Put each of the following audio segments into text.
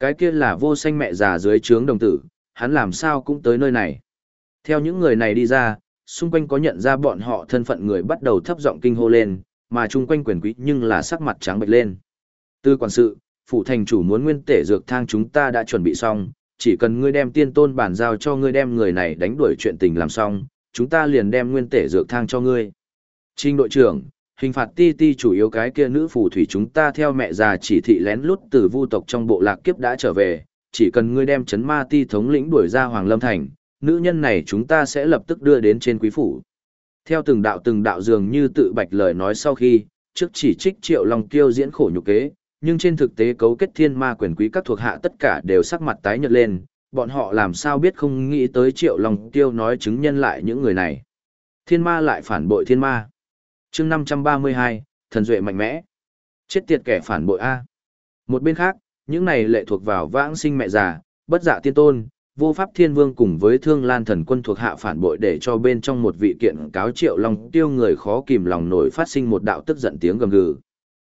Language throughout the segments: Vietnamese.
Cái kia là vô sanh mẹ già dưới trướng đồng tử, hắn làm sao cũng tới nơi này. Theo những người này đi ra, xung quanh có nhận ra bọn họ thân phận người bắt đầu thấp giọng kinh hô lên, mà chung quanh quyền quý nhưng là sắc mặt trắng bệch lên. Tư quản sự, phủ thành chủ muốn nguyên tể dược thang chúng ta đã chuẩn bị xong, chỉ cần ngươi đem tiên tôn bản giao cho ngươi đem người này đánh đuổi chuyện tình làm xong, chúng ta liền đem nguyên tể dược thang cho ngươi. Trình đội trưởng, hình phạt ti ti chủ yếu cái kia nữ phù thủy chúng ta theo mẹ già chỉ thị lén lút từ vu tộc trong bộ lạc kiếp đã trở về, chỉ cần ngươi đem chấn ma ti thống lĩnh đuổi ra Hoàng Lâm Thành, nữ nhân này chúng ta sẽ lập tức đưa đến trên quý phủ. Theo từng đạo từng đạo dường như tự bạch lời nói sau khi, trước chỉ trích triệu long kiêu diễn khổ nhục kế, nhưng trên thực tế cấu kết thiên ma quyền quý các thuộc hạ tất cả đều sắc mặt tái nhợt lên, bọn họ làm sao biết không nghĩ tới triệu long kiêu nói chứng nhân lại những người này. Thiên ma lại phản bội thiên ma chương 532, thần duệ mạnh mẽ. Chết tiệt kẻ phản bội A. Một bên khác, những này lệ thuộc vào vãng sinh mẹ già, bất dạ tiên tôn, vô pháp thiên vương cùng với thương lan thần quân thuộc hạ phản bội để cho bên trong một vị kiện cáo triệu long tiêu người khó kìm lòng nổi phát sinh một đạo tức giận tiếng gầm gừ.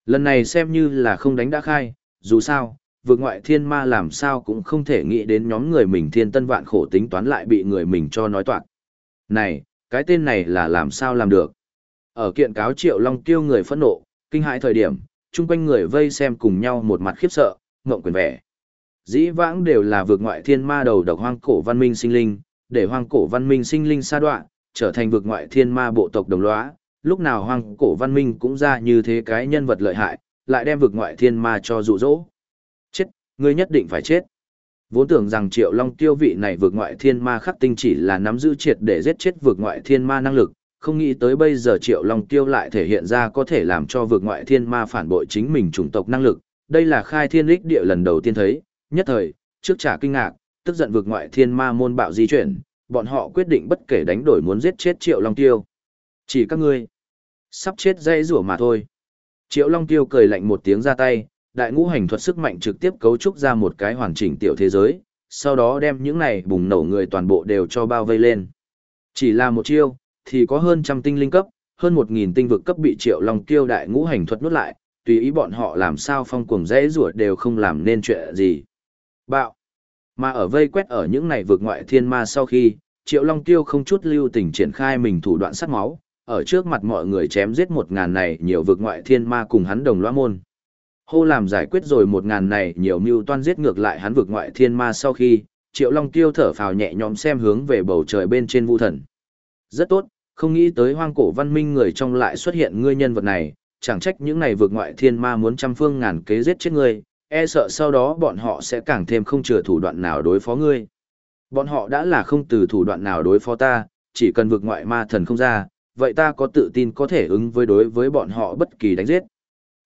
Lần này xem như là không đánh đã khai, dù sao, vượt ngoại thiên ma làm sao cũng không thể nghĩ đến nhóm người mình thiên tân vạn khổ tính toán lại bị người mình cho nói toạc. Này, cái tên này là làm sao làm được? Ở kiện cáo triệu long tiêu người phẫn nộ, kinh hãi thời điểm, chung quanh người vây xem cùng nhau một mặt khiếp sợ, ngộng quyền vẻ. Dĩ vãng đều là vượt ngoại thiên ma đầu độc hoang cổ văn minh sinh linh, để hoang cổ văn minh sinh linh sa đoạn, trở thành vượt ngoại thiên ma bộ tộc đồng lõa, lúc nào hoang cổ văn minh cũng ra như thế cái nhân vật lợi hại, lại đem vượt ngoại thiên ma cho dụ dỗ. Chết, ngươi nhất định phải chết. Vốn tưởng rằng triệu long tiêu vị này vượt ngoại thiên ma khắc tinh chỉ là nắm giữ triệt để giết chết vượt ngoại thiên ma năng lực, không nghĩ tới bây giờ triệu long tiêu lại thể hiện ra có thể làm cho vượt ngoại thiên ma phản bội chính mình chủng tộc năng lực. Đây là khai thiên lích địa lần đầu tiên thấy, nhất thời, trước trả kinh ngạc, tức giận vượt ngoại thiên ma môn bạo di chuyển, bọn họ quyết định bất kể đánh đổi muốn giết chết triệu long tiêu. Chỉ các ngươi, sắp chết dây rủa mà thôi. Triệu long tiêu cười lạnh một tiếng ra tay, đại ngũ hành thuật sức mạnh trực tiếp cấu trúc ra một cái hoàn chỉnh tiểu thế giới, sau đó đem những này bùng nổ người toàn bộ đều cho bao vây lên. Chỉ là một chiêu, thì có hơn trăm tinh linh cấp, hơn một nghìn tinh vực cấp bị triệu long tiêu đại ngũ hành thuật nuốt lại, tùy ý bọn họ làm sao phong cuồng dễ rủa đều không làm nên chuyện gì. Bạo. Mà ở vây quét ở những này vượt ngoại thiên ma sau khi, Triệu Long Tiêu không chút lưu tình triển khai mình thủ đoạn sát máu, ở trước mặt mọi người chém giết một ngàn này nhiều vượt ngoại thiên ma cùng hắn đồng loa môn. Hô làm giải quyết rồi một ngàn này nhiều mưu toan giết ngược lại hắn vượt ngoại thiên ma sau khi, Triệu Long Tiêu thở phào nhẹ nhõm xem hướng về bầu trời bên trên vu thần. Rất tốt, không nghĩ tới hoang cổ văn minh người trong lại xuất hiện ngươi nhân vật này, chẳng trách những này vượt ngoại thiên ma muốn trăm phương ngàn kế giết chết ngươi, e sợ sau đó bọn họ sẽ càng thêm không chừa thủ đoạn nào đối phó ngươi. Bọn họ đã là không từ thủ đoạn nào đối phó ta, chỉ cần vượt ngoại ma thần không ra, vậy ta có tự tin có thể ứng với đối với bọn họ bất kỳ đánh giết.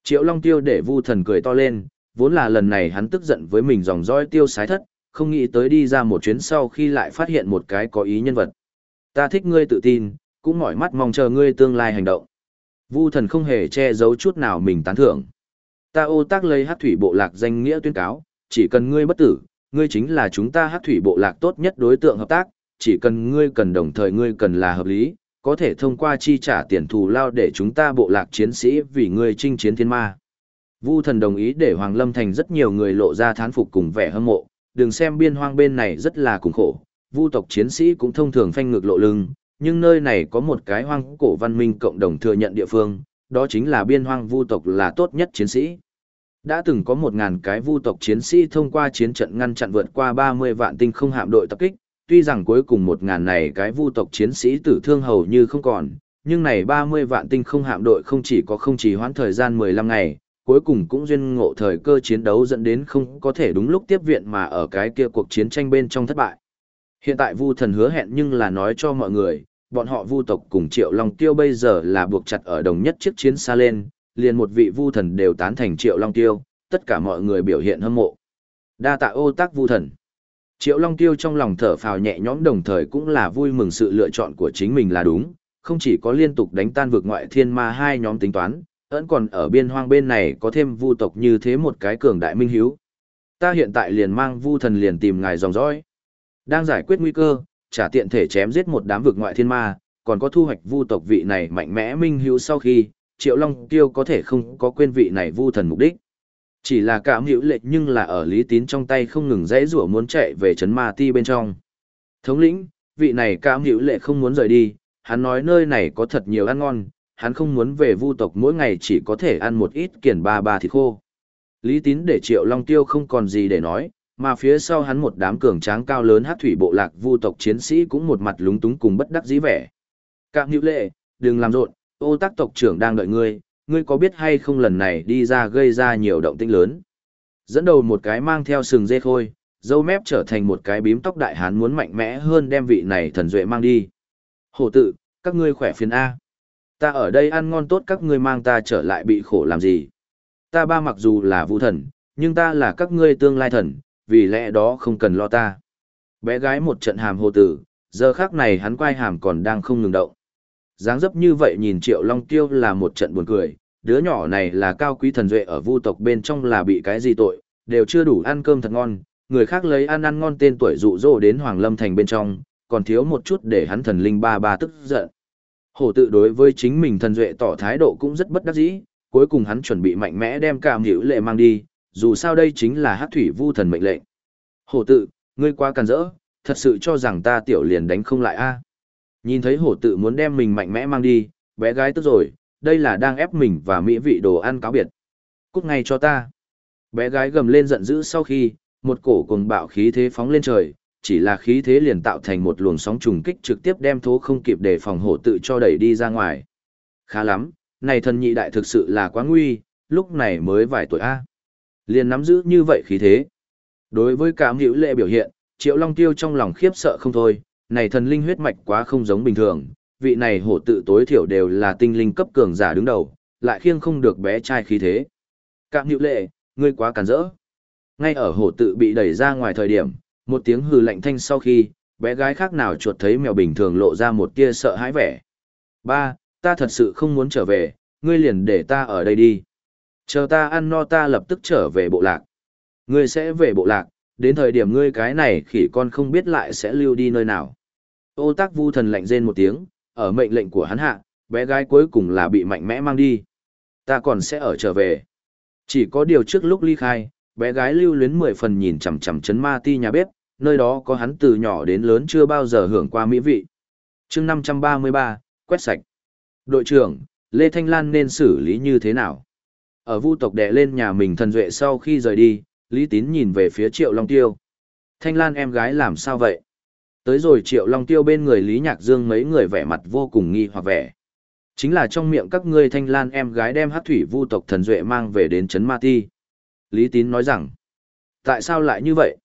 Triệu Long Tiêu để vu thần cười to lên, vốn là lần này hắn tức giận với mình dòng dõi tiêu sái thất, không nghĩ tới đi ra một chuyến sau khi lại phát hiện một cái có ý nhân vật. Ta thích ngươi tự tin, cũng mỏi mắt mong chờ ngươi tương lai hành động. Vu thần không hề che giấu chút nào mình tán thưởng. Ta ô tác lấy hát thủy bộ lạc danh nghĩa tuyên cáo, chỉ cần ngươi bất tử, ngươi chính là chúng ta hát thủy bộ lạc tốt nhất đối tượng hợp tác, chỉ cần ngươi cần đồng thời ngươi cần là hợp lý, có thể thông qua chi trả tiền thù lao để chúng ta bộ lạc chiến sĩ vì ngươi chinh chiến thiên ma. Vu thần đồng ý để Hoàng Lâm Thành rất nhiều người lộ ra thán phục cùng vẻ hâm mộ, đừng xem biên hoang bên này rất là cùng khổ, vu tộc chiến sĩ cũng thông thường phanh ngược lộ lưng, nhưng nơi này có một cái hoang cổ văn minh cộng đồng thừa nhận địa phương, đó chính là biên hoang vu tộc là tốt nhất chiến sĩ. Đã từng có một ngàn cái vu tộc chiến sĩ thông qua chiến trận ngăn chặn vượt qua 30 vạn tinh không hạm đội tập kích, tuy rằng cuối cùng một ngàn này cái vu tộc chiến sĩ tử thương hầu như không còn, nhưng này 30 vạn tinh không hạm đội không chỉ có không chỉ hoãn thời gian 15 ngày, cuối cùng cũng duyên ngộ thời cơ chiến đấu dẫn đến không có thể đúng lúc tiếp viện mà ở cái kia cuộc chiến tranh bên trong thất bại. Hiện tại Vu Thần hứa hẹn nhưng là nói cho mọi người, bọn họ Vu tộc cùng Triệu Long Tiêu bây giờ là buộc chặt ở đồng nhất chiếc chiến xa lên, liền một vị Vu Thần đều tán thành Triệu Long Tiêu, tất cả mọi người biểu hiện hâm mộ. Đa tạ ô tác Vu Thần. Triệu Long Tiêu trong lòng thở phào nhẹ nhõm đồng thời cũng là vui mừng sự lựa chọn của chính mình là đúng, không chỉ có liên tục đánh tan vượt ngoại thiên ma hai nhóm tính toán, vẫn còn ở biên hoang bên này có thêm vu tộc như thế một cái cường đại minh hiếu. Ta hiện tại liền mang vu thần liền tìm ngài dòng dõi. Đang giải quyết nguy cơ, trả tiện thể chém giết một đám vực ngoại thiên ma, còn có thu hoạch vu tộc vị này mạnh mẽ minh hữu sau khi, Triệu Long Tiêu có thể không có quên vị này vu thần mục đích. Chỉ là cảm hữu lệ nhưng là ở Lý Tín trong tay không ngừng dãy rủa muốn chạy về chấn ma ti bên trong. Thống lĩnh, vị này cảm hữu lệ không muốn rời đi, hắn nói nơi này có thật nhiều ăn ngon, hắn không muốn về vu tộc mỗi ngày chỉ có thể ăn một ít kiển ba ba thịt khô. Lý Tín để Triệu Long Tiêu không còn gì để nói, mà phía sau hắn một đám cường tráng cao lớn hát thủy bộ lạc vu tộc chiến sĩ cũng một mặt lúng túng cùng bất đắc dĩ vẻ. Cạm hữu lệ, đừng làm rộn, ô tác tộc trưởng đang đợi ngươi, ngươi có biết hay không lần này đi ra gây ra nhiều động tĩnh lớn. Dẫn đầu một cái mang theo sừng dê khôi, dâu mép trở thành một cái bím tóc đại hán muốn mạnh mẽ hơn đem vị này thần duệ mang đi. Hổ tự, các ngươi khỏe phiền A. Ta ở đây ăn ngon tốt các ngươi mang ta trở lại bị khổ làm gì. Ta ba mặc dù là vũ thần, nhưng ta là các ngươi tương lai thần, vì lẽ đó không cần lo ta. Bé gái một trận hàm hồ tử, giờ khác này hắn quay hàm còn đang không ngừng động. dáng dấp như vậy nhìn Triệu Long Tiêu là một trận buồn cười, đứa nhỏ này là cao quý thần duệ ở vu tộc bên trong là bị cái gì tội, đều chưa đủ ăn cơm thật ngon, người khác lấy ăn ăn ngon tên tuổi dụ dỗ đến Hoàng Lâm Thành bên trong, còn thiếu một chút để hắn thần linh ba ba tức giận. Hổ tự đối với chính mình thần duệ tỏ thái độ cũng rất bất đắc dĩ, cuối cùng hắn chuẩn bị mạnh mẽ đem cảm hiểu lệ mang đi, dù sao đây chính là hát thủy vu thần mệnh lệnh. Hổ tự, ngươi quá càn rỡ, thật sự cho rằng ta tiểu liền đánh không lại a Nhìn thấy hổ tự muốn đem mình mạnh mẽ mang đi, bé gái tức rồi, đây là đang ép mình và mỹ vị đồ ăn cáo biệt. Cút ngay cho ta. Bé gái gầm lên giận dữ sau khi, một cổ cùng bạo khí thế phóng lên trời, chỉ là khí thế liền tạo thành một luồng sóng trùng kích trực tiếp đem thố không kịp để phòng hổ tự cho đẩy đi ra ngoài. Khá lắm, này thần nhị đại thực sự là quá nguy, lúc này mới vài tuổi A. Liền nắm giữ như vậy khí thế. Đối với cảm hữu lệ biểu hiện, Triệu Long Tiêu trong lòng khiếp sợ không thôi, này thần linh huyết mạch quá không giống bình thường, vị này hổ tự tối thiểu đều là tinh linh cấp cường giả đứng đầu, lại khiêng không được bé trai khí thế. Cảm hữu lệ, ngươi quá cản rỡ. Ngay ở hổ tự bị đẩy ra ngoài thời điểm, một tiếng hừ lạnh thanh sau khi, bé gái khác nào chuột thấy mèo bình thường lộ ra một tia sợ hãi vẻ. Ba, ta thật sự không muốn trở về, ngươi liền để ta ở đây đi. Chờ ta ăn no ta lập tức trở về bộ lạc. Ngươi sẽ về bộ lạc, đến thời điểm ngươi cái này khỉ con không biết lại sẽ lưu đi nơi nào. Ô tác vu thần lạnh rên một tiếng, ở mệnh lệnh của hắn hạ, bé gái cuối cùng là bị mạnh mẽ mang đi. Ta còn sẽ ở trở về. Chỉ có điều trước lúc ly khai, bé gái lưu luyến mười phần nhìn chằm chằm chấn ma ti nhà bếp, nơi đó có hắn từ nhỏ đến lớn chưa bao giờ hưởng qua mỹ vị. chương 533, quét sạch. Đội trưởng, Lê Thanh Lan nên xử lý như thế nào? Ở vu tộc đè lên nhà mình thần duệ sau khi rời đi, Lý Tín nhìn về phía Triệu Long Tiêu. Thanh Lan em gái làm sao vậy? Tới rồi Triệu Long Tiêu bên người Lý Nhạc Dương mấy người vẻ mặt vô cùng nghi hoặc vẻ. Chính là trong miệng các ngươi Thanh Lan em gái đem hát thủy vu tộc thần duệ mang về đến Trấn Ma Ti. Lý Tín nói rằng, tại sao lại như vậy?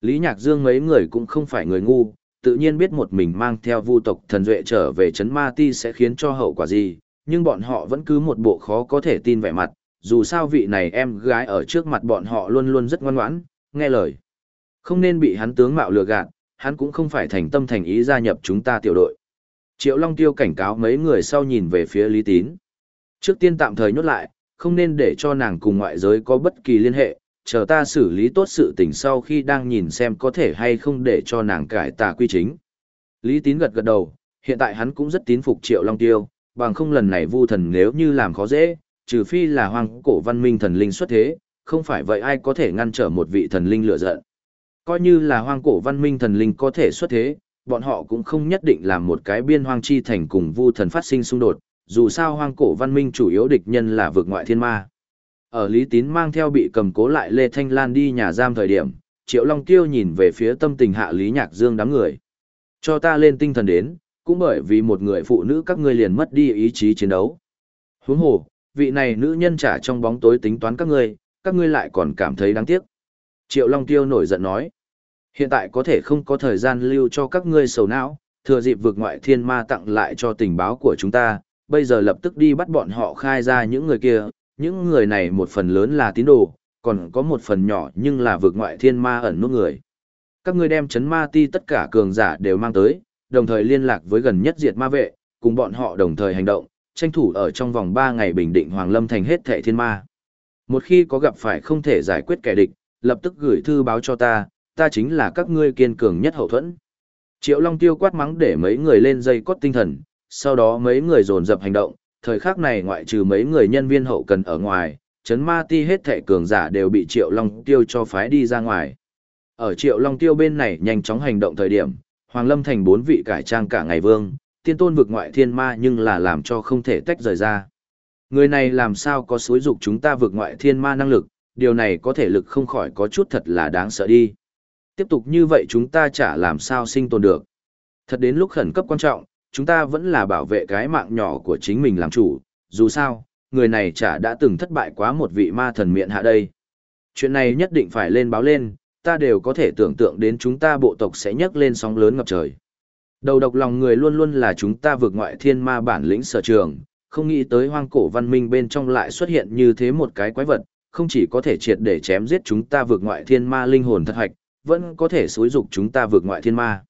Lý Nhạc Dương mấy người cũng không phải người ngu, tự nhiên biết một mình mang theo vu tộc thần duệ trở về Trấn Ma Ti sẽ khiến cho hậu quả gì, nhưng bọn họ vẫn cứ một bộ khó có thể tin vẻ mặt, dù sao vị này em gái ở trước mặt bọn họ luôn luôn rất ngoan ngoãn, nghe lời. Không nên bị hắn tướng mạo lừa gạt, hắn cũng không phải thành tâm thành ý gia nhập chúng ta tiểu đội. Triệu Long Tiêu cảnh cáo mấy người sau nhìn về phía Lý Tín. Trước tiên tạm thời nhốt lại, không nên để cho nàng cùng ngoại giới có bất kỳ liên hệ, chờ ta xử lý tốt sự tình sau khi đang nhìn xem có thể hay không để cho nàng cải tà quy chính. Lý Tín gật gật đầu, hiện tại hắn cũng rất tín phục Triệu Long Tiêu, bằng không lần này vu thần nếu như làm khó dễ, trừ phi là hoàng cổ văn minh thần linh xuất thế, không phải vậy ai có thể ngăn trở một vị thần linh lựa giận. Coi như là hoang cổ văn minh thần linh có thể xuất thế, bọn họ cũng không nhất định làm một cái biên hoang chi thành cùng vu thần phát sinh xung đột, dù sao hoang cổ văn minh chủ yếu địch nhân là vực ngoại thiên ma. Ở Lý Tín mang theo bị cầm cố lại Lê Thanh Lan đi nhà giam thời điểm, Triệu Long Tiêu nhìn về phía tâm tình hạ Lý Nhạc Dương đám người. Cho ta lên tinh thần đến, cũng bởi vì một người phụ nữ các ngươi liền mất đi ý chí chiến đấu. Huống hồ, vị này nữ nhân trả trong bóng tối tính toán các ngươi, các ngươi lại còn cảm thấy đáng tiếc. Triệu Long Tiêu nổi giận nói. Hiện tại có thể không có thời gian lưu cho các ngươi sầu não, thừa dịp vượt ngoại thiên ma tặng lại cho tình báo của chúng ta, bây giờ lập tức đi bắt bọn họ khai ra những người kia, những người này một phần lớn là tín đồ, còn có một phần nhỏ nhưng là vượt ngoại thiên ma ẩn nút người. Các ngươi đem chấn ma ti tất cả cường giả đều mang tới, đồng thời liên lạc với gần nhất diệt ma vệ, cùng bọn họ đồng thời hành động, tranh thủ ở trong vòng 3 ngày bình định Hoàng Lâm thành hết thệ thiên ma. Một khi có gặp phải không thể giải quyết kẻ địch, lập tức gửi thư báo cho ta, ta chính là các ngươi kiên cường nhất hậu thuẫn. Triệu Long Tiêu quát mắng để mấy người lên dây cốt tinh thần, sau đó mấy người dồn dập hành động, thời khắc này ngoại trừ mấy người nhân viên hậu cần ở ngoài, chấn ma ti hết thệ cường giả đều bị Triệu Long Tiêu cho phái đi ra ngoài. Ở Triệu Long Tiêu bên này nhanh chóng hành động thời điểm, Hoàng Lâm thành bốn vị cải trang cả ngày vương, tiên tôn vực ngoại thiên ma nhưng là làm cho không thể tách rời ra. Người này làm sao có xối dục chúng ta vực ngoại thiên ma năng lực, điều này có thể lực không khỏi có chút thật là đáng sợ đi. Tiếp tục như vậy chúng ta chả làm sao sinh tồn được. Thật đến lúc khẩn cấp quan trọng, chúng ta vẫn là bảo vệ cái mạng nhỏ của chính mình làm chủ, dù sao, người này chả đã từng thất bại quá một vị ma thần miệng hạ đây. Chuyện này nhất định phải lên báo lên, ta đều có thể tưởng tượng đến chúng ta bộ tộc sẽ nhấc lên sóng lớn ngập trời. Đầu độc lòng người luôn luôn là chúng ta vượt ngoại thiên ma bản lĩnh sở trường, không nghĩ tới hoang cổ văn minh bên trong lại xuất hiện như thế một cái quái vật, không chỉ có thể triệt để chém giết chúng ta vượt ngoại thiên ma linh hồn thật hạch, vẫn có thể xúi dục chúng ta vượt ngoại thiên ma.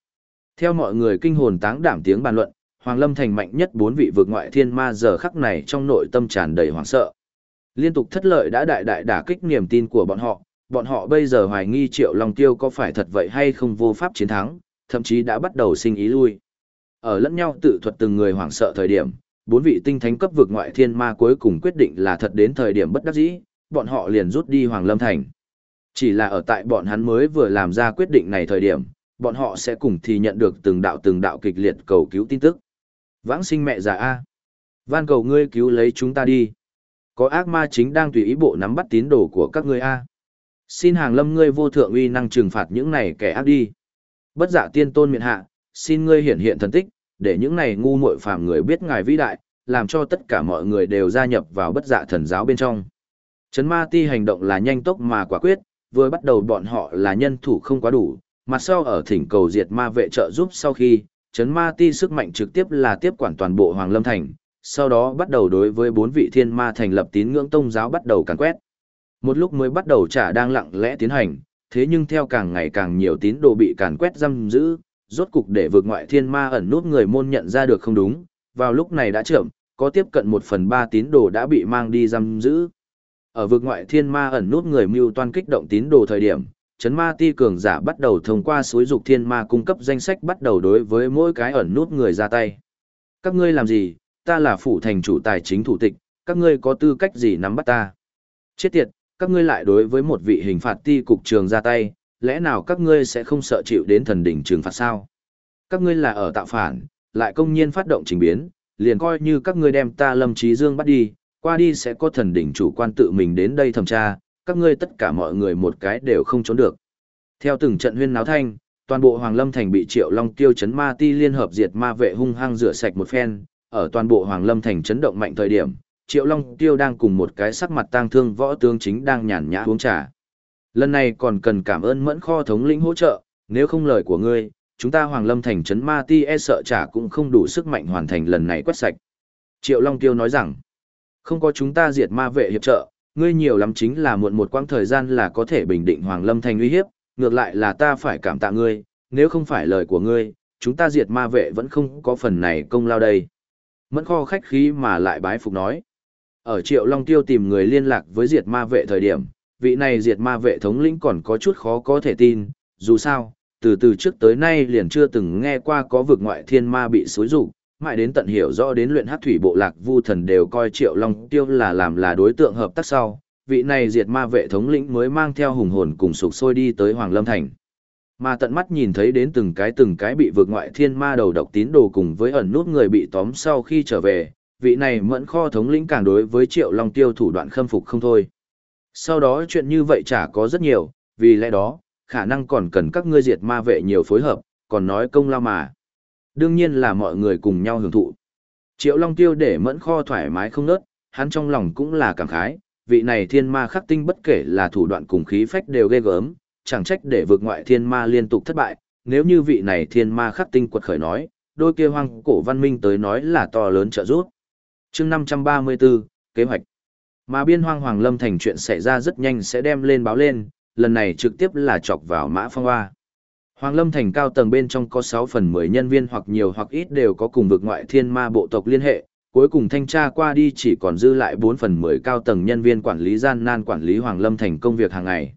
Theo mọi người kinh hồn táng đảm tiếng bàn luận, Hoàng Lâm thành mạnh nhất bốn vị vượt ngoại thiên ma giờ khắc này trong nội tâm tràn đầy hoảng sợ. Liên tục thất lợi đã đại đại đả kích niềm tin của bọn họ, bọn họ bây giờ hoài nghi Triệu Long Tiêu có phải thật vậy hay không vô pháp chiến thắng, thậm chí đã bắt đầu sinh ý lui. Ở lẫn nhau tự thuật từng người hoảng sợ thời điểm, bốn vị tinh thánh cấp vượt ngoại thiên ma cuối cùng quyết định là thật đến thời điểm bất đắc dĩ, bọn họ liền rút đi Hoàng Lâm Thành. Chỉ là ở tại bọn hắn mới vừa làm ra quyết định này thời điểm, bọn họ sẽ cùng thì nhận được từng đạo từng đạo kịch liệt cầu cứu tin tức. Vãng sinh mẹ già A. Van cầu ngươi cứu lấy chúng ta đi. Có ác ma chính đang tùy ý bộ nắm bắt tín đồ của các ngươi A. Xin hàng lâm ngươi vô thượng uy năng trừng phạt những này kẻ ác đi. Bất dạ tiên tôn miện hạ, xin ngươi hiển hiện thần tích, để những này ngu muội phàm người biết ngài vĩ đại, làm cho tất cả mọi người đều gia nhập vào bất dạ thần giáo bên trong. Trấn ma ti hành động là nhanh tốc mà quả quyết, vừa bắt đầu bọn họ là nhân thủ không quá đủ, mặt sau ở thỉnh cầu diệt ma vệ trợ giúp sau khi, Trấn ma ti sức mạnh trực tiếp là tiếp quản toàn bộ Hoàng Lâm Thành, sau đó bắt đầu đối với bốn vị thiên ma thành lập tín ngưỡng tông giáo bắt đầu càn quét. Một lúc mới bắt đầu trả đang lặng lẽ tiến hành, thế nhưng theo càng ngày càng nhiều tín đồ bị càn quét giam giữ, rốt cục để vượt ngoại thiên ma ẩn nút người môn nhận ra được không đúng, vào lúc này đã chậm, có tiếp cận một phần ba tín đồ đã bị mang đi giam giữ. Ở vực ngoại thiên ma ẩn nút người mưu toan kích động tín đồ thời điểm, chấn ma ti cường giả bắt đầu thông qua suối dục thiên ma cung cấp danh sách bắt đầu đối với mỗi cái ẩn nút người ra tay. Các ngươi làm gì, ta là phủ thành chủ tài chính thủ tịch, các ngươi có tư cách gì nắm bắt ta? Chết tiệt, các ngươi lại đối với một vị hình phạt ti cục trường ra tay, lẽ nào các ngươi sẽ không sợ chịu đến thần đỉnh trừng phạt sao? Các ngươi là ở tạo phản, lại công nhiên phát động trình biến, liền coi như các ngươi đem ta Lâm Trí Dương bắt đi, qua đi sẽ có thần đỉnh chủ quan tự mình đến đây thẩm tra, các ngươi tất cả mọi người một cái đều không trốn được. Theo từng trận huyên náo thanh, toàn bộ Hoàng Lâm Thành bị Triệu Long tiêu chấn ma ti liên hợp diệt ma vệ hung hăng rửa sạch một phen, ở toàn bộ Hoàng Lâm Thành chấn động mạnh thời điểm, Triệu Long tiêu đang cùng một cái sắc mặt tang thương võ tướng chính đang nhàn nhã uống trà. Lần này còn cần cảm ơn mẫn kho thống lĩnh hỗ trợ, nếu không lời của ngươi, chúng ta Hoàng Lâm thành trấn ma ti e sợ trả cũng không đủ sức mạnh hoàn thành lần này quét sạch. Triệu Long Tiêu nói rằng, không có chúng ta diệt ma vệ hiệp trợ, ngươi nhiều lắm chính là muộn một quãng thời gian là có thể bình định Hoàng Lâm thành uy hiếp, ngược lại là ta phải cảm tạ ngươi, nếu không phải lời của ngươi, chúng ta diệt ma vệ vẫn không có phần này công lao đây. Mẫn kho khách khí mà lại bái phục nói. Ở Triệu Long Tiêu tìm người liên lạc với diệt ma vệ thời điểm, vị này diệt ma vệ thống lĩnh còn có chút khó có thể tin, dù sao, từ từ trước tới nay liền chưa từng nghe qua có vực ngoại thiên ma bị xối rụng, mãi đến tận hiểu rõ đến luyện hát thủy bộ lạc vu thần đều coi triệu long tiêu là làm là đối tượng hợp tác sau, vị này diệt ma vệ thống lĩnh mới mang theo hùng hồn cùng sục sôi đi tới Hoàng Lâm Thành. Mà tận mắt nhìn thấy đến từng cái từng cái bị vượt ngoại thiên ma đầu độc tín đồ cùng với ẩn nút người bị tóm sau khi trở về, vị này mẫn kho thống lĩnh càng đối với triệu long tiêu thủ đoạn khâm phục không thôi. Sau đó chuyện như vậy chả có rất nhiều, vì lẽ đó, khả năng còn cần các ngươi diệt ma vệ nhiều phối hợp, còn nói công lao mà. Đương nhiên là mọi người cùng nhau hưởng thụ. Triệu Long Tiêu để mẫn kho thoải mái không nớt, hắn trong lòng cũng là cảm khái, vị này thiên ma khắc tinh bất kể là thủ đoạn cùng khí phách đều ghê gớm, chẳng trách để vượt ngoại thiên ma liên tục thất bại, nếu như vị này thiên ma khắc tinh quật khởi nói, đôi kia hoang cổ văn minh tới nói là to lớn trợ giúp chương 534, kế hoạch. Mà biên hoang hoàng lâm thành chuyện xảy ra rất nhanh sẽ đem lên báo lên, lần này trực tiếp là chọc vào mã phong hoa. Hoàng lâm thành cao tầng bên trong có 6 phần 10 nhân viên hoặc nhiều hoặc ít đều có cùng vực ngoại thiên ma bộ tộc liên hệ, cuối cùng thanh tra qua đi chỉ còn dư lại 4 phần 10 cao tầng nhân viên quản lý gian nan quản lý Hoàng lâm thành công việc hàng ngày.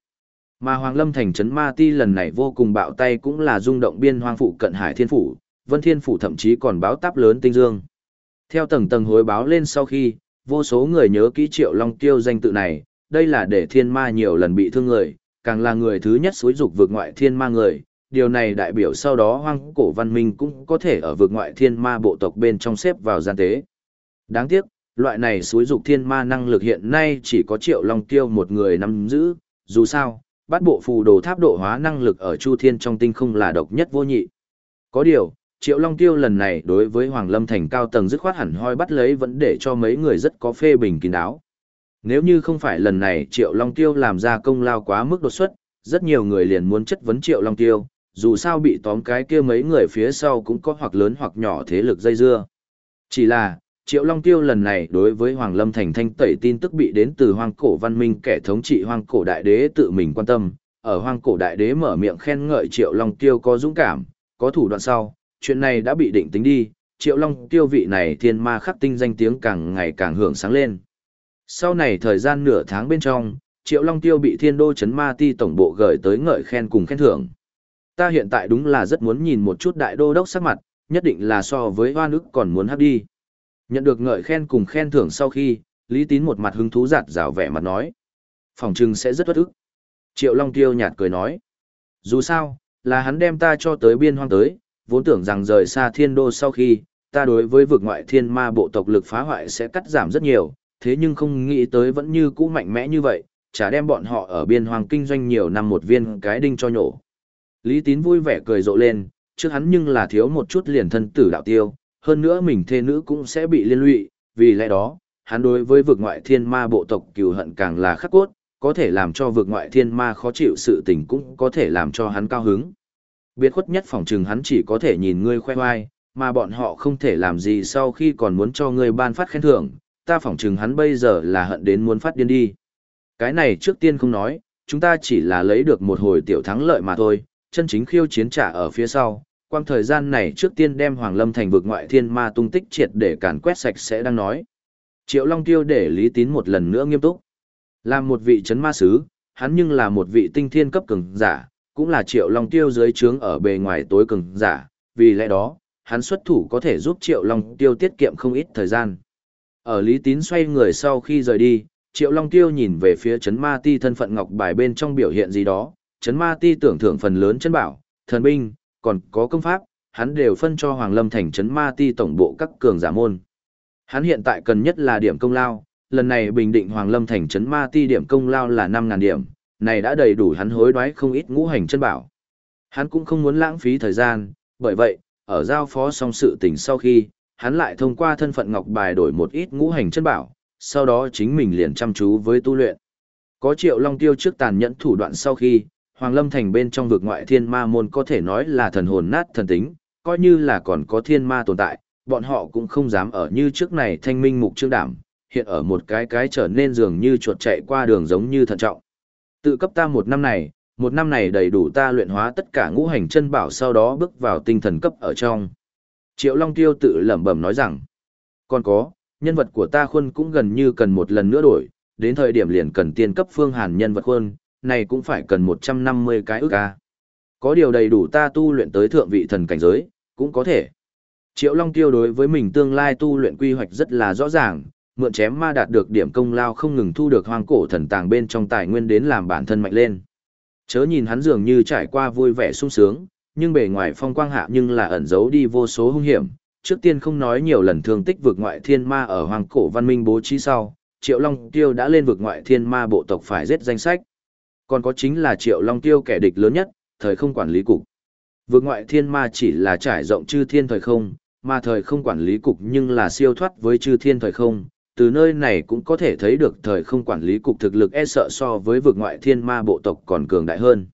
Mà Hoàng lâm thành trấn ma ti lần này vô cùng bạo tay cũng là rung động biên hoang phụ cận hải thiên phủ, vân thiên phủ thậm chí còn báo táp lớn tinh dương. Theo tầng tầng hối báo lên sau khi, vô số người nhớ kỹ Triệu Long Tiêu danh tự này, đây là để thiên ma nhiều lần bị thương người, càng là người thứ nhất xúi dục vượt ngoại thiên ma người, điều này đại biểu sau đó hoang cổ văn minh cũng có thể ở vượt ngoại thiên ma bộ tộc bên trong xếp vào gian tế. Đáng tiếc, loại này xúi dục thiên ma năng lực hiện nay chỉ có Triệu Long Tiêu một người nắm giữ, dù sao, bát bộ phù đồ tháp độ hóa năng lực ở Chu Thiên trong tinh không là độc nhất vô nhị. Có điều, Triệu Long Tiêu lần này đối với Hoàng Lâm Thành cao tầng dứt khoát hẳn hoi bắt lấy vẫn để cho mấy người rất có phê bình kín đáo. Nếu như không phải lần này Triệu Long Tiêu làm ra công lao quá mức đột xuất, rất nhiều người liền muốn chất vấn Triệu Long Tiêu, dù sao bị tóm cái kia mấy người phía sau cũng có hoặc lớn hoặc nhỏ thế lực dây dưa. Chỉ là, Triệu Long Tiêu lần này đối với Hoàng Lâm Thành thanh tẩy tin tức bị đến từ Hoàng Cổ Văn Minh kẻ thống trị Hoàng Cổ Đại Đế tự mình quan tâm, ở Hoàng Cổ Đại Đế mở miệng khen ngợi Triệu Long Tiêu có dũng cảm, có thủ đoạn sau, chuyện này đã bị định tính đi, Triệu Long Tiêu vị này thiên ma khắc tinh danh tiếng càng ngày càng hưởng sáng lên. Sau này thời gian nửa tháng bên trong, Triệu Long Tiêu bị thiên đô chấn ma ti tổng bộ gửi tới ngợi khen cùng khen thưởng. Ta hiện tại đúng là rất muốn nhìn một chút đại đô đốc sắc mặt, nhất định là so với hoa nước còn muốn hấp đi. Nhận được ngợi khen cùng khen thưởng sau khi, Lý Tín một mặt hứng thú giặt rào vẻ mặt nói. Phòng trừng sẽ rất bất ức. Triệu Long Tiêu nhạt cười nói. Dù sao, là hắn đem ta cho tới biên hoang tới, vốn tưởng rằng rời xa thiên đô sau khi, ta đối với vực ngoại thiên ma bộ tộc lực phá hoại sẽ cắt giảm rất nhiều, thế nhưng không nghĩ tới vẫn như cũ mạnh mẽ như vậy, chả đem bọn họ ở biên hoàng kinh doanh nhiều năm một viên cái đinh cho nhổ. Lý Tín vui vẻ cười rộ lên, trước hắn nhưng là thiếu một chút liền thân tử đạo tiêu, hơn nữa mình thê nữ cũng sẽ bị liên lụy, vì lẽ đó, hắn đối với vực ngoại thiên ma bộ tộc cừu hận càng là khắc cốt, có thể làm cho vực ngoại thiên ma khó chịu sự tình cũng có thể làm cho hắn cao hứng. Biệt khuất nhất phòng trừng hắn chỉ có thể nhìn ngươi khoe hoai, mà bọn họ không thể làm gì sau khi còn muốn cho ngươi ban phát khen thưởng, ta phỏng chừng hắn bây giờ là hận đến muốn phát điên đi. Cái này trước tiên không nói, chúng ta chỉ là lấy được một hồi tiểu thắng lợi mà thôi, chân chính khiêu chiến trả ở phía sau. Quang thời gian này trước tiên đem Hoàng Lâm thành vực ngoại thiên ma tung tích triệt để càn quét sạch sẽ đang nói. Triệu Long Tiêu để Lý Tín một lần nữa nghiêm túc. Làm một vị chấn ma sứ, hắn nhưng là một vị tinh thiên cấp cường giả, cũng là Triệu Long Tiêu dưới trướng ở bề ngoài tối cường giả, vì lẽ đó, hắn xuất thủ có thể giúp Triệu Long Tiêu tiết kiệm không ít thời gian. Ở Lý Tín xoay người sau khi rời đi, Triệu Long Tiêu nhìn về phía chấn ma ti thân phận ngọc bài bên trong biểu hiện gì đó, chấn ma ti tưởng thưởng phần lớn chân bảo, thần binh, còn có công pháp, hắn đều phân cho Hoàng Lâm thành chấn ma ti tổng bộ các cường giả môn. Hắn hiện tại cần nhất là điểm công lao, lần này bình định Hoàng Lâm thành chấn ma ti điểm công lao là 5.000 điểm, này đã đầy đủ hắn hối đoái không ít ngũ hành chân bảo. Hắn cũng không muốn lãng phí thời gian, bởi vậy, ở giao phó xong sự tình sau khi, hắn lại thông qua thân phận ngọc bài đổi một ít ngũ hành chân bảo, sau đó chính mình liền chăm chú với tu luyện. Có triệu long tiêu trước tàn nhẫn thủ đoạn sau khi, Hoàng Lâm Thành bên trong vực ngoại thiên ma môn có thể nói là thần hồn nát thần tính, coi như là còn có thiên ma tồn tại, bọn họ cũng không dám ở như trước này thanh minh mục trương đảm, hiện ở một cái cái trở nên dường như chuột chạy qua đường giống như thận trọng. Tự cấp ta một năm này, một năm này đầy đủ ta luyện hóa tất cả ngũ hành chân bảo sau đó bước vào tinh thần cấp ở trong. Triệu Long Tiêu tự lẩm bẩm nói rằng, còn có, nhân vật của ta khuôn cũng gần như cần một lần nữa đổi, đến thời điểm liền cần tiên cấp phương hàn nhân vật khuôn, này cũng phải cần 150 cái ước ca. Có điều đầy đủ ta tu luyện tới thượng vị thần cảnh giới, cũng có thể. Triệu Long Tiêu đối với mình tương lai tu luyện quy hoạch rất là rõ ràng, mượn chém ma đạt được điểm công lao không ngừng thu được hoang cổ thần tàng bên trong tài nguyên đến làm bản thân mạnh lên. Chớ nhìn hắn dường như trải qua vui vẻ sung sướng, nhưng bề ngoài phong quang hạ nhưng là ẩn giấu đi vô số hung hiểm. Trước tiên không nói nhiều lần thương tích vực ngoại thiên ma ở hoàng cổ văn minh bố trí sau, Triệu Long Tiêu đã lên vực ngoại thiên ma bộ tộc phải giết danh sách. Còn có chính là Triệu Long Tiêu kẻ địch lớn nhất, thời không quản lý cục. Vực ngoại thiên ma chỉ là trải rộng chư thiên thời không, mà thời không quản lý cục nhưng là siêu thoát với chư thiên thời không, từ nơi này cũng có thể thấy được thời không quản lý cục thực lực e sợ so với vực ngoại thiên ma bộ tộc còn cường đại hơn.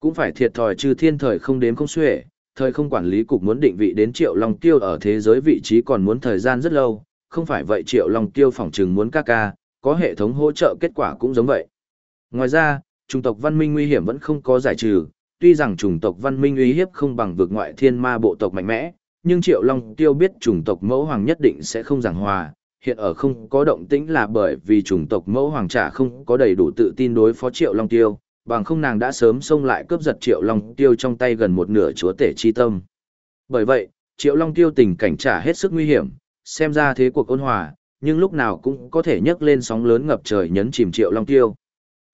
Cũng phải thiệt thòi trừ thiên thời không đếm không xuể, thời không quản lý cục muốn định vị đến triệu long tiêu ở thế giới vị trí còn muốn thời gian rất lâu, không phải vậy triệu long tiêu phỏng chừng muốn ca ca, có hệ thống hỗ trợ kết quả cũng giống vậy. Ngoài ra, chủng tộc văn minh nguy hiểm vẫn không có giải trừ, tuy rằng chủng tộc văn minh uy hiếp không bằng vực ngoại thiên ma bộ tộc mạnh mẽ, nhưng triệu long tiêu biết chủng tộc mẫu hoàng nhất định sẽ không giảng hòa, hiện ở không có động tĩnh là bởi vì chủng tộc mẫu hoàng trả không có đầy đủ tự tin đối phó triệu long tiêu, bằng không nàng đã sớm xông lại cướp giật triệu long tiêu trong tay gần một nửa chúa tể chi tâm. Bởi vậy, triệu long tiêu tình cảnh trả hết sức nguy hiểm, xem ra thế cuộc ôn hòa, nhưng lúc nào cũng có thể nhấc lên sóng lớn ngập trời nhấn chìm Triệu Long Tiêu.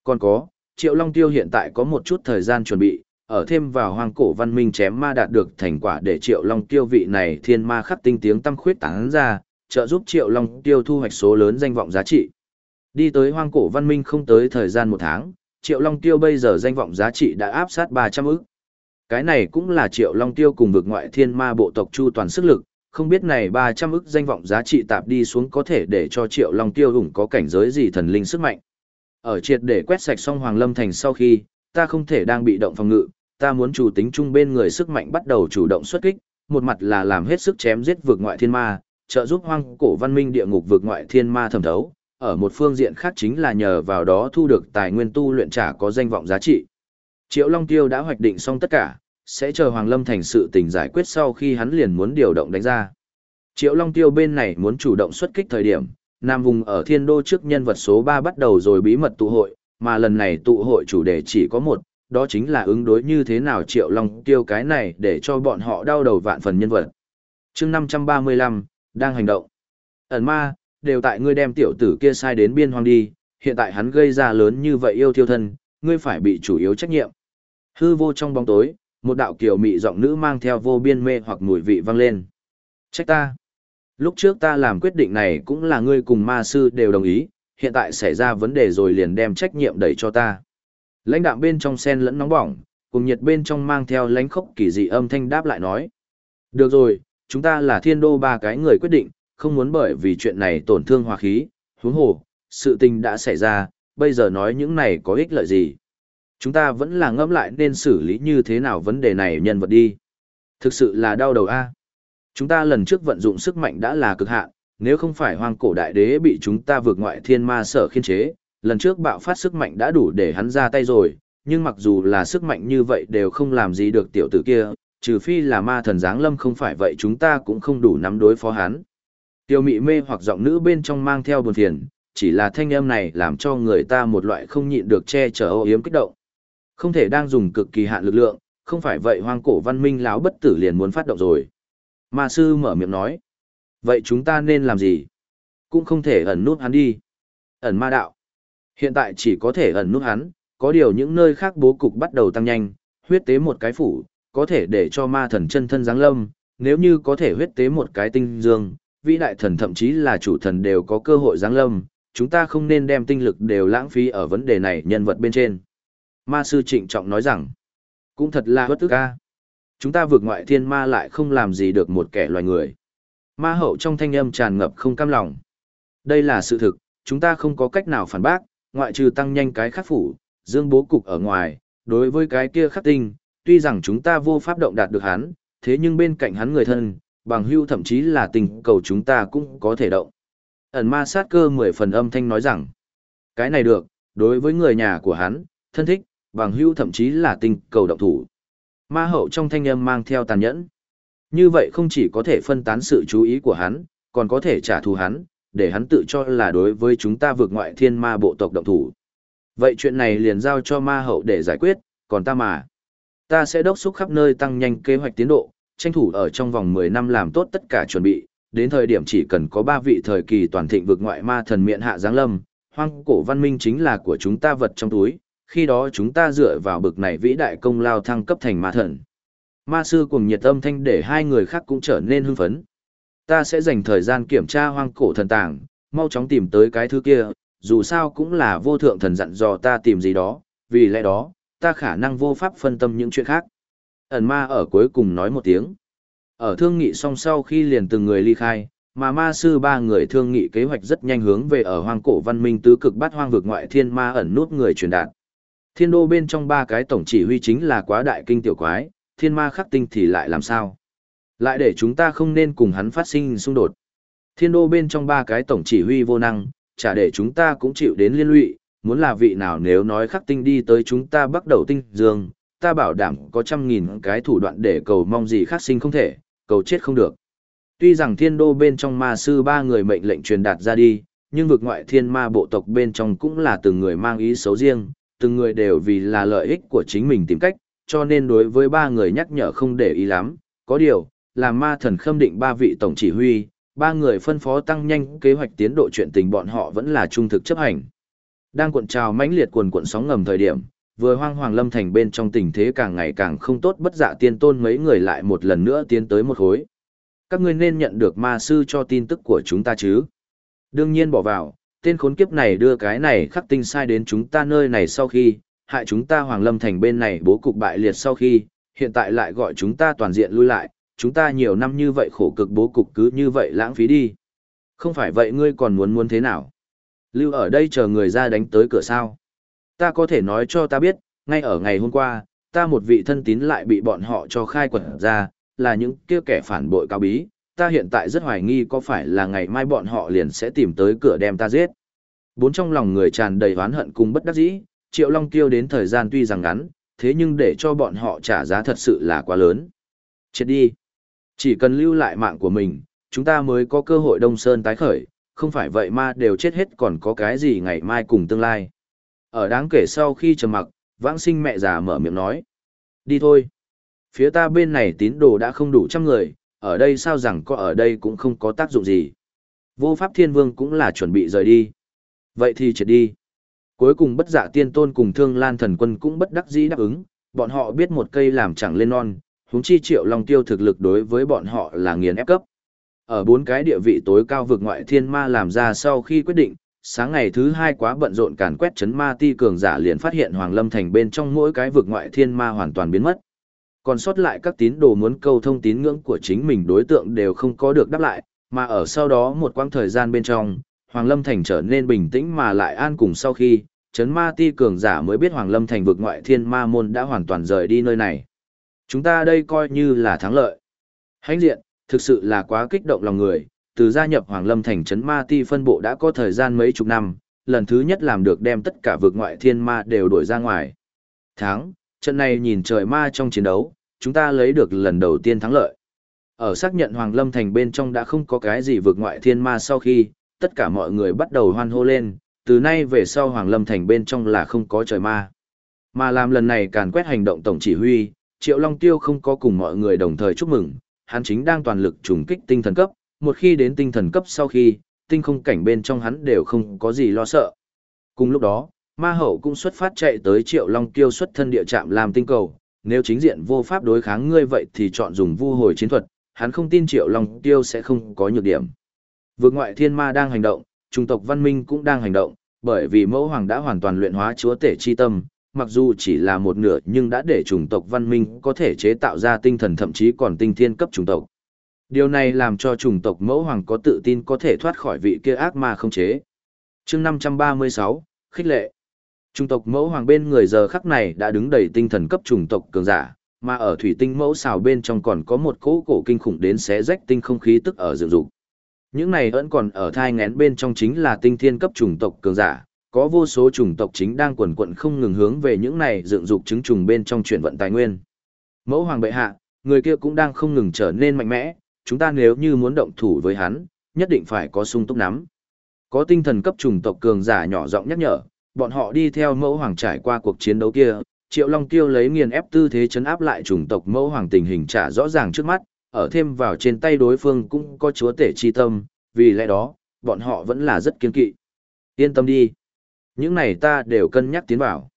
Còn có, Triệu Long Tiêu hiện tại có một chút thời gian chuẩn bị, ở thêm vào hoang cổ văn minh chém ma đạt được thành quả để Triệu Long Tiêu vị này thiên ma khắc tinh tiếng tâm khuyết tán ra, trợ giúp Triệu Long Tiêu thu hoạch số lớn danh vọng giá trị. Đi tới hoang cổ văn minh không tới thời gian một tháng, Triệu Long Tiêu bây giờ danh vọng giá trị đã áp sát 300 ức. Cái này cũng là Triệu Long Tiêu cùng vực ngoại thiên ma bộ tộc chu toàn sức lực, không biết này 300 ức danh vọng giá trị tạp đi xuống có thể để cho Triệu Long Tiêu hùng có cảnh giới gì thần linh sức mạnh. Ở triệt để quét sạch xong Hoàng Lâm Thành sau khi, ta không thể đang bị động phòng ngự, ta muốn chủ tính chung bên người sức mạnh bắt đầu chủ động xuất kích, một mặt là làm hết sức chém giết vực ngoại thiên ma, trợ giúp hoang cổ văn minh địa ngục vượt ngoại thiên ma thẩm thấu, ở một phương diện khác chính là nhờ vào đó thu được tài nguyên tu luyện trả có danh vọng giá trị. Triệu Long Tiêu đã hoạch định xong tất cả, sẽ chờ Hoàng Lâm thành sự tình giải quyết sau khi hắn liền muốn điều động đánh ra. Triệu Long Tiêu bên này muốn chủ động xuất kích thời điểm, Nam vùng ở thiên đô trước nhân vật số 3 bắt đầu rồi bí mật tụ hội, mà lần này tụ hội chủ đề chỉ có một, đó chính là ứng đối như thế nào Triệu Long Tiêu cái này để cho bọn họ đau đầu vạn phần nhân vật. chương 535, đang hành động. Ẩn ma, đều tại ngươi đem tiểu tử kia sai đến biên hoang đi, hiện tại hắn gây ra lớn như vậy yêu thiêu thân, ngươi phải bị chủ yếu trách nhiệm. Hư vô trong bóng tối, một đạo kiều mị giọng nữ mang theo vô biên mê hoặc mùi vị vang lên. Trách ta. Lúc trước ta làm quyết định này cũng là ngươi cùng ma sư đều đồng ý, hiện tại xảy ra vấn đề rồi liền đem trách nhiệm đẩy cho ta. Lãnh đạm bên trong sen lẫn nóng bỏng, cùng nhiệt bên trong mang theo lãnh khốc kỳ dị âm thanh đáp lại nói. Được rồi, chúng ta là thiên đô ba cái người quyết định, không muốn bởi vì chuyện này tổn thương hòa khí, huống hồ, sự tình đã xảy ra, bây giờ nói những này có ích lợi gì. Chúng ta vẫn là ngẫm lại nên xử lý như thế nào vấn đề này nhân vật đi. Thực sự là đau đầu a. À? Chúng ta lần trước vận dụng sức mạnh đã là cực hạn, nếu không phải hoang cổ đại đế bị chúng ta vượt ngoại thiên ma sở khiên chế, lần trước bạo phát sức mạnh đã đủ để hắn ra tay rồi, nhưng mặc dù là sức mạnh như vậy đều không làm gì được tiểu tử kia, trừ phi là ma thần giáng lâm không phải vậy chúng ta cũng không đủ nắm đối phó hắn. Tiêu mị mê hoặc giọng nữ bên trong mang theo buồn phiền, chỉ là thanh âm này làm cho người ta một loại không nhịn được che chở ô yếm kích động. Không thể đang dùng cực kỳ hạn lực lượng, không phải vậy hoang cổ văn minh láo bất tử liền muốn phát động rồi. Ma sư mở miệng nói. Vậy chúng ta nên làm gì? Cũng không thể ẩn nút hắn đi. Ẩn ma đạo. Hiện tại chỉ có thể ẩn nút hắn, có điều những nơi khác bố cục bắt đầu tăng nhanh, huyết tế một cái phủ, có thể để cho ma thần chân thân giáng lâm, nếu như có thể huyết tế một cái tinh dương, vĩ đại thần thậm chí là chủ thần đều có cơ hội giáng lâm, chúng ta không nên đem tinh lực đều lãng phí ở vấn đề này nhân vật bên trên. Ma sư trịnh trọng nói rằng, cũng thật là bất tức ca. Chúng ta vượt ngoại thiên ma lại không làm gì được một kẻ loài người. Ma hậu trong thanh âm tràn ngập không cam lòng. Đây là sự thực, chúng ta không có cách nào phản bác, ngoại trừ tăng nhanh cái khắc phủ, dương bố cục ở ngoài, đối với cái kia khắc tinh, tuy rằng chúng ta vô pháp động đạt được hắn, thế nhưng bên cạnh hắn người thân, bằng hưu thậm chí là tình cầu chúng ta cũng có thể động. Ẩn ma sát cơ mười phần âm thanh nói rằng, cái này được, đối với người nhà của hắn, thân thích, bằng hưu thậm chí là tình cầu động thủ. Ma hậu trong thanh âm mang theo tàn nhẫn. Như vậy không chỉ có thể phân tán sự chú ý của hắn, còn có thể trả thù hắn, để hắn tự cho là đối với chúng ta vượt ngoại thiên ma bộ tộc động thủ. Vậy chuyện này liền giao cho ma hậu để giải quyết, còn ta mà. Ta sẽ đốc xúc khắp nơi tăng nhanh kế hoạch tiến độ, tranh thủ ở trong vòng 10 năm làm tốt tất cả chuẩn bị, đến thời điểm chỉ cần có 3 vị thời kỳ toàn thịnh vực ngoại ma thần miệng hạ giáng lâm, hoang cổ văn minh chính là của chúng ta vật trong túi, khi đó chúng ta dựa vào bực này vĩ đại công lao thăng cấp thành ma thần. Ma sư cùng nhiệt âm thanh để hai người khác cũng trở nên hưng phấn. Ta sẽ dành thời gian kiểm tra hoang cổ thần tàng, mau chóng tìm tới cái thứ kia, dù sao cũng là vô thượng thần dặn dò ta tìm gì đó, vì lẽ đó, ta khả năng vô pháp phân tâm những chuyện khác. Ẩn ma ở cuối cùng nói một tiếng. Ở thương nghị xong sau khi liền từng người ly khai, mà ma sư ba người thương nghị kế hoạch rất nhanh hướng về ở hoang cổ văn minh tứ cực bát hoang vực ngoại thiên ma ẩn nút người truyền đạt. Thiên đô bên trong ba cái tổng chỉ huy chính là quá đại kinh tiểu quái, thiên ma khắc tinh thì lại làm sao? Lại để chúng ta không nên cùng hắn phát sinh xung đột. Thiên đô bên trong ba cái tổng chỉ huy vô năng, chả để chúng ta cũng chịu đến liên lụy, muốn là vị nào nếu nói khắc tinh đi tới chúng ta bắt đầu tinh dương, ta bảo đảm có trăm nghìn cái thủ đoạn để cầu mong gì khác sinh không thể, cầu chết không được. Tuy rằng thiên đô bên trong ma sư ba người mệnh lệnh truyền đạt ra đi, nhưng vực ngoại thiên ma bộ tộc bên trong cũng là từng người mang ý xấu riêng, từng người đều vì là lợi ích của chính mình tìm cách, cho nên đối với ba người nhắc nhở không để ý lắm. Có điều, là ma thần khâm định ba vị tổng chỉ huy, Ba người phân phó tăng nhanh kế hoạch tiến độ chuyện tình bọn họ vẫn là trung thực chấp hành. Đang cuộn trào mãnh liệt cuồn cuộn sóng ngầm thời điểm, vừa hoang hoàng lâm thành bên trong tình thế càng ngày càng không tốt bất dạ tiên tôn mấy người lại một lần nữa tiến tới một khối. Các ngươi nên nhận được ma sư cho tin tức của chúng ta chứ. Đương nhiên bỏ vào, tên khốn kiếp này đưa cái này khắc tinh sai đến chúng ta nơi này sau khi, hại chúng ta hoàng lâm thành bên này bố cục bại liệt sau khi, hiện tại lại gọi chúng ta toàn diện lui lại, chúng ta nhiều năm như vậy khổ cực bố cục cứ như vậy lãng phí đi. Không phải vậy ngươi còn muốn muốn thế nào? Lưu ở đây chờ người ra đánh tới cửa sao? Ta có thể nói cho ta biết, ngay ở ngày hôm qua, ta một vị thân tín lại bị bọn họ cho khai quật ra, là những kia kẻ phản bội cao bí, ta hiện tại rất hoài nghi có phải là ngày mai bọn họ liền sẽ tìm tới cửa đem ta giết. Bốn trong lòng người tràn đầy oán hận cùng bất đắc dĩ, Triệu Long Tiêu đến thời gian tuy rằng ngắn, thế nhưng để cho bọn họ trả giá thật sự là quá lớn. Chết đi. Chỉ cần lưu lại mạng của mình, chúng ta mới có cơ hội Đông Sơn tái khởi, không phải vậy mà đều chết hết còn có cái gì ngày mai cùng tương lai. Ở đáng kể sau khi trầm mặc, vãng sinh mẹ già mở miệng nói. Đi thôi. Phía ta bên này tín đồ đã không đủ trăm người, ở đây sao rằng có ở đây cũng không có tác dụng gì. Vô pháp thiên vương cũng là chuẩn bị rời đi. Vậy thì chết đi. Cuối cùng bất giả tiên tôn cùng thương lan thần quân cũng bất đắc dĩ đáp ứng, bọn họ biết một cây làm chẳng lên non, huống chi triệu long tiêu thực lực đối với bọn họ là nghiền ép cấp. Ở bốn cái địa vị tối cao vực ngoại thiên ma làm ra sau khi quyết định, sáng ngày thứ hai quá bận rộn càn quét chấn ma ti cường giả liền phát hiện Hoàng Lâm Thành bên trong mỗi cái vực ngoại thiên ma hoàn toàn biến mất. Còn sót lại các tín đồ muốn câu thông tín ngưỡng của chính mình đối tượng đều không có được đáp lại, mà ở sau đó một quãng thời gian bên trong, Hoàng Lâm Thành trở nên bình tĩnh mà lại an cùng sau khi, chấn ma ti cường giả mới biết Hoàng Lâm Thành vực ngoại thiên ma môn đã hoàn toàn rời đi nơi này. Chúng ta đây coi như là thắng lợi. Hãnh diện, thực sự là quá kích động lòng người, từ gia nhập Hoàng Lâm thành trấn ma ti phân bộ đã có thời gian mấy chục năm, lần thứ nhất làm được đem tất cả vực ngoại thiên ma đều đuổi ra ngoài. Thắng, trận này nhìn trời ma trong chiến đấu, chúng ta lấy được lần đầu tiên thắng lợi. Ở xác nhận Hoàng Lâm thành bên trong đã không có cái gì vực ngoại thiên ma sau khi, tất cả mọi người bắt đầu hoan hô lên, từ nay về sau Hoàng Lâm thành bên trong là không có trời ma. Mà làm lần này càn quét hành động tổng chỉ huy, Triệu Long Tiêu không có cùng mọi người đồng thời chúc mừng, hắn chính đang toàn lực trùng kích tinh thần cấp, một khi đến tinh thần cấp sau khi, tinh không cảnh bên trong hắn đều không có gì lo sợ. Cùng lúc đó, ma hậu cũng xuất phát chạy tới Triệu Long Tiêu xuất thân địa trạm làm tinh cầu, nếu chính diện vô pháp đối kháng ngươi vậy thì chọn dùng vu hồi chiến thuật, hắn không tin Triệu Long Tiêu sẽ không có nhược điểm. Vượt ngoại thiên ma đang hành động, trung tộc văn minh cũng đang hành động, bởi vì mẫu hoàng đã hoàn toàn luyện hóa chúa tể chi tâm, mặc dù chỉ là một nửa nhưng đã để chủng tộc văn minh có thể chế tạo ra tinh thần thậm chí còn tinh thiên cấp chủng tộc. Điều này làm cho chủng tộc mẫu hoàng có tự tin có thể thoát khỏi vị kia ác ma không chế. chương 536, khích lệ. Chủng tộc mẫu hoàng bên người giờ khắc này đã đứng đầy tinh thần cấp chủng tộc cường giả, mà ở thủy tinh mẫu xào bên trong còn có một cỗ cổ kinh khủng đến xé rách tinh không khí tức ở dự dục. Những này vẫn còn ở thai ngén bên trong chính là tinh thiên cấp chủng tộc cường giả, có vô số chủng tộc chính đang quần quận không ngừng hướng về những này dựng dục chứng trùng bên trong chuyển vận tài nguyên. Mẫu hoàng bệ hạ, người kia cũng đang không ngừng trở nên mạnh mẽ, chúng ta nếu như muốn động thủ với hắn, nhất định phải có sung túc nắm. Có tinh thần cấp chủng tộc cường giả nhỏ giọng nhắc nhở, bọn họ đi theo mẫu hoàng trải qua cuộc chiến đấu kia, Triệu Long Tiêu lấy nghiền ép tư thế chấn áp lại chủng tộc mẫu hoàng tình hình trả rõ ràng trước mắt, ở thêm vào trên tay đối phương cũng có chúa tể chi tâm, vì lẽ đó, bọn họ vẫn là rất kiên kỵ. Yên tâm đi. Những này ta đều cân nhắc tiến vào.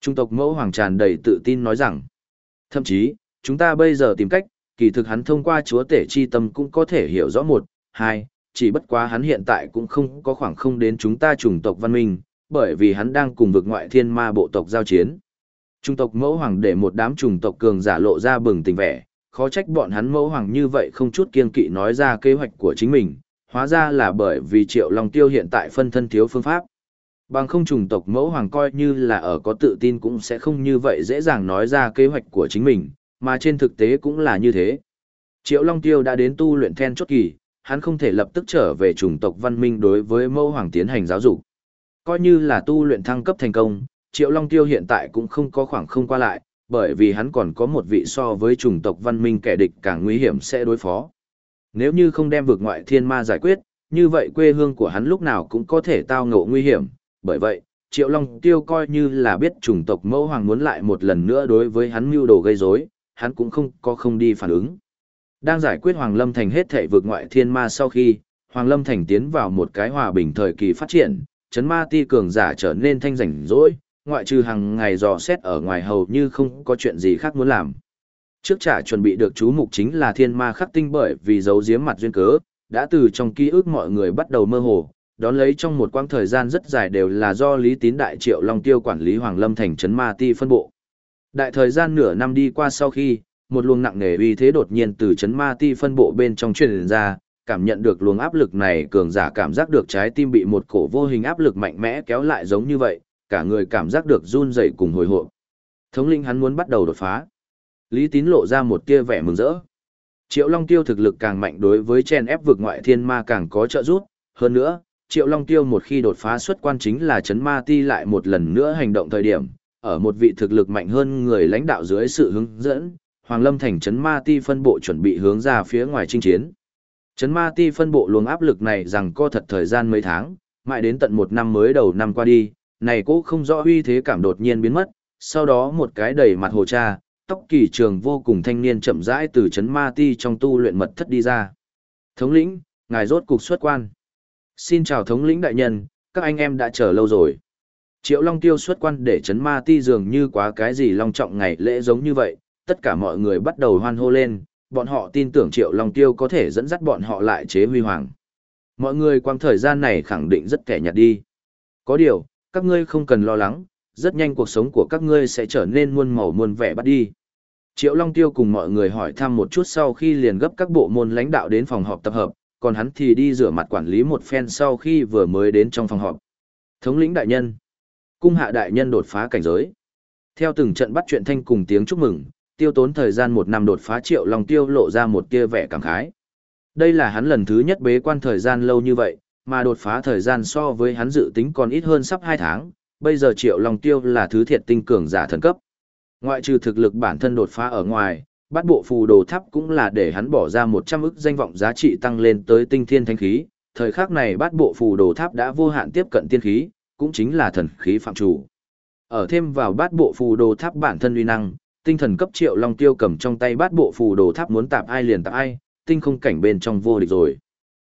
Trung tộc mẫu hoàng tràn đầy tự tin nói rằng, thậm chí, chúng ta bây giờ tìm cách, kỳ thực hắn thông qua chúa tể chi tâm cũng có thể hiểu rõ một, hai, chỉ bất quá hắn hiện tại cũng không có khoảng không đến chúng ta chủng tộc văn minh, bởi vì hắn đang cùng vực ngoại thiên ma bộ tộc giao chiến. Trung tộc mẫu hoàng để một đám chủng tộc cường giả lộ ra bừng tình vẻ, khó trách bọn hắn mẫu hoàng như vậy không chút kiên kỵ nói ra kế hoạch của chính mình, hóa ra là bởi vì triệu long tiêu hiện tại phân thân thiếu phương pháp. Bằng không trùng tộc mẫu hoàng coi như là ở có tự tin cũng sẽ không như vậy dễ dàng nói ra kế hoạch của chính mình, mà trên thực tế cũng là như thế. Triệu Long Tiêu đã đến tu luyện then chốt kỳ, hắn không thể lập tức trở về chủng tộc văn minh đối với mẫu hoàng tiến hành giáo dục. Coi như là tu luyện thăng cấp thành công, Triệu Long Tiêu hiện tại cũng không có khoảng không qua lại, bởi vì hắn còn có một vị so với chủng tộc văn minh kẻ địch càng nguy hiểm sẽ đối phó. Nếu như không đem vực ngoại thiên ma giải quyết, như vậy quê hương của hắn lúc nào cũng có thể tao ngộ nguy hiểm, bởi vậy, Triệu Long Tiêu coi như là biết chủng tộc mẫu hoàng muốn lại một lần nữa đối với hắn mưu đồ gây rối, hắn cũng không có không đi phản ứng. Đang giải quyết Hoàng Lâm Thành hết thể vượt ngoại thiên ma sau khi, Hoàng Lâm Thành tiến vào một cái hòa bình thời kỳ phát triển, chấn ma ti cường giả trở nên thanh rảnh rỗi, ngoại trừ hàng ngày dò xét ở ngoài hầu như không có chuyện gì khác muốn làm. Trước trả chuẩn bị được chú mục chính là thiên ma khắc tinh bởi vì giấu giếm mặt duyên cớ, đã từ trong ký ức mọi người bắt đầu mơ hồ, đón lấy trong một quãng thời gian rất dài đều là do Lý Tín Đại Triệu Long Tiêu quản lý Hoàng Lâm thành trấn Ma Ti phân bộ. Đại thời gian nửa năm đi qua sau khi, một luồng nặng nề uy thế đột nhiên từ trấn Ma Ti phân bộ bên trong truyền ra, cảm nhận được luồng áp lực này cường giả cảm giác được trái tim bị một cổ vô hình áp lực mạnh mẽ kéo lại giống như vậy, cả người cảm giác được run rẩy cùng hồi hộp. Thống linh hắn muốn bắt đầu đột phá. Lý Tín lộ ra một tia vẻ mừng rỡ. Triệu Long Tiêu thực lực càng mạnh đối với chen ép vực ngoại thiên ma càng có trợ giúp, hơn nữa, Triệu Long Tiêu một khi đột phá xuất quan chính là chấn ma ti lại một lần nữa hành động thời điểm, ở một vị thực lực mạnh hơn người lãnh đạo dưới sự hướng dẫn, Hoàng Lâm thành chấn ma ti phân bộ chuẩn bị hướng ra phía ngoài chinh chiến. Chấn ma ti phân bộ luồng áp lực này rằng co thật thời gian mấy tháng, mãi đến tận một năm mới đầu năm qua đi, này cũng không rõ uy thế cảm đột nhiên biến mất, sau đó một cái đầy mặt hồ cha, tóc kỳ trường vô cùng thanh niên chậm rãi từ chấn ma ti trong tu luyện mật thất đi ra. Thống lĩnh, ngài rốt cục xuất quan. Xin chào thống lĩnh đại nhân, các anh em đã chờ lâu rồi. Triệu Long Tiêu xuất quan để chấn ma ti dường như quá cái gì long trọng ngày lễ giống như vậy, tất cả mọi người bắt đầu hoan hô lên, bọn họ tin tưởng Triệu Long Tiêu có thể dẫn dắt bọn họ lại chế huy hoàng. Mọi người quang thời gian này khẳng định rất kẻ nhạt đi. Có điều, các ngươi không cần lo lắng, rất nhanh cuộc sống của các ngươi sẽ trở nên muôn màu muôn vẻ bắt đi. Triệu Long Tiêu cùng mọi người hỏi thăm một chút sau khi liền gấp các bộ môn lãnh đạo đến phòng họp tập hợp, còn hắn thì đi rửa mặt quản lý một phen sau khi vừa mới đến trong phòng họp. Thống lĩnh đại nhân, cung hạ đại nhân đột phá cảnh giới. Theo từng trận bắt chuyện thanh cùng tiếng chúc mừng, tiêu tốn thời gian một năm đột phá Triệu Long Tiêu lộ ra một tia vẻ cảm khái. Đây là hắn lần thứ nhất bế quan thời gian lâu như vậy, mà đột phá thời gian so với hắn dự tính còn ít hơn sắp 2 tháng, bây giờ Triệu Long Tiêu là thứ thiệt tinh cường giả thần cấp. Ngoại trừ thực lực bản thân đột phá ở ngoài, bát bộ phù đồ tháp cũng là để hắn bỏ ra 100 ức danh vọng giá trị tăng lên tới tinh thiên thanh khí. Thời khắc này bát bộ phù đồ tháp đã vô hạn tiếp cận tiên khí, cũng chính là thần khí phạm chủ. Ở thêm vào bát bộ phù đồ tháp bản thân uy năng, tinh thần cấp triệu long tiêu cầm trong tay bát bộ phù đồ tháp muốn tạp ai liền tạp ai, tinh không cảnh bên trong vô địch rồi.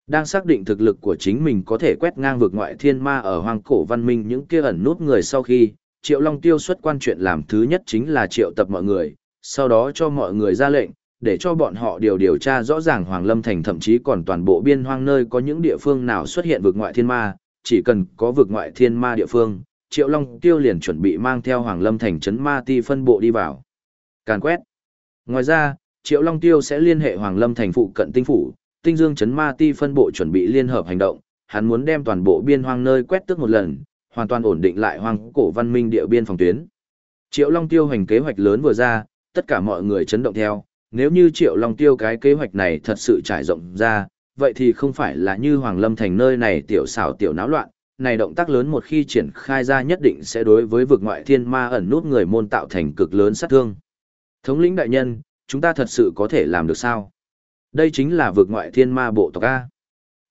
Đang xác định thực lực của chính mình có thể quét ngang vực ngoại thiên ma ở hoang cổ văn minh những kia ẩn nút người sau khi, Triệu Long Tiêu xuất quan chuyện làm thứ nhất chính là triệu tập mọi người, sau đó cho mọi người ra lệnh, để cho bọn họ điều điều tra rõ ràng Hoàng Lâm Thành thậm chí còn toàn bộ biên hoang nơi có những địa phương nào xuất hiện vực ngoại thiên ma, chỉ cần có vực ngoại thiên ma địa phương, Triệu Long Tiêu liền chuẩn bị mang theo Hoàng Lâm Thành chấn ma ti phân bộ đi vào. Càn quét. Ngoài ra, Triệu Long Tiêu sẽ liên hệ Hoàng Lâm Thành phụ cận tinh phủ, tinh dương chấn ma ti phân bộ chuẩn bị liên hợp hành động, hắn muốn đem toàn bộ biên hoang nơi quét tước một lần, hoàn toàn ổn định lại hoang cổ văn minh địa biên phòng tuyến. Triệu Long Tiêu hành kế hoạch lớn vừa ra, tất cả mọi người chấn động theo, nếu như Triệu Long Tiêu cái kế hoạch này thật sự trải rộng ra, vậy thì không phải là như Hoàng Lâm thành nơi này tiểu xảo tiểu náo loạn, này động tác lớn một khi triển khai ra nhất định sẽ đối với vực ngoại thiên ma ẩn nút người môn tạo thành cực lớn sát thương. Thống lĩnh đại nhân, chúng ta thật sự có thể làm được sao? Đây chính là vực ngoại thiên ma bộ tộc A.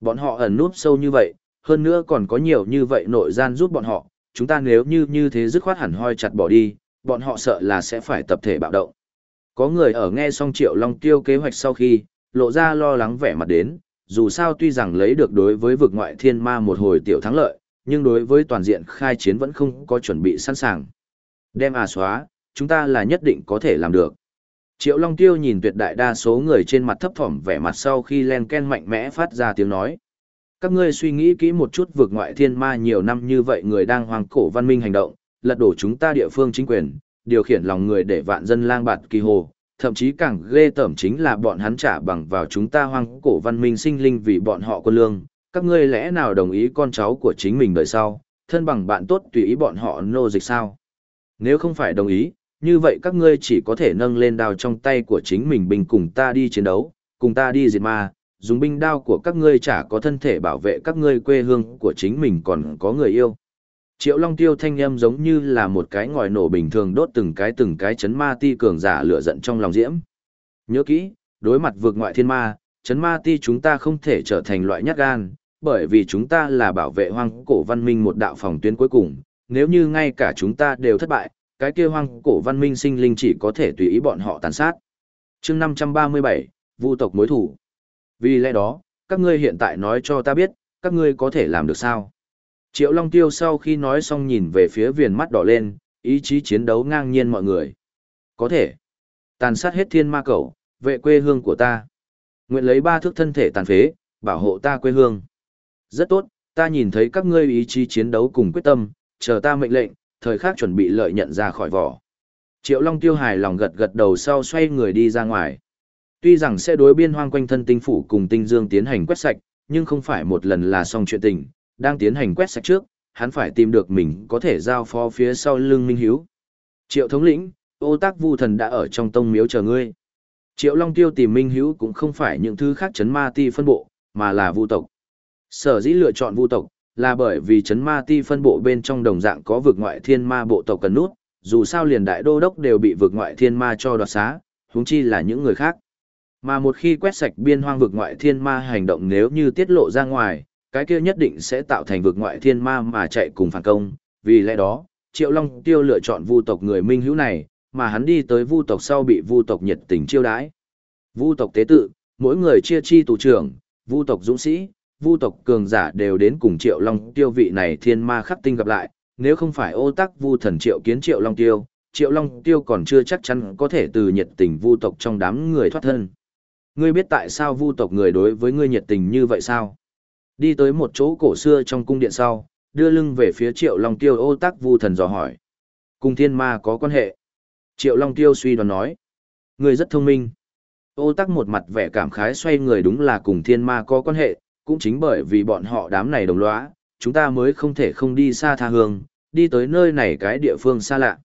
Bọn họ ẩn nút sâu như vậy, hơn nữa còn có nhiều như vậy nội gian giúp bọn họ, chúng ta nếu như như thế dứt khoát hẳn hoi chặt bỏ đi, bọn họ sợ là sẽ phải tập thể bạo động. Có người ở nghe xong Triệu Long Tiêu kế hoạch sau khi, lộ ra lo lắng vẻ mặt đến, dù sao tuy rằng lấy được đối với vực ngoại thiên ma một hồi tiểu thắng lợi, nhưng đối với toàn diện khai chiến vẫn không có chuẩn bị sẵn sàng. Đem à xóa, chúng ta là nhất định có thể làm được. Triệu Long Tiêu nhìn tuyệt đại đa số người trên mặt thấp thỏm vẻ mặt sau khi len ken mạnh mẽ phát ra tiếng nói. Các ngươi suy nghĩ kỹ một chút vực ngoại thiên ma nhiều năm như vậy người đang hoàng cổ văn minh hành động, lật đổ chúng ta địa phương chính quyền, điều khiển lòng người để vạn dân lang bạt kỳ hồ, thậm chí càng ghê tởm chính là bọn hắn trả bằng vào chúng ta hoang cổ văn minh sinh linh vì bọn họ quân lương. Các ngươi lẽ nào đồng ý con cháu của chính mình đời sau, thân bằng bạn tốt tùy ý bọn họ nô dịch sao? Nếu không phải đồng ý, như vậy các ngươi chỉ có thể nâng lên đao trong tay của chính mình bình cùng ta đi chiến đấu, cùng ta đi diệt ma, dùng binh đao của các ngươi chả có thân thể bảo vệ các ngươi quê hương của chính mình còn có người yêu. Triệu Long Tiêu thanh âm giống như là một cái ngòi nổ bình thường đốt từng cái từng cái chấn ma ti cường giả lửa giận trong lòng diễm. Nhớ kỹ, đối mặt vượt ngoại thiên ma, chấn ma ti chúng ta không thể trở thành loại nhát gan, bởi vì chúng ta là bảo vệ hoang cổ văn minh một đạo phòng tuyến cuối cùng, nếu như ngay cả chúng ta đều thất bại, cái kia hoang cổ văn minh sinh linh chỉ có thể tùy ý bọn họ tàn sát. chương 537, vu tộc mối thủ. Vì lẽ đó, các ngươi hiện tại nói cho ta biết, các ngươi có thể làm được sao? Triệu Long Tiêu sau khi nói xong nhìn về phía viền mắt đỏ lên, ý chí chiến đấu ngang nhiên mọi người. Có thể. Tàn sát hết thiên ma cầu, vệ quê hương của ta. Nguyện lấy ba thước thân thể tàn phế, bảo hộ ta quê hương. Rất tốt, ta nhìn thấy các ngươi ý chí chiến đấu cùng quyết tâm, chờ ta mệnh lệnh, thời khắc chuẩn bị lợi nhận ra khỏi vỏ. Triệu Long Tiêu hài lòng gật gật đầu sau xoay người đi ra ngoài. Tuy rằng sẽ đối biên hoang quanh thân tinh phủ cùng tinh dương tiến hành quét sạch, nhưng không phải một lần là xong chuyện tình, đang tiến hành quét sạch trước, hắn phải tìm được mình có thể giao phó phía sau lưng Minh Hiếu. Triệu thống lĩnh, ô tác vu thần đã ở trong tông miếu chờ ngươi. Triệu Long Tiêu tìm Minh Hiếu cũng không phải những thứ khác chấn ma ti phân bộ, mà là vu tộc. Sở dĩ lựa chọn vu tộc, là bởi vì chấn ma ti phân bộ bên trong đồng dạng có vực ngoại thiên ma bộ tộc cần nút, dù sao liền đại đô đốc đều bị vực ngoại thiên ma cho đoạt xá, huống chi là những người khác. Mà một khi quét sạch biên hoang vực ngoại thiên ma hành động nếu như tiết lộ ra ngoài, cái kia nhất định sẽ tạo thành vực ngoại thiên ma mà chạy cùng phản công, vì lẽ đó, Triệu Long Tiêu lựa chọn vu tộc người minh hữu này, mà hắn đi tới vu tộc sau bị vu tộc nhiệt tình chiêu đãi. Vu tộc tế tự, mỗi người chia chi tù trưởng, vu tộc dũng sĩ, vu tộc cường giả đều đến cùng Triệu Long Tiêu vị này thiên ma khắc tinh gặp lại, nếu không phải ô tắc vu thần Triệu kiến Triệu Long Tiêu, Triệu Long Tiêu còn chưa chắc chắn có thể từ nhiệt tình vu tộc trong đám người thoát thân. Ngươi biết tại sao vu tộc người đối với ngươi nhiệt tình như vậy sao? Đi tới một chỗ cổ xưa trong cung điện sau, đưa lưng về phía Triệu Long Tiêu ô tắc vu thần dò hỏi. Cùng thiên ma có quan hệ. Triệu Long Tiêu suy đoán nói. người rất thông minh. Ô tắc một mặt vẻ cảm khái xoay người đúng là cùng thiên ma có quan hệ, cũng chính bởi vì bọn họ đám này đồng lõa, chúng ta mới không thể không đi xa tha hương, đi tới nơi này cái địa phương xa lạ.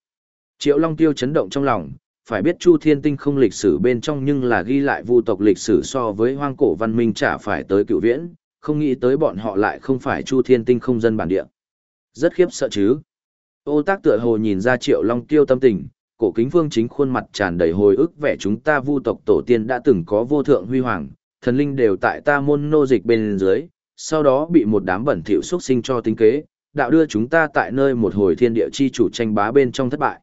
Triệu Long Tiêu chấn động trong lòng, phải biết Chu Thiên Tinh không lịch sử bên trong nhưng là ghi lại vu tộc lịch sử so với hoang cổ văn minh chả phải tới cựu viễn, không nghĩ tới bọn họ lại không phải Chu Thiên Tinh không dân bản địa. Rất khiếp sợ chứ. Ô tác tựa hồ nhìn ra Triệu Long Tiêu tâm tình, cổ kính phương chính khuôn mặt tràn đầy hồi ức vẻ chúng ta vu tộc tổ tiên đã từng có vô thượng huy hoàng, thần linh đều tại ta môn nô dịch bên dưới, sau đó bị một đám bẩn thỉu xuất sinh cho tính kế, đạo đưa chúng ta tại nơi một hồi thiên địa chi chủ tranh bá bên trong thất bại.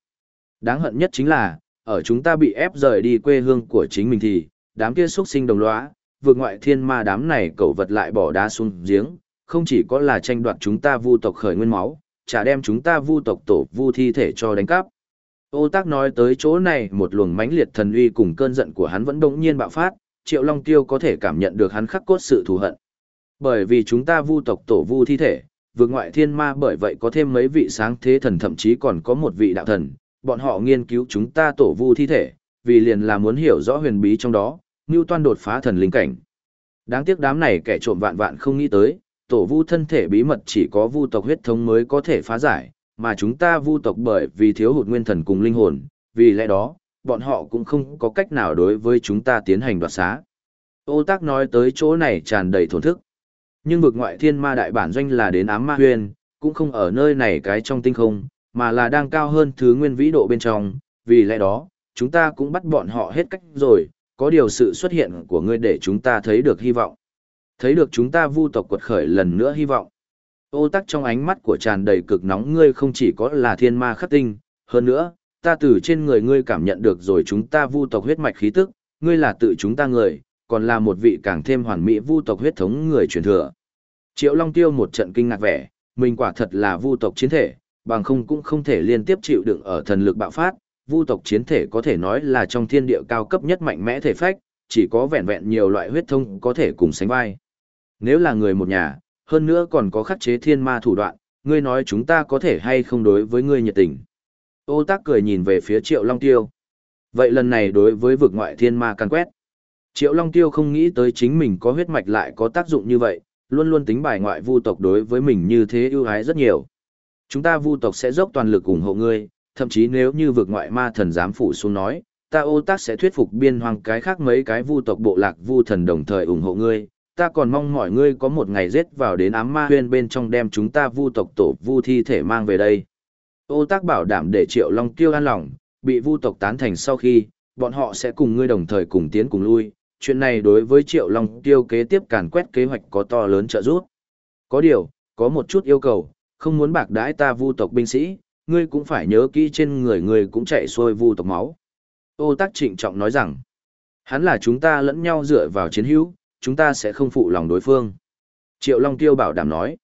Đáng hận nhất chính là, ở chúng ta bị ép rời đi quê hương của chính mình thì, đám kia xuất sinh đồng lõa, vượt ngoại thiên ma đám này cẩu vật lại bỏ đá xuống giếng, không chỉ có là tranh đoạt chúng ta vu tộc khởi nguyên máu, chả đem chúng ta vu tộc tổ vu thi thể cho đánh cắp. Ô tác nói tới chỗ này một luồng mãnh liệt thần uy cùng cơn giận của hắn vẫn đống nhiên bạo phát, Triệu Long Tiêu có thể cảm nhận được hắn khắc cốt sự thù hận. Bởi vì chúng ta vu tộc tổ vu thi thể, vượt ngoại thiên ma bởi vậy có thêm mấy vị sáng thế thần thậm chí còn có một vị đạo thần, bọn họ nghiên cứu chúng ta tổ vu thi thể, vì liền là muốn hiểu rõ huyền bí trong đó, ngưu toan đột phá thần linh cảnh. Đáng tiếc đám này kẻ trộm vạn vạn không nghĩ tới, tổ vu thân thể bí mật chỉ có vu tộc huyết thống mới có thể phá giải, mà chúng ta vu tộc bởi vì thiếu hụt nguyên thần cùng linh hồn, vì lẽ đó, bọn họ cũng không có cách nào đối với chúng ta tiến hành đoạt xá. Ô tác nói tới chỗ này tràn đầy thổn thức. Nhưng vực ngoại thiên ma đại bản doanh là đến ám ma huyền, cũng không ở nơi này cái trong tinh không, mà là đang cao hơn thứ nguyên vĩ độ bên trong, vì lẽ đó, chúng ta cũng bắt bọn họ hết cách rồi, có điều sự xuất hiện của ngươi để chúng ta thấy được hy vọng. Thấy được chúng ta vu tộc quật khởi lần nữa hy vọng. Ô tắc trong ánh mắt của tràn đầy cực nóng ngươi không chỉ có là thiên ma khắc tinh, hơn nữa, ta từ trên người ngươi cảm nhận được rồi chúng ta vu tộc huyết mạch khí tức, ngươi là tự chúng ta người, còn là một vị càng thêm hoàn mỹ vu tộc huyết thống người truyền thừa. Triệu Long Tiêu một trận kinh ngạc vẻ, mình quả thật là vu tộc chiến thể, bằng không cũng không thể liên tiếp chịu đựng ở thần lực bạo phát, vu tộc chiến thể có thể nói là trong thiên địa cao cấp nhất mạnh mẽ thể phách, chỉ có vẹn vẹn nhiều loại huyết thông có thể cùng sánh vai. Nếu là người một nhà, hơn nữa còn có khắc chế thiên ma thủ đoạn, ngươi nói chúng ta có thể hay không đối với ngươi nhiệt tình. Ô tác cười nhìn về phía Triệu Long Tiêu. Vậy lần này đối với vực ngoại thiên ma căn quét. Triệu Long Tiêu không nghĩ tới chính mình có huyết mạch lại có tác dụng như vậy, luôn luôn tính bài ngoại vu tộc đối với mình như thế ưu ái rất nhiều. Chúng ta vu tộc sẽ dốc toàn lực ủng hộ ngươi, thậm chí nếu như vực ngoại ma thần giám phủ xuống nói, ta ô tác sẽ thuyết phục biên hoàng cái khác mấy cái vu tộc bộ lạc vu thần đồng thời ủng hộ ngươi. Ta còn mong mọi ngươi có một ngày giết vào đến ám ma huyên bên trong đem chúng ta vu tộc tổ vu thi thể mang về đây. Ô tác bảo đảm để triệu long tiêu an lòng, bị vu tộc tán thành sau khi, bọn họ sẽ cùng ngươi đồng thời cùng tiến cùng lui. Chuyện này đối với triệu long tiêu kế tiếp càn quét kế hoạch có to lớn trợ giúp. Có điều, có một chút yêu cầu, không muốn bạc đãi ta vu tộc binh sĩ, ngươi cũng phải nhớ kỹ trên người ngươi cũng chạy xuôi vu tộc máu. Ô tác trịnh trọng nói rằng, Hắn là chúng ta lẫn nhau dựa vào chiến hữu, chúng ta sẽ không phụ lòng đối phương. Triệu Long Tiêu bảo đảm nói.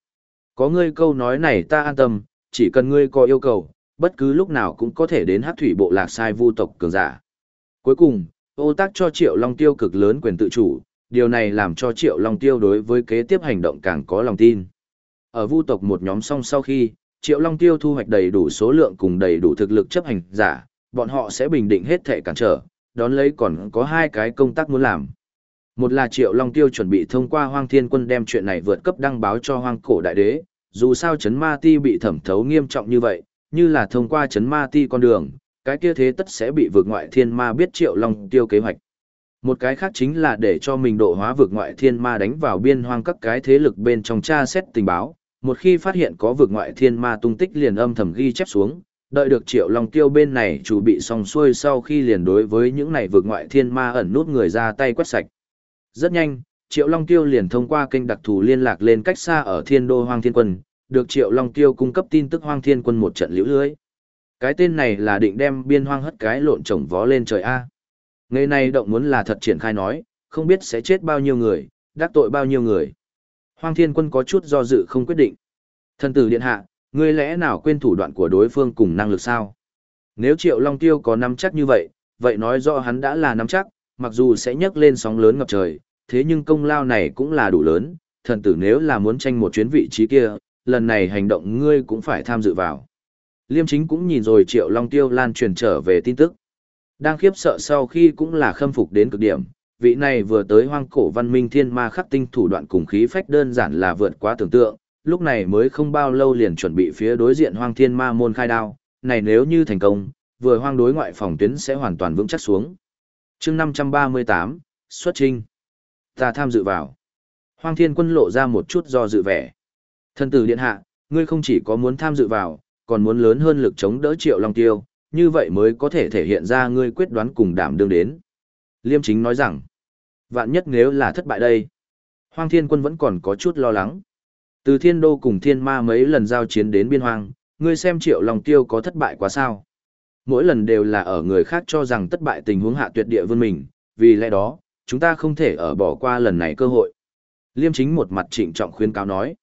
Có ngươi câu nói này ta an tâm, chỉ cần ngươi có yêu cầu, bất cứ lúc nào cũng có thể đến hát thủy bộ lạc sai vu tộc cường giả. Cuối cùng, ô tác cho Triệu Long Tiêu cực lớn quyền tự chủ, điều này làm cho Triệu Long Tiêu đối với kế tiếp hành động càng có lòng tin. Ở vu tộc một nhóm xong sau khi, Triệu Long Tiêu thu hoạch đầy đủ số lượng cùng đầy đủ thực lực chấp hành giả, bọn họ sẽ bình định hết thể cản trở, đón lấy còn có hai cái công tác muốn làm. Một là Triệu Long Tiêu chuẩn bị thông qua Hoang Thiên Quân đem chuyện này vượt cấp đăng báo cho Hoang Cổ Đại Đế, dù sao Trấn ma ti bị thẩm thấu nghiêm trọng như vậy, như là thông qua Trấn ma ti con đường, cái kia thế tất sẽ bị vượt ngoại thiên ma biết Triệu Long Tiêu kế hoạch. Một cái khác chính là để cho mình độ hóa vượt ngoại thiên ma đánh vào biên hoang các cái thế lực bên trong tra xét tình báo, một khi phát hiện có vượt ngoại thiên ma tung tích liền âm thầm ghi chép xuống, đợi được triệu long tiêu bên này chủ bị xong xuôi sau khi liền đối với những này vượt ngoại thiên ma ẩn nút người ra tay quét sạch. Rất nhanh, triệu long tiêu liền thông qua kênh đặc thù liên lạc lên cách xa ở thiên đô hoang thiên quân, được triệu long tiêu cung cấp tin tức hoang thiên quân một trận liễu lưới. Cái tên này là định đem biên hoang hất cái lộn trồng vó lên trời A. Ngày này động muốn là thật triển khai nói, không biết sẽ chết bao nhiêu người, đắc tội bao nhiêu người. Hoang thiên quân có chút do dự không quyết định. Thần tử điện hạ, ngươi lẽ nào quên thủ đoạn của đối phương cùng năng lực sao? Nếu Triệu Long Tiêu có nắm chắc như vậy, vậy nói rõ hắn đã là nắm chắc, mặc dù sẽ nhấc lên sóng lớn ngập trời, thế nhưng công lao này cũng là đủ lớn, thần tử nếu là muốn tranh một chuyến vị trí kia, lần này hành động ngươi cũng phải tham dự vào. Liêm chính cũng nhìn rồi Triệu Long Tiêu lan truyền trở về tin tức. Đang khiếp sợ sau khi cũng là khâm phục đến cực điểm, vị này vừa tới hoang cổ văn minh thiên ma khắc tinh thủ đoạn cùng khí phách đơn giản là vượt quá tưởng tượng, lúc này mới không bao lâu liền chuẩn bị phía đối diện hoang thiên ma môn khai đao, này nếu như thành công, vừa hoang đối ngoại phòng tuyến sẽ hoàn toàn vững chắc xuống. chương 538, xuất trinh. Ta tham dự vào. Hoang thiên quân lộ ra một chút do dự vẻ. Thân tử điện hạ, ngươi không chỉ có muốn tham dự vào, còn muốn lớn hơn lực chống đỡ triệu long tiêu, như vậy mới có thể thể hiện ra ngươi quyết đoán cùng đảm đương đến. Liêm chính nói rằng, vạn nhất nếu là thất bại đây. Hoang thiên quân vẫn còn có chút lo lắng. Từ thiên đô cùng thiên ma mấy lần giao chiến đến biên hoang, ngươi xem triệu lòng tiêu có thất bại quá sao. Mỗi lần đều là ở người khác cho rằng thất bại tình huống hạ tuyệt địa vươn mình, vì lẽ đó, chúng ta không thể ở bỏ qua lần này cơ hội. Liêm chính một mặt trịnh trọng khuyên cáo nói.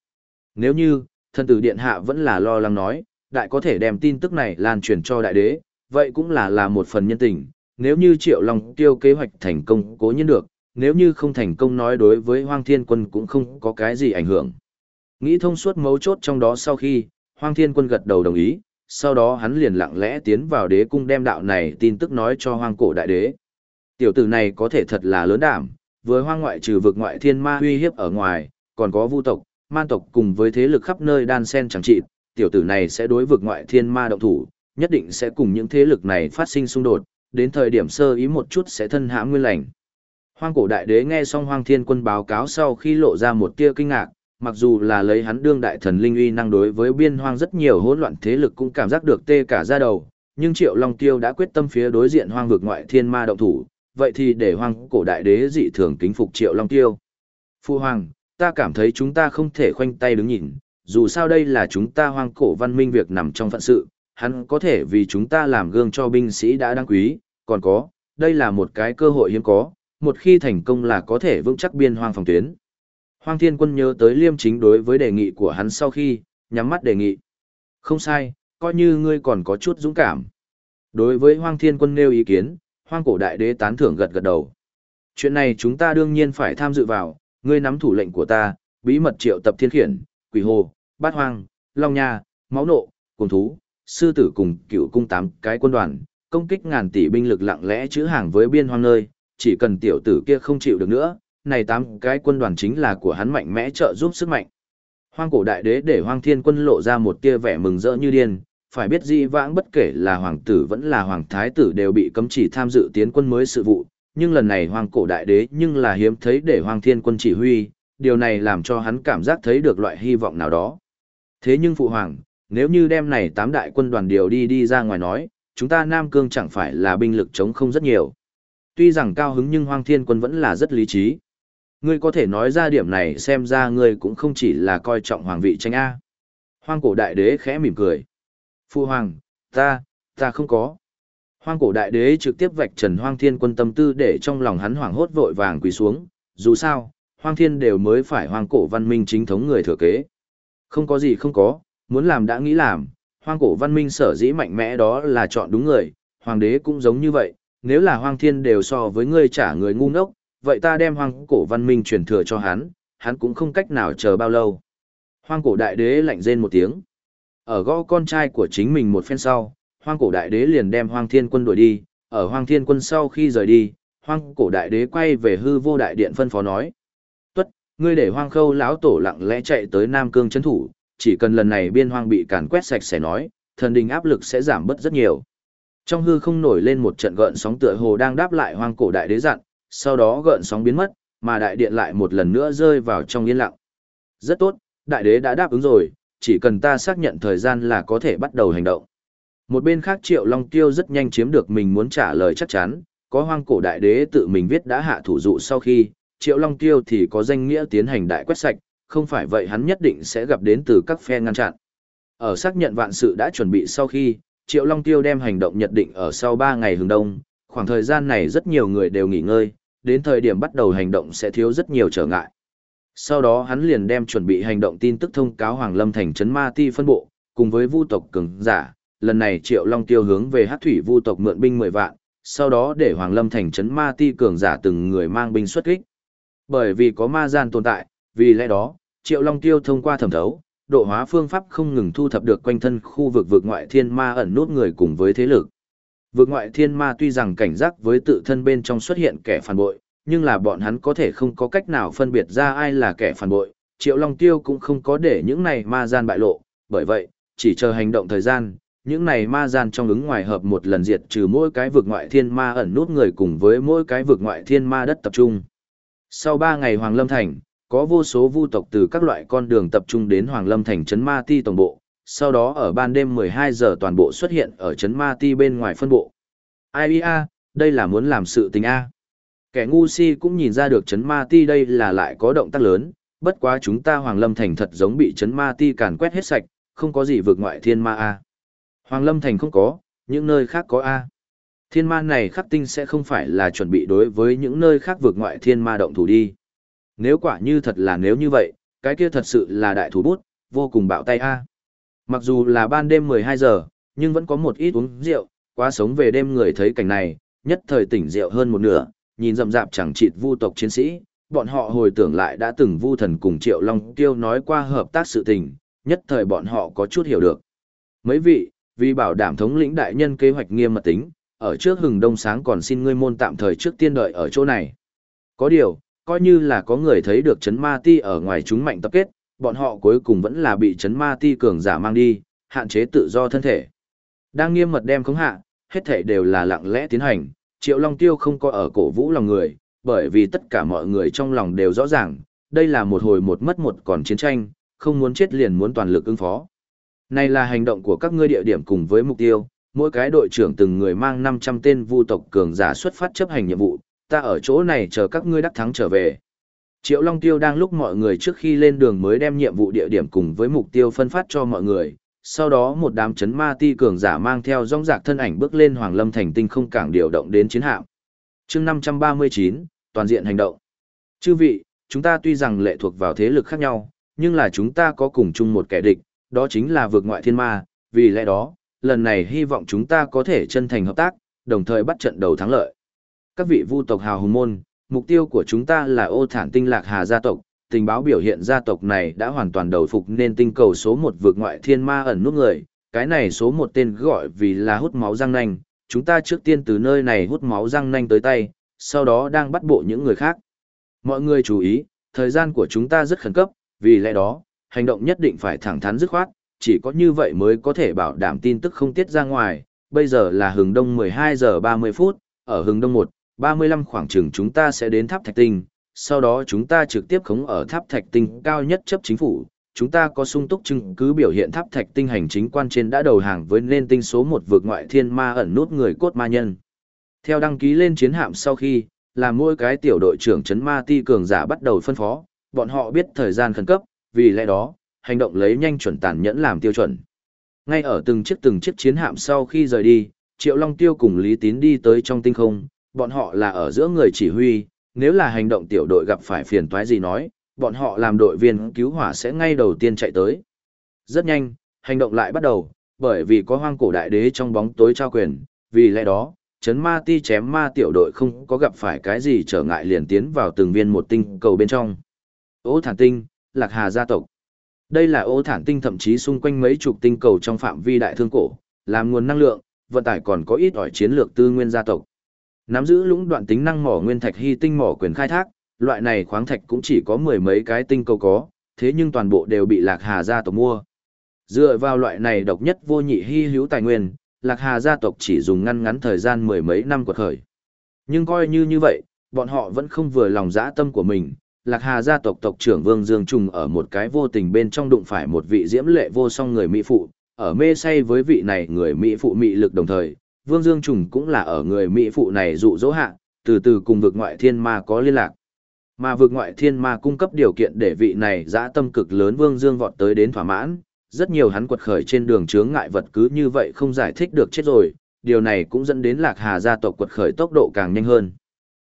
Nếu như, thân tử điện hạ vẫn là lo lắng nói, đại có thể đem tin tức này lan truyền cho đại đế, vậy cũng là là một phần nhân tình. Nếu như triệu long tiêu kế hoạch thành công cố nhiên được, nếu như không thành công nói đối với hoang thiên quân cũng không có cái gì ảnh hưởng. Nghĩ thông suốt mấu chốt trong đó sau khi, Hoang Thiên Quân gật đầu đồng ý, sau đó hắn liền lặng lẽ tiến vào đế cung đem đạo này tin tức nói cho Hoang Cổ Đại Đế. Tiểu tử này có thể thật là lớn đảm, với hoang ngoại trừ vực ngoại thiên ma uy hiếp ở ngoài, còn có vu tộc, man tộc cùng với thế lực khắp nơi đan sen chẳng trị, tiểu tử này sẽ đối vực ngoại thiên ma động thủ, nhất định sẽ cùng những thế lực này phát sinh xung đột, đến thời điểm sơ ý một chút sẽ thân hãm nguyên lành. Hoang cổ đại đế nghe xong Hoang Thiên Quân báo cáo sau khi lộ ra một tia kinh ngạc, mặc dù là lấy hắn đương đại thần linh uy năng đối với biên hoang rất nhiều hỗn loạn thế lực cũng cảm giác được tê cả ra đầu, nhưng Triệu Long Tiêu đã quyết tâm phía đối diện hoang vực ngoại thiên ma động thủ, vậy thì để hoang cổ đại đế dị thường kính phục Triệu Long Tiêu. Phu hoàng, ta cảm thấy chúng ta không thể khoanh tay đứng nhìn, dù sao đây là chúng ta hoang cổ văn minh việc nằm trong phận sự, hắn có thể vì chúng ta làm gương cho binh sĩ đã đăng quý, còn có, đây là một cái cơ hội hiếm có, một khi thành công là có thể vững chắc biên hoang phòng tuyến. Hoang Thiên Quân nhớ tới liêm chính đối với đề nghị của hắn sau khi, nhắm mắt đề nghị. Không sai, coi như ngươi còn có chút dũng cảm. Đối với Hoang Thiên Quân nêu ý kiến, Hoang Cổ Đại Đế tán thưởng gật gật đầu. Chuyện này chúng ta đương nhiên phải tham dự vào, ngươi nắm thủ lệnh của ta, bí mật triệu tập thiên khiển, quỷ hồ, bát hoang, long nha, máu nộ, cùng thú, sư tử cùng cựu cung tám cái quân đoàn, công kích ngàn tỷ binh lực lặng lẽ chữ hàng với biên hoang nơi, chỉ cần tiểu tử kia không chịu được nữa, này tám cái quân đoàn chính là của hắn mạnh mẽ trợ giúp sức mạnh. Hoang cổ đại đế để hoang thiên quân lộ ra một tia vẻ mừng rỡ như điên, phải biết di vãng bất kể là hoàng tử vẫn là hoàng thái tử đều bị cấm chỉ tham dự tiến quân mới sự vụ, nhưng lần này hoang cổ đại đế nhưng là hiếm thấy để hoang thiên quân chỉ huy, điều này làm cho hắn cảm giác thấy được loại hy vọng nào đó. Thế nhưng phụ hoàng, nếu như đem này tám đại quân đoàn điều đi đi ra ngoài nói, chúng ta Nam Cương chẳng phải là binh lực chống không rất nhiều. Tuy rằng cao hứng nhưng hoang thiên quân vẫn là rất lý trí. Ngươi có thể nói ra điểm này xem ra ngươi cũng không chỉ là coi trọng hoàng vị tranh A. Hoang cổ đại đế khẽ mỉm cười. Phu hoàng, ta, ta không có. Hoang cổ đại đế trực tiếp vạch trần hoang thiên quân tâm tư để trong lòng hắn hoảng hốt vội vàng quỳ xuống, dù sao, hoang thiên đều mới phải hoang cổ văn minh chính thống người thừa kế. Không có gì không có, muốn làm đã nghĩ làm, hoang cổ văn minh sở dĩ mạnh mẽ đó là chọn đúng người, hoàng đế cũng giống như vậy, nếu là hoang thiên đều so với ngươi trả người ngu ngốc, vậy ta đem hoang cổ văn minh truyền thừa cho hắn, hắn cũng không cách nào chờ bao lâu. Hoang cổ đại đế lạnh rên một tiếng. Ở gõ con trai của chính mình một phen sau, hoang cổ đại đế liền đem hoang thiên quân đuổi đi, ở hoang thiên quân sau khi rời đi, hoang cổ đại đế quay về hư vô đại điện phân phó nói. Tuất, ngươi để hoang khâu lão tổ lặng lẽ chạy tới Nam Cương chấn thủ, chỉ cần lần này biên hoang bị càn quét sạch sẽ nói, thần đình áp lực sẽ giảm bớt rất nhiều. Trong hư không nổi lên một trận gợn sóng tựa hồ đang đáp lại hoang cổ đại đế dặn, sau đó gợn sóng biến mất, mà đại điện lại một lần nữa rơi vào trong yên lặng. Rất tốt, đại đế đã đáp ứng rồi, chỉ cần ta xác nhận thời gian là có thể bắt đầu hành động. Một bên khác Triệu Long Tiêu rất nhanh chiếm được mình muốn trả lời chắc chắn, có hoang cổ đại đế tự mình viết đã hạ thủ dụ sau khi, Triệu Long Tiêu thì có danh nghĩa tiến hành đại quét sạch, không phải vậy hắn nhất định sẽ gặp đến từ các phe ngăn chặn. Ở xác nhận vạn sự đã chuẩn bị sau khi, Triệu Long Tiêu đem hành động nhận định ở sau 3 ngày hướng đông, khoảng thời gian này rất nhiều người đều nghỉ ngơi, đến thời điểm bắt đầu hành động sẽ thiếu rất nhiều trở ngại. Sau đó hắn liền đem chuẩn bị hành động tin tức thông cáo Hoàng Lâm thành trấn Ma Ti phân bộ, cùng với vu tộc cường giả, lần này Triệu Long Tiêu hướng về Hắc thủy vu tộc mượn binh 10 vạn, sau đó để Hoàng Lâm thành trấn Ma Ti cường giả từng người mang binh xuất kích. Bởi vì có ma gian tồn tại, vì lẽ đó, Triệu Long Tiêu thông qua thẩm thấu, độ hóa phương pháp không ngừng thu thập được quanh thân khu vực vực ngoại thiên ma ẩn nút người cùng với thế lực. Vực ngoại thiên ma tuy rằng cảnh giác với tự thân bên trong xuất hiện kẻ phản bội, nhưng là bọn hắn có thể không có cách nào phân biệt ra ai là kẻ phản bội. Triệu Long Tiêu cũng không có để những này ma gian bại lộ, bởi vậy, chỉ chờ hành động thời gian, những này ma gian trong ứng ngoài hợp một lần diệt trừ mỗi cái vực ngoại thiên ma ẩn nút người cùng với mỗi cái vực ngoại thiên ma đất tập trung. Sau 3 ngày Hoàng Lâm Thành, có vô số vu tộc từ các loại con đường tập trung đến Hoàng Lâm thành trấn Ma Ti tổng bộ, sau đó ở ban đêm 12 giờ toàn bộ xuất hiện ở trấn Ma Ti bên ngoài phân bộ. Ai a, đây là muốn làm sự tình a. Kẻ ngu si cũng nhìn ra được trấn Ma Ti đây là lại có động tác lớn, bất quá chúng ta Hoàng Lâm thành thật giống bị trấn Ma Ti càn quét hết sạch, không có gì vượt ngoại thiên ma a. Hoàng Lâm thành không có, những nơi khác có a. Thiên ma này khắc tinh sẽ không phải là chuẩn bị đối với những nơi khác vượt ngoại thiên ma động thủ đi. Nếu quả như thật là nếu như vậy, cái kia thật sự là đại thủ bút, vô cùng bạo tay a. Mặc dù là ban đêm 12 giờ, nhưng vẫn có một ít uống rượu, quá sống về đêm người thấy cảnh này, nhất thời tỉnh rượu hơn một nửa, nhìn rậm rạp chẳng chịt vu tộc chiến sĩ, bọn họ hồi tưởng lại đã từng vu thần cùng Triệu Long Tiêu nói qua hợp tác sự tình, nhất thời bọn họ có chút hiểu được. Mấy vị, vì bảo đảm thống lĩnh đại nhân kế hoạch nghiêm mật tính, ở trước hừng đông sáng còn xin ngươi môn tạm thời trước tiên đợi ở chỗ này. Có điều, coi như là có người thấy được chấn ma ti ở ngoài chúng mạnh tập kết, bọn họ cuối cùng vẫn là bị chấn ma ti cường giả mang đi, hạn chế tự do thân thể. Đang nghiêm mật đem khống hạ, hết thể đều là lặng lẽ tiến hành, Triệu Long Tiêu không có ở cổ vũ lòng người, bởi vì tất cả mọi người trong lòng đều rõ ràng, đây là một hồi một mất một còn chiến tranh, không muốn chết liền muốn toàn lực ứng phó. Này là hành động của các ngươi địa điểm cùng với mục tiêu, mỗi cái đội trưởng từng người mang 500 tên vu tộc cường giả xuất phát chấp hành nhiệm vụ, ta ở chỗ này chờ các ngươi đắc thắng trở về. Triệu Long Tiêu đang lúc mọi người trước khi lên đường mới đem nhiệm vụ địa điểm cùng với mục tiêu phân phát cho mọi người, sau đó một đám chấn ma ti cường giả mang theo rong rạc thân ảnh bước lên Hoàng Lâm thành tinh không cảng điều động đến chiến hạm. chương 539, toàn diện hành động. Chư vị, chúng ta tuy rằng lệ thuộc vào thế lực khác nhau, nhưng là chúng ta có cùng chung một kẻ địch, đó chính là vượt ngoại thiên ma, vì lẽ đó, lần này hy vọng chúng ta có thể chân thành hợp tác, đồng thời bắt trận đầu thắng lợi các vị vu tộc hào hùng môn, mục tiêu của chúng ta là ô thản tinh lạc hà gia tộc, tình báo biểu hiện gia tộc này đã hoàn toàn đầu phục nên tinh cầu số một vượt ngoại thiên ma ẩn nút người, cái này số một tên gọi vì là hút máu răng nanh, chúng ta trước tiên từ nơi này hút máu răng nanh tới tay, sau đó đang bắt bộ những người khác. Mọi người chú ý, thời gian của chúng ta rất khẩn cấp, vì lẽ đó, hành động nhất định phải thẳng thắn dứt khoát, chỉ có như vậy mới có thể bảo đảm tin tức không tiết ra ngoài. Bây giờ là hừng đông 12 giờ 30 phút, ở hừng đông 1, 35 khoảng chừng chúng ta sẽ đến tháp thạch tinh, sau đó chúng ta trực tiếp khống ở tháp thạch tinh cao nhất chấp chính phủ. Chúng ta có sung túc chứng cứ biểu hiện tháp thạch tinh hành chính quan trên đã đầu hàng với nên tinh số một vượt ngoại thiên ma ẩn nút người cốt ma nhân. Theo đăng ký lên chiến hạm sau khi, là mỗi cái tiểu đội trưởng chấn ma ti cường giả bắt đầu phân phó, bọn họ biết thời gian khẩn cấp, vì lẽ đó, hành động lấy nhanh chuẩn tàn nhẫn làm tiêu chuẩn. Ngay ở từng chiếc từng chiếc chiến hạm sau khi rời đi, Triệu Long Tiêu cùng Lý Tín đi tới trong tinh không, bọn họ là ở giữa người chỉ huy, nếu là hành động tiểu đội gặp phải phiền toái gì nói, bọn họ làm đội viên cứu hỏa sẽ ngay đầu tiên chạy tới. Rất nhanh, hành động lại bắt đầu, bởi vì có hoang cổ đại đế trong bóng tối trao quyền, vì lẽ đó, chấn ma ti chém ma tiểu đội không có gặp phải cái gì trở ngại liền tiến vào từng viên một tinh cầu bên trong. Ô thản tinh, lạc hà gia tộc. Đây là ô thản tinh thậm chí xung quanh mấy chục tinh cầu trong phạm vi đại thương cổ, làm nguồn năng lượng, vận tải còn có ít ỏi chiến lược tư nguyên gia tộc. Nắm giữ lũng đoạn tính năng mỏ nguyên thạch hy tinh mỏ quyền khai thác, loại này khoáng thạch cũng chỉ có mười mấy cái tinh cầu có, thế nhưng toàn bộ đều bị Lạc Hà gia tộc mua. Dựa vào loại này độc nhất vô nhị hy hữu tài nguyên, Lạc Hà gia tộc chỉ dùng ngăn ngắn thời gian mười mấy năm quật khởi. Nhưng coi như như vậy, bọn họ vẫn không vừa lòng dã tâm của mình. Lạc Hà gia tộc tộc trưởng Vương Dương Trùng ở một cái vô tình bên trong đụng phải một vị diễm lệ vô song người Mỹ phụ, ở mê say với vị này người Mỹ phụ Mỹ lực đồng thời, Vương Dương Trùng cũng là ở người Mỹ phụ này dụ dỗ hạ, từ từ cùng vực ngoại thiên ma có liên lạc. Mà vực ngoại thiên ma cung cấp điều kiện để vị này dã tâm cực lớn Vương Dương vọt tới đến thỏa mãn, rất nhiều hắn quật khởi trên đường chướng ngại vật cứ như vậy không giải thích được chết rồi, điều này cũng dẫn đến Lạc Hà gia tộc quật khởi tốc độ càng nhanh hơn.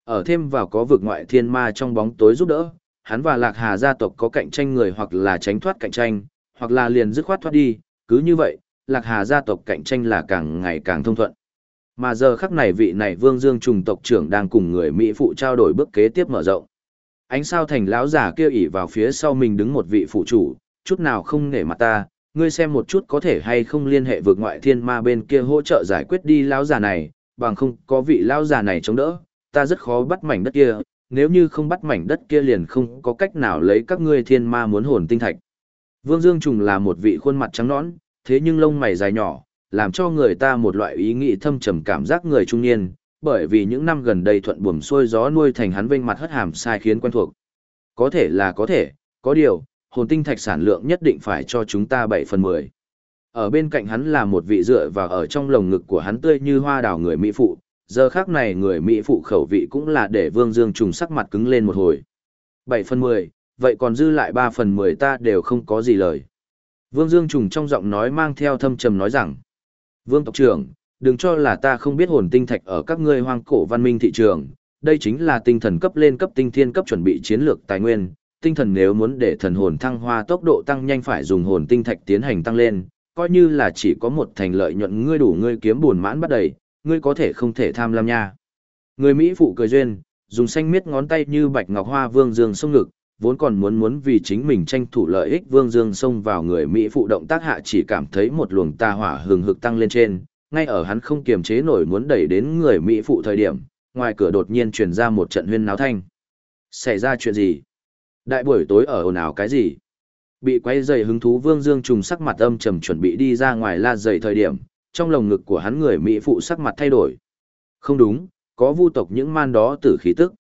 Ở thêm vào có vực ngoại thiên ma trong bóng tối giúp đỡ, hắn và Lạc Hà gia tộc có cạnh tranh người hoặc là tránh thoát cạnh tranh, hoặc là liền dứt khoát thoát đi, cứ như vậy, Lạc Hà gia tộc cạnh tranh là càng ngày càng thông thuận. Mà giờ khắc này vị này Vương Dương trùng tộc trưởng đang cùng người Mỹ phụ trao đổi bước kế tiếp mở rộng. Ánh sao thành lão giả kia ỉ vào phía sau mình đứng một vị phụ chủ, chút nào không nể mặt ta, ngươi xem một chút có thể hay không liên hệ vượt ngoại thiên ma bên kia hỗ trợ giải quyết đi lão giả này, bằng không có vị lão giả này chống đỡ, ta rất khó bắt mảnh đất kia, nếu như không bắt mảnh đất kia liền không có cách nào lấy các ngươi thiên ma muốn hồn tinh thạch. Vương Dương Trùng là một vị khuôn mặt trắng nõn, thế nhưng lông mày dài nhỏ, làm cho người ta một loại ý nghĩ thâm trầm cảm giác người trung niên, bởi vì những năm gần đây thuận buồm xuôi gió nuôi thành hắn vênh mặt hất hàm sai khiến quen thuộc. Có thể là có thể, có điều, hồn tinh thạch sản lượng nhất định phải cho chúng ta 7 phần 10. Ở bên cạnh hắn là một vị dựa và ở trong lồng ngực của hắn tươi như hoa đào người Mỹ phụ, giờ khác này người Mỹ phụ khẩu vị cũng là để Vương Dương trùng sắc mặt cứng lên một hồi. 7 phần 10, vậy còn dư lại 3 phần 10 ta đều không có gì lời. Vương Dương trùng trong giọng nói mang theo thâm trầm nói rằng, Vương tộc trưởng, đừng cho là ta không biết hồn tinh thạch ở các ngươi hoang cổ văn minh thị trường, đây chính là tinh thần cấp lên cấp tinh thiên cấp chuẩn bị chiến lược tài nguyên, tinh thần nếu muốn để thần hồn thăng hoa tốc độ tăng nhanh phải dùng hồn tinh thạch tiến hành tăng lên, coi như là chỉ có một thành lợi nhuận ngươi đủ ngươi kiếm buồn mãn bắt đầy, ngươi có thể không thể tham lam nha. Người Mỹ phụ cười duyên, dùng xanh miết ngón tay như bạch ngọc hoa vương dương sông ngực, vốn còn muốn muốn vì chính mình tranh thủ lợi ích vương dương xông vào người Mỹ phụ động tác hạ chỉ cảm thấy một luồng tà hỏa hừng hực tăng lên trên, ngay ở hắn không kiềm chế nổi muốn đẩy đến người Mỹ phụ thời điểm, ngoài cửa đột nhiên truyền ra một trận huyên náo thanh. Xảy ra chuyện gì? Đại buổi tối ở ồn ào cái gì? Bị quay dày hứng thú Vương Dương trùng sắc mặt âm trầm chuẩn bị đi ra ngoài la dày thời điểm, trong lồng ngực của hắn người Mỹ phụ sắc mặt thay đổi. Không đúng, có vu tộc những man đó tử khí tức.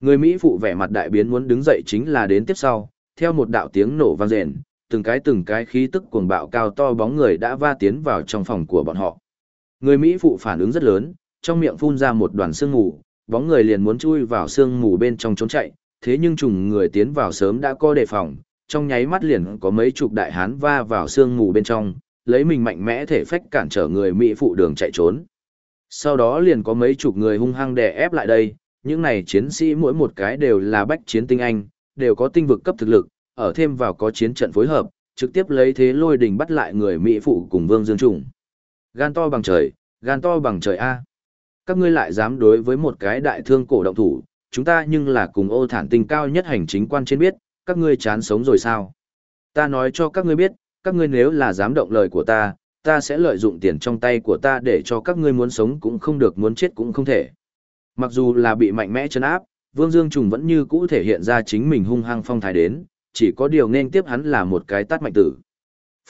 Người Mỹ phụ vẻ mặt đại biến muốn đứng dậy chính là đến tiếp sau, theo một đạo tiếng nổ vang rền, từng cái từng cái khí tức cuồng bạo cao to bóng người đã va tiến vào trong phòng của bọn họ. Người Mỹ phụ phản ứng rất lớn, trong miệng phun ra một đoàn sương mù, bóng người liền muốn chui vào sương mù bên trong trốn chạy, thế nhưng trùng người tiến vào sớm đã có đề phòng, trong nháy mắt liền có mấy chục đại hán va vào sương mù bên trong, lấy mình mạnh mẽ thể phách cản trở người Mỹ phụ đường chạy trốn. Sau đó liền có mấy chục người hung hăng đè ép lại đây, những này chiến sĩ mỗi một cái đều là bách chiến tinh anh, đều có tinh vực cấp thực lực, ở thêm vào có chiến trận phối hợp, trực tiếp lấy thế lôi đình bắt lại người Mỹ phụ cùng Vương Dương Trùng. Gan to bằng trời, gan to bằng trời A. Các ngươi lại dám đối với một cái đại thương cổ động thủ, chúng ta nhưng là cùng ô thản tinh cao nhất hành chính quan trên biết, các ngươi chán sống rồi sao? Ta nói cho các ngươi biết, các ngươi nếu là dám động lời của ta, ta sẽ lợi dụng tiền trong tay của ta để cho các ngươi muốn sống cũng không được muốn chết cũng không thể. Mặc dù là bị mạnh mẽ chấn áp, Vương Dương Trùng vẫn như cũ thể hiện ra chính mình hung hăng phong thái đến, chỉ có điều nên tiếp hắn là một cái tát mạnh tử.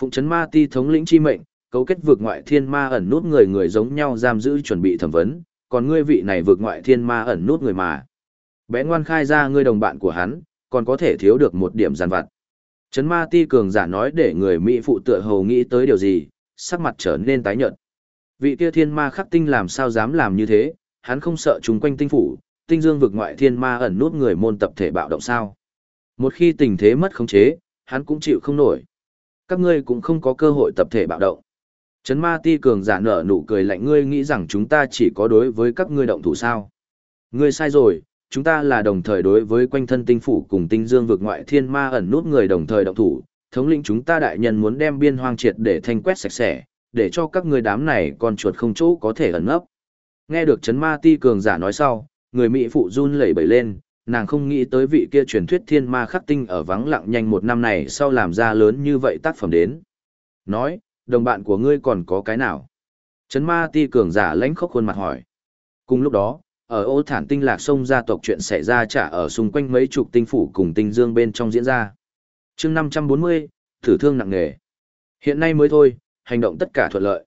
Phụng chấn ma ti thống lĩnh chi mệnh, cấu kết vượt ngoại thiên ma ẩn nút người người giống nhau giam giữ chuẩn bị thẩm vấn, còn ngươi vị này vượt ngoại thiên ma ẩn nút người mà. Bé ngoan khai ra ngươi đồng bạn của hắn, còn có thể thiếu được một điểm giàn vặt. Chấn ma ti cường giả nói để người Mỹ phụ tựa hầu nghĩ tới điều gì, sắc mặt trở nên tái nhợt. Vị kia thiên ma khắc tinh làm sao dám làm như thế, hắn không sợ chúng quanh tinh phủ, tinh dương vực ngoại thiên ma ẩn nút người môn tập thể bạo động sao. Một khi tình thế mất khống chế, hắn cũng chịu không nổi. Các ngươi cũng không có cơ hội tập thể bạo động. Trấn ma ti cường giả nở nụ cười lạnh ngươi nghĩ rằng chúng ta chỉ có đối với các ngươi động thủ sao. Ngươi sai rồi, chúng ta là đồng thời đối với quanh thân tinh phủ cùng tinh dương vực ngoại thiên ma ẩn nút người đồng thời động thủ, thống lĩnh chúng ta đại nhân muốn đem biên hoang triệt để thanh quét sạch sẽ, để cho các ngươi đám này con chuột không chỗ có thể ẩn nấp. Nghe được chấn ma ti cường giả nói sau, người Mỹ phụ run lẩy bẩy lên, nàng không nghĩ tới vị kia truyền thuyết thiên ma khắc tinh ở vắng lặng nhanh một năm này sau làm ra lớn như vậy tác phẩm đến. Nói, đồng bạn của ngươi còn có cái nào? Chấn ma ti cường giả lãnh khốc khuôn mặt hỏi. Cùng lúc đó, ở ô thản tinh lạc sông gia tộc chuyện xảy ra trả ở xung quanh mấy chục tinh phủ cùng tinh dương bên trong diễn ra. chương 540, thử thương nặng nề. Hiện nay mới thôi, hành động tất cả thuận lợi.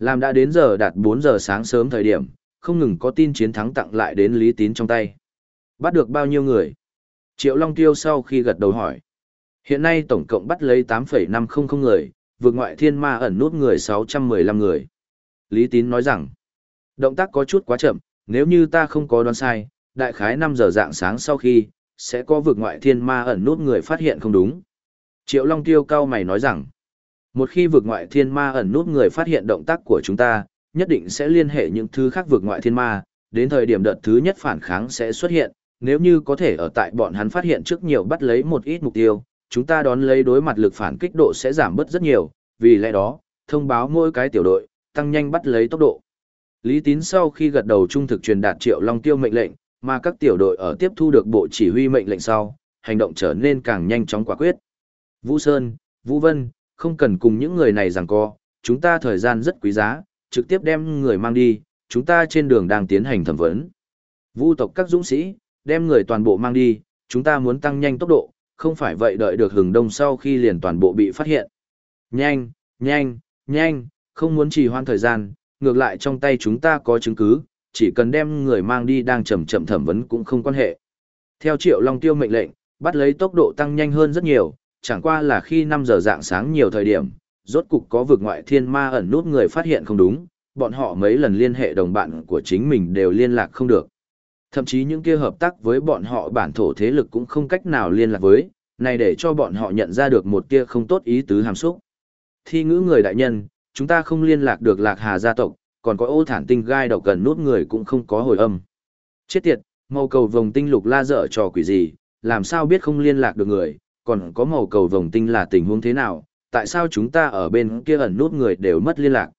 Làm đã đến giờ đạt 4 giờ sáng sớm thời điểm, không ngừng có tin chiến thắng tặng lại đến Lý Tín trong tay. Bắt được bao nhiêu người? Triệu Long Tiêu sau khi gật đầu hỏi. Hiện nay tổng cộng bắt lấy 8,500 người, vượt ngoại thiên ma ẩn nút người 615 người. Lý Tín nói rằng, động tác có chút quá chậm, nếu như ta không có đoán sai, đại khái 5 giờ dạng sáng sau khi, sẽ có vượt ngoại thiên ma ẩn nút người phát hiện không đúng. Triệu Long Tiêu cao mày nói rằng, một khi vượt ngoại thiên ma ẩn nút người phát hiện động tác của chúng ta, nhất định sẽ liên hệ những thứ khác vượt ngoại thiên ma, đến thời điểm đợt thứ nhất phản kháng sẽ xuất hiện, nếu như có thể ở tại bọn hắn phát hiện trước nhiều bắt lấy một ít mục tiêu, chúng ta đón lấy đối mặt lực phản kích độ sẽ giảm bớt rất nhiều, vì lẽ đó, thông báo mỗi cái tiểu đội, tăng nhanh bắt lấy tốc độ. Lý Tín sau khi gật đầu trung thực truyền đạt Triệu Long Tiêu mệnh lệnh, mà các tiểu đội ở tiếp thu được bộ chỉ huy mệnh lệnh sau, hành động trở nên càng nhanh chóng quả quyết. Vũ Sơn, Vũ Vân, không cần cùng những người này giằng co, chúng ta thời gian rất quý giá, trực tiếp đem người mang đi, chúng ta trên đường đang tiến hành thẩm vấn. Vũ tộc các dũng sĩ, đem người toàn bộ mang đi, chúng ta muốn tăng nhanh tốc độ, không phải vậy đợi được hừng đông sau khi liền toàn bộ bị phát hiện. Nhanh, nhanh, nhanh, không muốn trì hoãn thời gian, ngược lại trong tay chúng ta có chứng cứ, chỉ cần đem người mang đi đang chậm chậm thẩm vấn cũng không quan hệ. Theo Triệu Long Tiêu mệnh lệnh, bắt lấy tốc độ tăng nhanh hơn rất nhiều, chẳng qua là khi 5 giờ dạng sáng nhiều thời điểm, rốt cục có vực ngoại thiên ma ẩn nút người phát hiện không đúng, bọn họ mấy lần liên hệ đồng bạn của chính mình đều liên lạc không được. Thậm chí những kia hợp tác với bọn họ bản thổ thế lực cũng không cách nào liên lạc với, này để cho bọn họ nhận ra được một kia không tốt ý tứ hàm xúc. Thi ngữ người đại nhân, chúng ta không liên lạc được lạc hà gia tộc, còn có ô thản tinh gai độc cần nút người cũng không có hồi âm. Chết tiệt, màu cầu vòng tinh lục la dở trò quỷ gì, làm sao biết không liên lạc được người, còn có màu cầu vòng tinh là tình huống thế nào, tại sao chúng ta ở bên kia ẩn nút người đều mất liên lạc.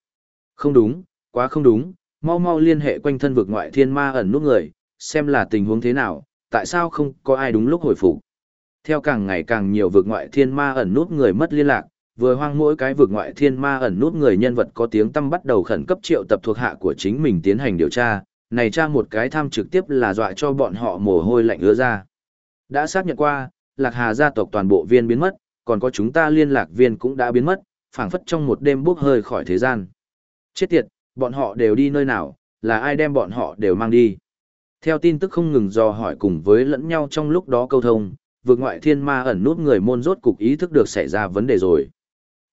Không đúng, quá không đúng, mau mau liên hệ quanh thân vực ngoại thiên ma ẩn nút người, xem là tình huống thế nào, tại sao không có ai đúng lúc hồi phục. Theo càng ngày càng nhiều vực ngoại thiên ma ẩn nút người mất liên lạc, vừa hoang mỗi cái vực ngoại thiên ma ẩn nút người nhân vật có tiếng tâm bắt đầu khẩn cấp triệu tập thuộc hạ của chính mình tiến hành điều tra, này tra một cái tham trực tiếp là dọa cho bọn họ mồ hôi lạnh ứa ra. Đã xác nhận qua, Lạc Hà gia tộc toàn bộ viên biến mất, còn có chúng ta liên lạc viên cũng đã biến mất, phảng phất trong một đêm bước hơi khỏi thế gian. Chết tiệt, bọn họ đều đi nơi nào, là ai đem bọn họ đều mang đi. Theo tin tức không ngừng dò hỏi cùng với lẫn nhau trong lúc đó câu thông, vượt ngoại thiên ma ẩn nút người môn rốt cục ý thức được xảy ra vấn đề rồi.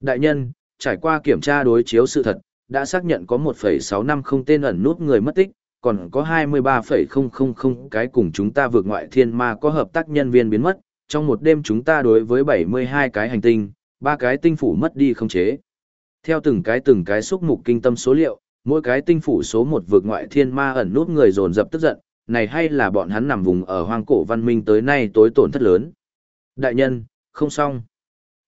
Đại nhân, trải qua kiểm tra đối chiếu sự thật, đã xác nhận có 1,650 tên ẩn nút người mất tích, còn có 23,000 cái cùng chúng ta vượt ngoại thiên ma có hợp tác nhân viên biến mất, trong một đêm chúng ta đối với 72 cái hành tinh, ba cái tinh phủ mất đi không chế. Theo từng cái từng cái xúc mục kinh tâm số liệu, mỗi cái tinh phủ số một vượt ngoại thiên ma ẩn nút người dồn dập tức giận, này hay là bọn hắn nằm vùng ở hoang cổ văn minh tới nay tối tổn thất lớn. Đại nhân, không xong.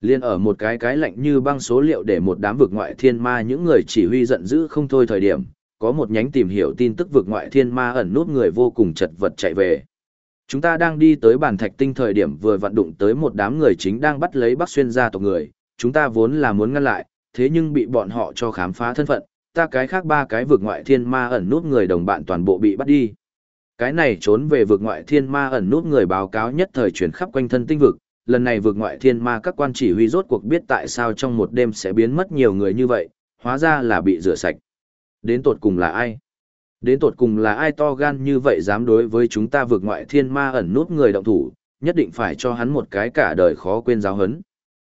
Liên ở một cái cái lạnh như băng số liệu để một đám vực ngoại thiên ma những người chỉ huy giận dữ không thôi thời điểm, có một nhánh tìm hiểu tin tức vực ngoại thiên ma ẩn nút người vô cùng chật vật chạy về. Chúng ta đang đi tới bàn thạch tinh thời điểm vừa vận đụng tới một đám người chính đang bắt lấy Bắc Xuyên gia tộc người, chúng ta vốn là muốn ngăn lại, thế nhưng bị bọn họ cho khám phá thân phận, ta cái khác ba cái vực ngoại thiên ma ẩn nút người đồng bạn toàn bộ bị bắt đi. Cái này trốn về vực ngoại thiên ma ẩn nút người báo cáo nhất thời chuyển khắp quanh thân tinh vực, lần này vực ngoại thiên ma các quan chỉ huy rốt cuộc biết tại sao trong một đêm sẽ biến mất nhiều người như vậy, hóa ra là bị rửa sạch. Đến tột cùng là ai? Đến tột cùng là ai to gan như vậy dám đối với chúng ta vượt ngoại thiên ma ẩn nút người động thủ, nhất định phải cho hắn một cái cả đời khó quên giáo hấn.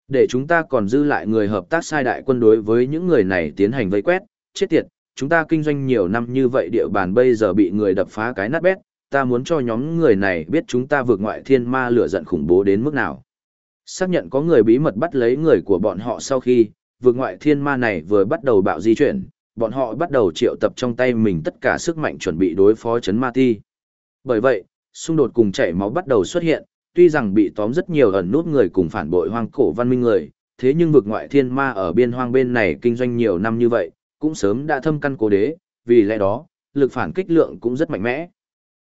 Để chúng ta còn dư lại người hợp tác sai đại quân đối với những người này tiến hành vây quét, chết tiệt, chúng ta kinh doanh nhiều năm như vậy địa bàn bây giờ bị người đập phá cái nát bét, ta muốn cho nhóm người này biết chúng ta vượt ngoại thiên ma lửa giận khủng bố đến mức nào. Xác nhận có người bí mật bắt lấy người của bọn họ sau khi, vượt ngoại thiên ma này vừa bắt đầu bạo di chuyển, bọn họ bắt đầu triệu tập trong tay mình tất cả sức mạnh chuẩn bị đối phó chấn ma ti. Bởi vậy, xung đột cùng chảy máu bắt đầu xuất hiện, tuy rằng bị tóm rất nhiều ẩn nút người cùng phản bội hoang cổ văn minh người, thế nhưng vực ngoại thiên ma ở biên hoang bên này kinh doanh nhiều năm như vậy, cũng sớm đã thâm căn cố đế, vì lẽ đó, lực phản kích lượng cũng rất mạnh mẽ.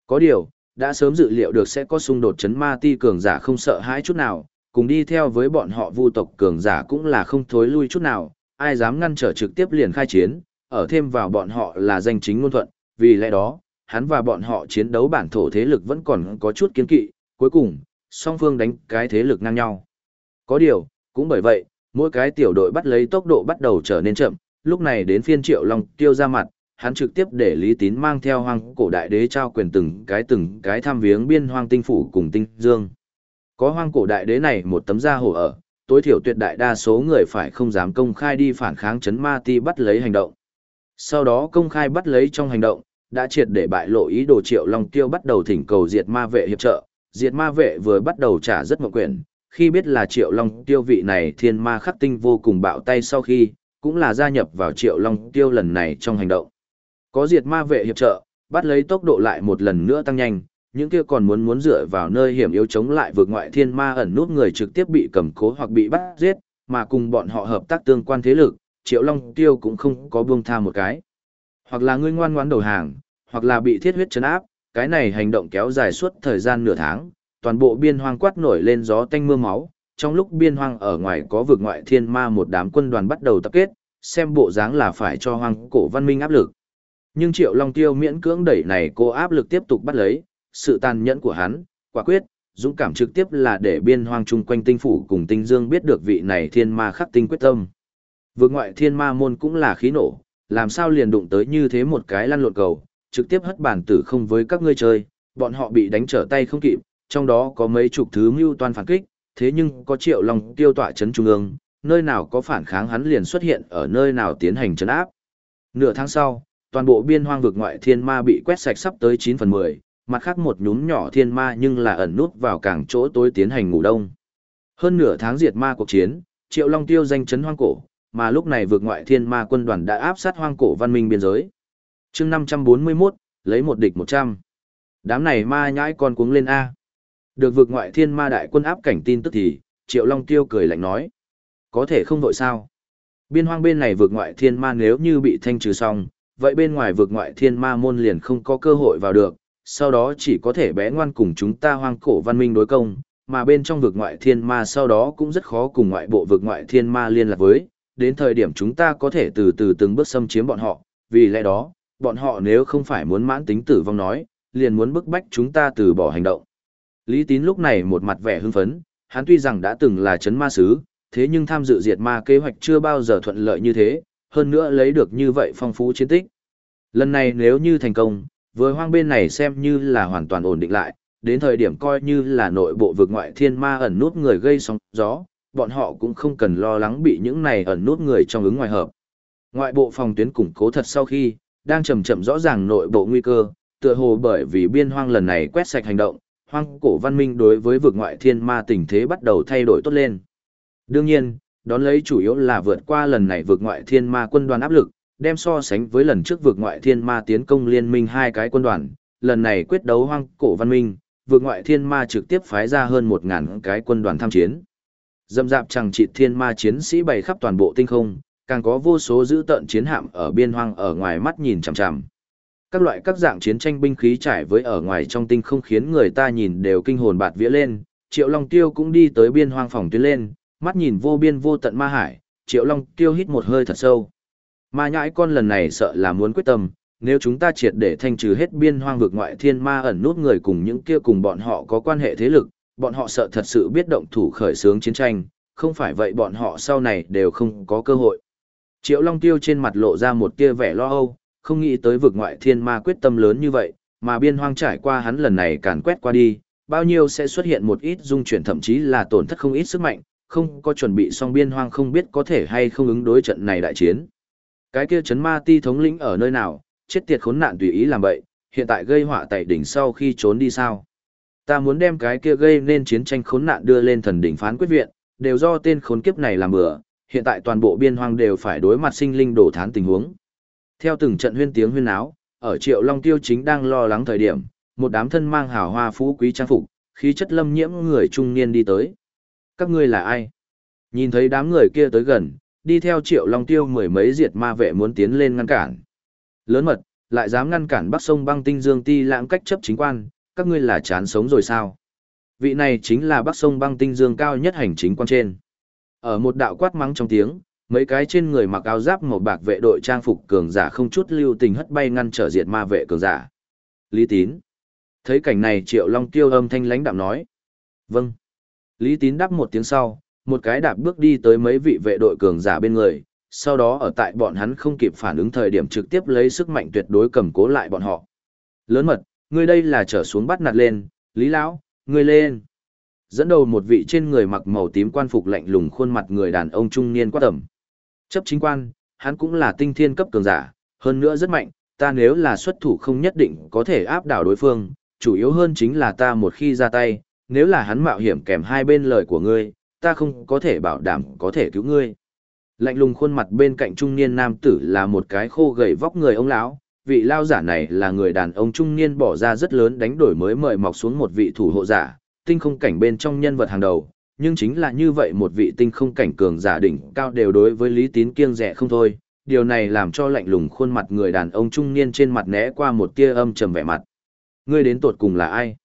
Có điều, đã sớm dự liệu được sẽ có xung đột chấn ma ti cường giả không sợ hãi chút nào, cùng đi theo với bọn họ vu tộc cường giả cũng là không thối lui chút nào, ai dám ngăn trở trực tiếp liền khai chiến, ở thêm vào bọn họ là danh chính ngôn thuận, vì lẽ đó, hắn và bọn họ chiến đấu bản thổ thế lực vẫn còn có chút kiến kỵ, cuối cùng, song phương đánh cái thế lực ngang nhau. Có điều, cũng bởi vậy, mỗi cái tiểu đội bắt lấy tốc độ bắt đầu trở nên chậm, lúc này đến phiên Triệu Long tiêu ra mặt, hắn trực tiếp để Lý Tín mang theo hoang cổ đại đế trao quyền từng cái từng cái tham viếng biên hoang tinh phủ cùng tinh dương. Có hoang cổ đại đế này một tấm da hổ ở, tối thiểu tuyệt đại đa số người phải không dám công khai đi phản kháng chấn ma ti bắt lấy hành động. Sau đó công khai bắt lấy trong hành động, đã triệt để bại lộ ý đồ Triệu Long Tiêu bắt đầu thỉnh cầu diệt ma vệ hiệp trợ, diệt ma vệ vừa bắt đầu trả rất mộng quyền, khi biết là Triệu Long Tiêu vị này thiên ma khắc tinh vô cùng bạo tay sau khi, cũng là gia nhập vào Triệu Long Tiêu lần này trong hành động. Có diệt ma vệ hiệp trợ, bắt lấy tốc độ lại một lần nữa tăng nhanh, những kia còn muốn muốn dựa vào nơi hiểm yếu chống lại vượt ngoại thiên ma ẩn nút người trực tiếp bị cầm cố hoặc bị bắt giết, mà cùng bọn họ hợp tác tương quan thế lực, Triệu Long Tiêu cũng không có buông tha một cái. Hoặc là ngươi ngoan ngoãn đầu hàng, hoặc là bị thiết huyết chấn áp, cái này hành động kéo dài suốt thời gian nửa tháng, toàn bộ biên hoang quát nổi lên gió tanh mưa máu, trong lúc biên hoang ở ngoài có vực ngoại thiên ma một đám quân đoàn bắt đầu tập kết, xem bộ dáng là phải cho hoang cổ văn minh áp lực. Nhưng Triệu Long Tiêu miễn cưỡng đẩy này cô áp lực tiếp tục bắt lấy, sự tàn nhẫn của hắn, quả quyết, dũng cảm trực tiếp là để biên hoang chung quanh tinh phủ cùng tinh dương biết được vị này thiên ma khắc tinh quyết tâm. Vượt ngoại thiên ma môn cũng là khí nổ, làm sao liền đụng tới như thế một cái lăn lộn cầu, trực tiếp hất bản tử không với các ngươi chơi, bọn họ bị đánh trở tay không kịp, trong đó có mấy chục thứ mưu toàn phản kích, thế nhưng có triệu lòng tiêu tọa chấn trung ương, nơi nào có phản kháng hắn liền xuất hiện ở nơi nào tiến hành chấn áp. Nửa tháng sau, toàn bộ biên hoang vực ngoại thiên ma bị quét sạch sắp tới 9 phần 10, mặt khác một nhúm nhỏ thiên ma nhưng là ẩn nút vào cảng chỗ tối tiến hành ngủ đông. Hơn nửa tháng diệt ma cuộc chiến, Triệu Long Tiêu danh chấn hoang cổ, mà lúc này vượt ngoại thiên ma quân đoàn đã áp sát hoang cổ văn minh biên giới. chương 541, lấy một địch 100. Đám này ma nhãi con cuống lên A. Được vượt ngoại thiên ma đại quân áp cảnh tin tức thì, Triệu Long Tiêu cười lạnh nói. Có thể không vội sao. Biên hoang bên này vượt ngoại thiên ma nếu như bị thanh trừ xong, vậy bên ngoài vượt ngoại thiên ma môn liền không có cơ hội vào được, sau đó chỉ có thể bé ngoan cùng chúng ta hoang cổ văn minh đối công, mà bên trong vực ngoại thiên ma sau đó cũng rất khó cùng ngoại bộ vực ngoại thiên ma liên lạc với, đến thời điểm chúng ta có thể từ từ từng bước xâm chiếm bọn họ, vì lẽ đó, bọn họ nếu không phải muốn mãn tính tử vong nói, liền muốn bức bách chúng ta từ bỏ hành động. Lý Tín lúc này một mặt vẻ hưng phấn, hắn tuy rằng đã từng là chấn ma sứ, thế nhưng tham dự diệt ma kế hoạch chưa bao giờ thuận lợi như thế, hơn nữa lấy được như vậy phong phú chiến tích. Lần này nếu như thành công, với hoang bên này xem như là hoàn toàn ổn định lại, đến thời điểm coi như là nội bộ vực ngoại thiên ma ẩn nút người gây sóng gió, bọn họ cũng không cần lo lắng bị những này ẩn nút người trong ứng ngoài hợp. Ngoại bộ phòng tuyến củng cố thật sau khi, đang chậm chậm rõ ràng nội bộ nguy cơ, tựa hồ bởi vì biên hoang lần này quét sạch hành động, hoang cổ văn minh đối với vực ngoại thiên ma tình thế bắt đầu thay đổi tốt lên. Đương nhiên, đón lấy chủ yếu là vượt qua lần này vực ngoại thiên ma quân đoàn áp lực, đem so sánh với lần trước vực ngoại thiên ma tiến công liên minh hai cái quân đoàn, lần này quyết đấu hoang cổ văn minh, vực ngoại thiên ma trực tiếp phái ra hơn 1000 cái quân đoàn tham chiến. Dầm dạp chẳng trị thiên ma chiến sĩ bày khắp toàn bộ tinh không, càng có vô số giữ tận chiến hạm ở biên hoang ở ngoài mắt nhìn chằm chằm. Các loại các dạng chiến tranh binh khí trải với ở ngoài trong tinh không khiến người ta nhìn đều kinh hồn bạt vía lên, Triệu Long Tiêu cũng đi tới biên hoang phòng tuyến lên, mắt nhìn vô biên vô tận ma hải, Triệu Long Tiêu hít một hơi thật sâu. Ma nhãi con lần này sợ là muốn quyết tâm, nếu chúng ta triệt để thanh trừ hết biên hoang vực ngoại thiên ma ẩn nút người cùng những kia cùng bọn họ có quan hệ thế lực, bọn họ sợ thật sự biết động thủ khởi xướng chiến tranh, không phải vậy bọn họ sau này đều không có cơ hội. Triệu Long Tiêu trên mặt lộ ra một tia vẻ lo âu, không nghĩ tới vực ngoại thiên ma quyết tâm lớn như vậy, mà biên hoang trải qua hắn lần này càn quét qua đi, bao nhiêu sẽ xuất hiện một ít dung chuyển thậm chí là tổn thất không ít sức mạnh, không có chuẩn bị xong biên hoang không biết có thể hay không ứng đối trận này đại chiến. Cái kia chấn ma ti thống lĩnh ở nơi nào, chết tiệt khốn nạn tùy ý làm vậy, hiện tại gây họa tại đỉnh sau khi trốn đi sao. Ta muốn đem cái kia gây nên chiến tranh khốn nạn đưa lên thần đỉnh phán quyết viện, đều do tên khốn kiếp này làm bừa, hiện tại toàn bộ biên hoang đều phải đối mặt sinh linh đổ thán tình huống. Theo từng trận huyên tiếng huyên áo, ở Triệu Long Tiêu chính đang lo lắng thời điểm, một đám thân mang hào hoa phú quý trang phục, khí chất lâm nhiễm người trung niên đi tới. Các ngươi là ai? Nhìn thấy đám người kia tới gần, đi theo Triệu Long Tiêu mười mấy diệt ma vệ muốn tiến lên ngăn cản. Lớn mật, lại dám ngăn cản Bắc sông băng tinh dương ti lãng cách chấp chính quan, các ngươi là chán sống rồi sao? Vị này chính là Bắc sông băng tinh dương cao nhất hành chính quan trên. Ở một đạo quát mắng trong tiếng, mấy cái trên người mặc áo giáp màu bạc vệ đội trang phục cường giả không chút lưu tình hất bay ngăn trở diệt ma vệ cường giả. Lý Tín. Thấy cảnh này Triệu Long Tiêu âm thanh lãnh đạm nói. Vâng. Lý Tín đáp một tiếng sau, một cái đạp bước đi tới mấy vị vệ đội cường giả bên người, sau đó ở tại bọn hắn không kịp phản ứng thời điểm trực tiếp lấy sức mạnh tuyệt đối cầm cố lại bọn họ. Lớn mật, ngươi đây là trở xuống bắt nạt lên, Lý Lão, ngươi lên. Dẫn đầu một vị trên người mặc màu tím quan phục lạnh lùng khuôn mặt người đàn ông trung niên quá tầm. Chấp chính quan, hắn cũng là tinh thiên cấp cường giả, hơn nữa rất mạnh, ta nếu là xuất thủ không nhất định có thể áp đảo đối phương, chủ yếu hơn chính là ta một khi ra tay, nếu là hắn mạo hiểm kèm hai bên lời của ngươi, ta không có thể bảo đảm có thể cứu ngươi. Lạnh lùng khuôn mặt bên cạnh trung niên nam tử là một cái khô gầy vóc người ông lão, vị lao giả này là người đàn ông trung niên bỏ ra rất lớn đánh đổi mới mời mọc xuống một vị thủ hộ giả, tinh không cảnh bên trong nhân vật hàng đầu, nhưng chính là như vậy một vị tinh không cảnh cường giả đỉnh cao đều đối với Lý Tín kiêng rẻ không thôi, điều này làm cho lạnh lùng khuôn mặt người đàn ông trung niên trên mặt né qua một tia âm trầm vẻ mặt. Ngươi đến tột cùng là ai?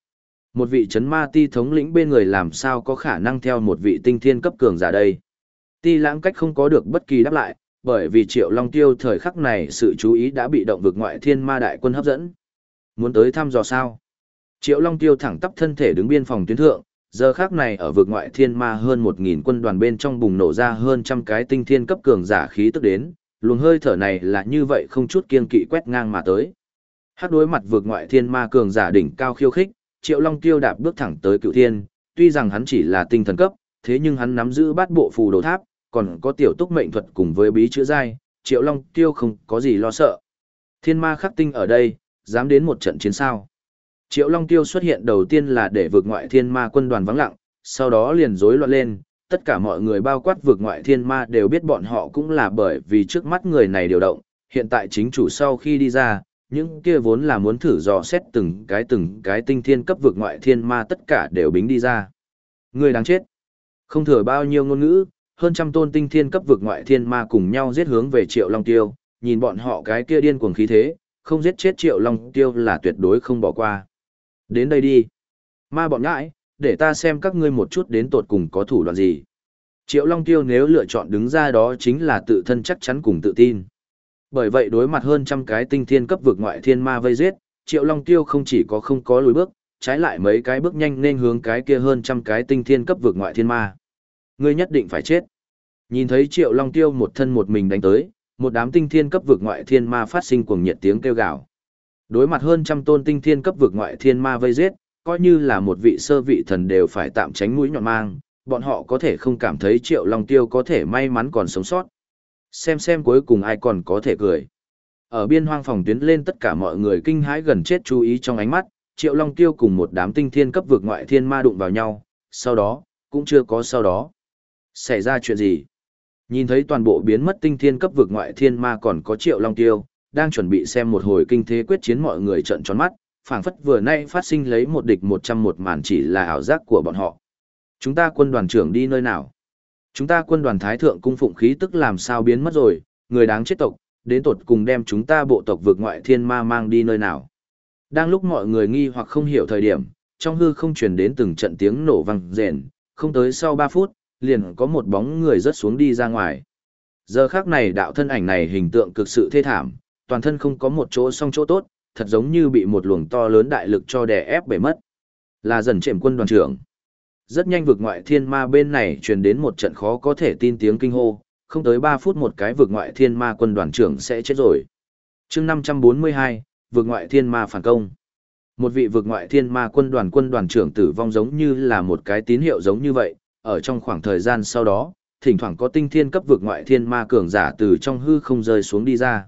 Một vị chấn ma ti thống lĩnh bên người làm sao có khả năng theo một vị tinh thiên cấp cường giả đây? Ti lãng cách không có được bất kỳ đáp lại, bởi vì triệu long tiêu thời khắc này sự chú ý đã bị động vực ngoại thiên ma đại quân hấp dẫn. Muốn tới thăm dò sao? Triệu long tiêu thẳng tắp thân thể đứng biên phòng tuyến thượng, giờ khắc này ở vực ngoại thiên ma hơn một nghìn quân đoàn bên trong bùng nổ ra hơn trăm cái tinh thiên cấp cường giả khí tức đến, luồng hơi thở này là như vậy không chút kiên kỵ quét ngang mà tới. Hát đối mặt vực ngoại thiên ma cường giả đỉnh cao khiêu khích, Triệu Long Tiêu đạp bước thẳng tới cựu thiên, tuy rằng hắn chỉ là tinh thần cấp, thế nhưng hắn nắm giữ bát bộ phù đồ tháp, còn có tiểu túc mệnh thuật cùng với bí chữa giai, Triệu Long Tiêu không có gì lo sợ. Thiên ma khắc tinh ở đây, dám đến một trận chiến sao. Triệu Long Tiêu xuất hiện đầu tiên là để vượt ngoại thiên ma quân đoàn vắng lặng, sau đó liền rối loạn lên, tất cả mọi người bao quát vượt ngoại thiên ma đều biết bọn họ cũng là bởi vì trước mắt người này điều động, hiện tại chính chủ sau khi đi ra, những kia vốn là muốn thử dò xét từng cái từng cái tinh thiên cấp vực ngoại thiên ma tất cả đều bính đi ra. Người đáng chết. Không thừa bao nhiêu ngôn ngữ, hơn trăm tôn tinh thiên cấp vực ngoại thiên ma cùng nhau giết hướng về Triệu Long Tiêu, nhìn bọn họ cái kia điên cuồng khí thế, không giết chết Triệu Long Tiêu là tuyệt đối không bỏ qua. Đến đây đi. Ma bọn ngãi, để ta xem các ngươi một chút đến tột cùng có thủ đoạn gì. Triệu Long Tiêu nếu lựa chọn đứng ra đó chính là tự thân chắc chắn cùng tự tin. Bởi vậy đối mặt hơn trăm cái tinh thiên cấp vực ngoại thiên ma vây giết, Triệu Long Tiêu không chỉ có không có lùi bước, trái lại mấy cái bước nhanh nên hướng cái kia hơn trăm cái tinh thiên cấp vực ngoại thiên ma. Ngươi nhất định phải chết. Nhìn thấy Triệu Long Tiêu một thân một mình đánh tới, một đám tinh thiên cấp vực ngoại thiên ma phát sinh cuồng nhiệt tiếng kêu gào. Đối mặt hơn trăm tôn tinh thiên cấp vực ngoại thiên ma vây giết, coi như là một vị sơ vị thần đều phải tạm tránh mũi nhọn mang, bọn họ có thể không cảm thấy Triệu Long Tiêu có thể may mắn còn sống sót. Xem xem cuối cùng ai còn có thể cười. Ở biên hoang phòng tuyến lên tất cả mọi người kinh hãi gần chết chú ý trong ánh mắt, Triệu Long Tiêu cùng một đám tinh thiên cấp vượt ngoại thiên ma đụng vào nhau, sau đó, cũng chưa có sau đó. Xảy ra chuyện gì? Nhìn thấy toàn bộ biến mất tinh thiên cấp vượt ngoại thiên ma còn có Triệu Long Tiêu, đang chuẩn bị xem một hồi kinh thế quyết chiến mọi người trợn tròn mắt, phảng phất vừa nay phát sinh lấy một địch một trăm một màn chỉ là ảo giác của bọn họ. Chúng ta quân đoàn trưởng đi nơi nào? Chúng ta quân đoàn thái thượng cung phụng khí tức làm sao biến mất rồi, người đáng chết tộc, đến tột cùng đem chúng ta bộ tộc vượt ngoại thiên ma mang đi nơi nào. Đang lúc mọi người nghi hoặc không hiểu thời điểm, trong hư không truyền đến từng trận tiếng nổ vang rền, không tới sau 3 phút, liền có một bóng người rớt xuống đi ra ngoài. Giờ khác này đạo thân ảnh này hình tượng cực sự thê thảm, toàn thân không có một chỗ song chỗ tốt, thật giống như bị một luồng to lớn đại lực cho đè ép bể mất. Là dần trệm quân đoàn trưởng. Rất nhanh vực ngoại thiên ma bên này truyền đến một trận khó có thể tin tiếng kinh hô, không tới 3 phút một cái vực ngoại thiên ma quân đoàn trưởng sẽ chết rồi. chương 542, vực ngoại thiên ma phản công. Một vị vực ngoại thiên ma quân đoàn quân đoàn trưởng tử vong giống như là một cái tín hiệu giống như vậy, ở trong khoảng thời gian sau đó, thỉnh thoảng có tinh thiên cấp vực ngoại thiên ma cường giả từ trong hư không rơi xuống đi ra.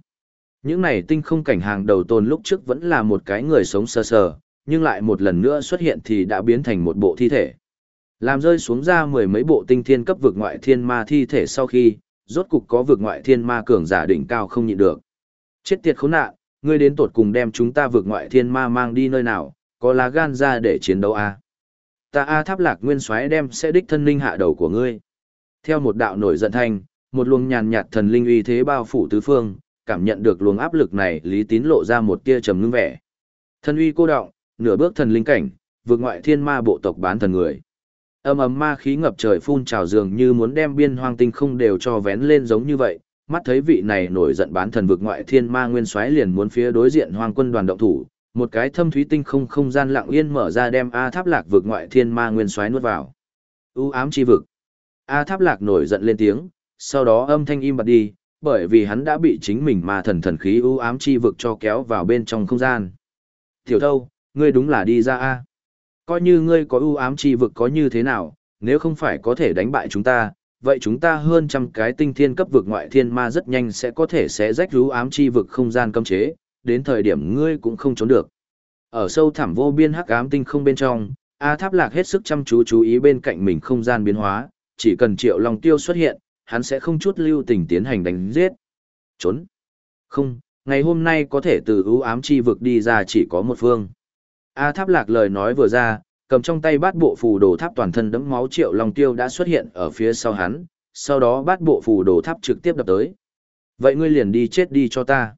Những này tinh không cảnh hàng đầu tồn lúc trước vẫn là một cái người sống sơ sờ, nhưng lại một lần nữa xuất hiện thì đã biến thành một bộ thi thể. Làm rơi xuống ra mười mấy bộ tinh thiên cấp vực ngoại thiên ma thi thể sau khi, rốt cục có vực ngoại thiên ma cường giả đỉnh cao không nhịn được. Chết tiệt khốn nạn, ngươi đến tột cùng đem chúng ta vực ngoại thiên ma mang đi nơi nào, có lá gan ra để chiến đấu à? Ta A tháp lạc nguyên soái đem sẽ đích thân linh hạ đầu của ngươi. Theo một đạo nổi giận thanh, một luồng nhàn nhạt thần linh uy thế bao phủ tứ phương, cảm nhận được luồng áp lực này, Lý Tín lộ ra một tia trầm ngưng vẻ. Thần uy cô động, nửa bước thần linh cảnh, vượt ngoại thiên ma bộ tộc bán thần người. Âm ầm ma khí ngập trời phun trào dường như muốn đem biên hoang tinh không đều cho vén lên giống như vậy, mắt thấy vị này nổi giận bán thần vực ngoại thiên ma nguyên soái liền muốn phía đối diện hoàng quân đoàn động thủ, một cái thâm thúy tinh không không gian lặng yên mở ra đem A Tháp Lạc vực ngoại thiên ma nguyên soái nuốt vào. U ám chi vực. A Tháp Lạc nổi giận lên tiếng, sau đó âm thanh im bặt đi, bởi vì hắn đã bị chính mình ma thần thần khí u ám chi vực cho kéo vào bên trong không gian. Tiểu thâu, ngươi đúng là đi ra A. Coi như ngươi có ưu ám chi vực có như thế nào, nếu không phải có thể đánh bại chúng ta, vậy chúng ta hơn trăm cái tinh thiên cấp vực ngoại thiên ma rất nhanh sẽ có thể sẽ rách ưu ám chi vực không gian cấm chế, đến thời điểm ngươi cũng không trốn được. Ở sâu thẳm vô biên hắc ám tinh không bên trong, A Tháp Lạc hết sức chăm chú chú ý bên cạnh mình không gian biến hóa, chỉ cần Triệu Long Tiêu xuất hiện, hắn sẽ không chút lưu tình tiến hành đánh giết. Trốn. Không, ngày hôm nay có thể từ ưu ám chi vực đi ra chỉ có một phương. A tháp lạc lời nói vừa ra, cầm trong tay bát bộ phù đồ tháp toàn thân đẫm máu triệu long tiêu đã xuất hiện ở phía sau hắn, sau đó bát bộ phù đồ tháp trực tiếp đập tới. Vậy ngươi liền đi chết đi cho ta.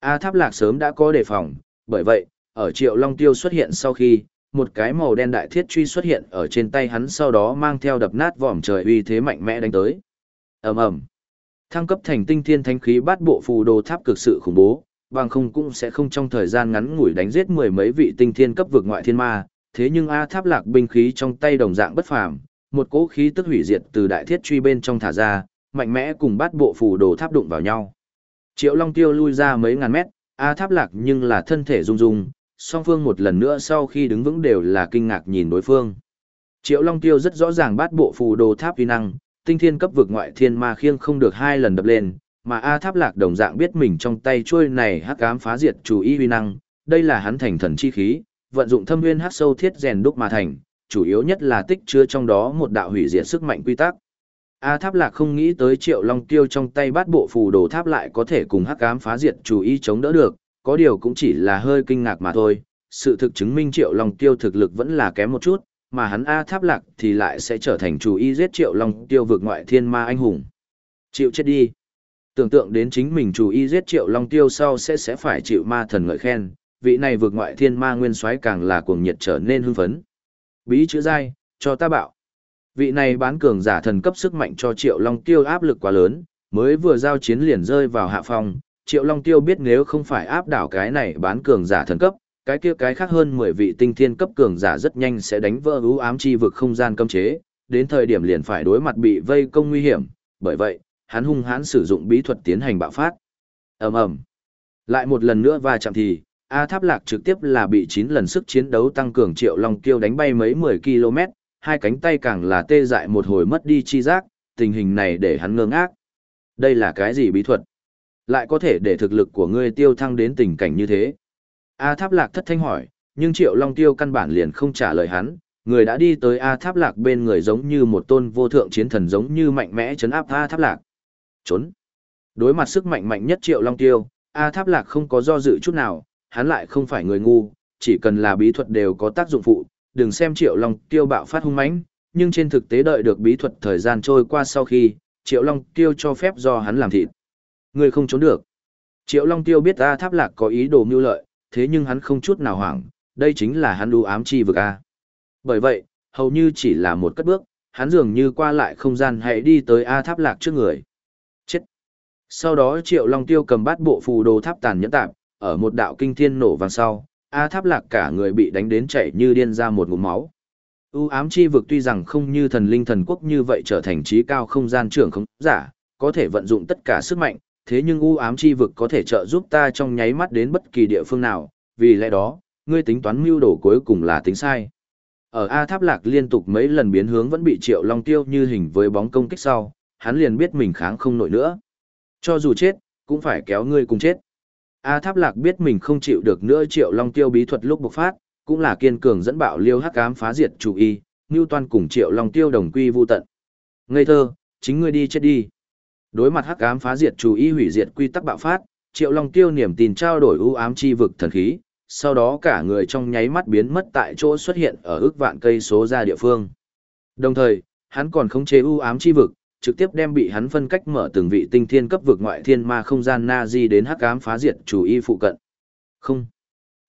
A tháp lạc sớm đã có đề phòng, bởi vậy, ở triệu long tiêu xuất hiện sau khi, một cái màu đen đại thiết truy xuất hiện ở trên tay hắn sau đó mang theo đập nát vòm trời uy thế mạnh mẽ đánh tới. ầm ầm Thăng cấp thành tinh thiên thánh khí bát bộ phù đồ tháp cực sự khủng bố, bằng không cũng sẽ không trong thời gian ngắn ngủi đánh giết mười mấy vị tinh thiên cấp vực ngoại thiên ma, thế nhưng A Tháp Lạc binh khí trong tay đồng dạng bất phàm, một cỗ khí tức hủy diệt từ đại thiết truy bên trong thả ra, mạnh mẽ cùng bát bộ phù đồ tháp đụng vào nhau. Triệu Long Tiêu lui ra mấy ngàn mét, A Tháp Lạc nhưng là thân thể rung rung, song phương một lần nữa sau khi đứng vững đều là kinh ngạc nhìn đối phương. Triệu Long Tiêu rất rõ ràng bắt bộ phù đồ tháp uy năng, tinh thiên cấp vực ngoại thiên ma khiêng không được hai lần đập lên, mà A Tháp Lạc đồng dạng biết mình trong tay chuôi này hắc ám phá diệt chủ y uy năng, đây là hắn thành thần chi khí, vận dụng thâm nguyên hắc sâu thiết rèn đúc mà thành, chủ yếu nhất là tích chứa trong đó một đạo hủy diệt sức mạnh quy tắc. A Tháp Lạc không nghĩ tới Triệu Long Tiêu trong tay bát bộ phù đồ tháp lại có thể cùng hắc ám phá diệt chủ y chống đỡ được, có điều cũng chỉ là hơi kinh ngạc mà thôi. Sự thực chứng minh Triệu Long Tiêu thực lực vẫn là kém một chút, mà hắn A Tháp Lạc thì lại sẽ trở thành chủ y giết Triệu Long Tiêu vượt ngoại thiên ma anh hùng. Chịu chết đi tưởng tượng đến chính mình chủ y giết triệu long tiêu sau sẽ sẽ phải chịu ma thần ngợi khen, vị này vượt ngoại thiên ma nguyên soái càng là cuồng nhiệt trở nên hưng phấn. Bí chữ dai, cho ta bảo. Vị này bán cường giả thần cấp sức mạnh cho triệu long tiêu áp lực quá lớn, mới vừa giao chiến liền rơi vào hạ phong. Triệu Long Tiêu biết nếu không phải áp đảo cái này bán cường giả thần cấp, cái kia cái khác hơn 10 vị tinh thiên cấp cường giả rất nhanh sẽ đánh vỡ ưu ám chi vực không gian cấm chế, đến thời điểm liền phải đối mặt bị vây công nguy hiểm, bởi vậy, hắn hung hãn sử dụng bí thuật tiến hành bạo phát. ầm ầm, lại một lần nữa va chạm thì A Tháp Lạc trực tiếp là bị 9 lần sức chiến đấu tăng cường Triệu Long Kiêu đánh bay mấy 10 km, hai cánh tay càng là tê dại một hồi mất đi chi giác, tình hình này để hắn ngơ ngác. Đây là cái gì bí thuật? Lại có thể để thực lực của ngươi tiêu thăng đến tình cảnh như thế? A Tháp Lạc thất thanh hỏi, nhưng Triệu Long Tiêu căn bản liền không trả lời hắn, người đã đi tới A Tháp Lạc bên người giống như một tôn vô thượng chiến thần giống như mạnh mẽ chấn áp A Tháp Lạc. Trốn. Đối mặt sức mạnh mạnh nhất Triệu Long Tiêu, A Tháp Lạc không có do dự chút nào, hắn lại không phải người ngu, chỉ cần là bí thuật đều có tác dụng phụ, đừng xem Triệu Long Tiêu bạo phát hung mãnh, nhưng trên thực tế đợi được bí thuật thời gian trôi qua sau khi, Triệu Long Tiêu cho phép do hắn làm thịt. Người không trốn được. Triệu Long Tiêu biết A Tháp Lạc có ý đồ mưu lợi, thế nhưng hắn không chút nào hoảng, đây chính là hắn đu ám chi vực A. Bởi vậy, hầu như chỉ là một cất bước, hắn dường như qua lại không gian hãy đi tới A Tháp Lạc trước người. chết Sau đó Triệu Long Tiêu cầm bát bộ phù đồ tháp tàn nhẫn tạp, ở một đạo kinh thiên nổ vàng sau, A Tháp Lạc cả người bị đánh đến chảy như điên ra một ngụm máu. U ám chi vực tuy rằng không như thần linh thần quốc như vậy trở thành trí cao không gian trưởng không giả, có thể vận dụng tất cả sức mạnh, thế nhưng u ám chi vực có thể trợ giúp ta trong nháy mắt đến bất kỳ địa phương nào, vì lẽ đó, ngươi tính toán mưu đồ cuối cùng là tính sai. Ở A Tháp Lạc liên tục mấy lần biến hướng vẫn bị Triệu Long Tiêu như hình với bóng công kích sau, hắn liền biết mình kháng không nổi nữa. Cho dù chết, cũng phải kéo ngươi cùng chết. A Tháp Lạc biết mình không chịu được nữa Triệu Long Tiêu bí thuật lúc bộc phát, cũng là kiên cường dẫn bạo liêu hắc ám phá diệt chủ y, Nưu Toan cùng Triệu Long Tiêu đồng quy vu tận. Ngây thơ, chính ngươi đi chết đi. Đối mặt hắc ám phá diệt chủ ý hủy diệt quy tắc bạo phát, Triệu Long Tiêu niềm tin trao đổi ưu ám chi vực thần khí, sau đó cả người trong nháy mắt biến mất tại chỗ xuất hiện ở ước vạn cây số ra địa phương. Đồng thời, hắn còn khống chế ưu ám chi vực, trực tiếp đem bị hắn phân cách mở từng vị tinh thiên cấp vực ngoại thiên ma không gian na di đến hắc ám phá diệt chủ y phụ cận. Không.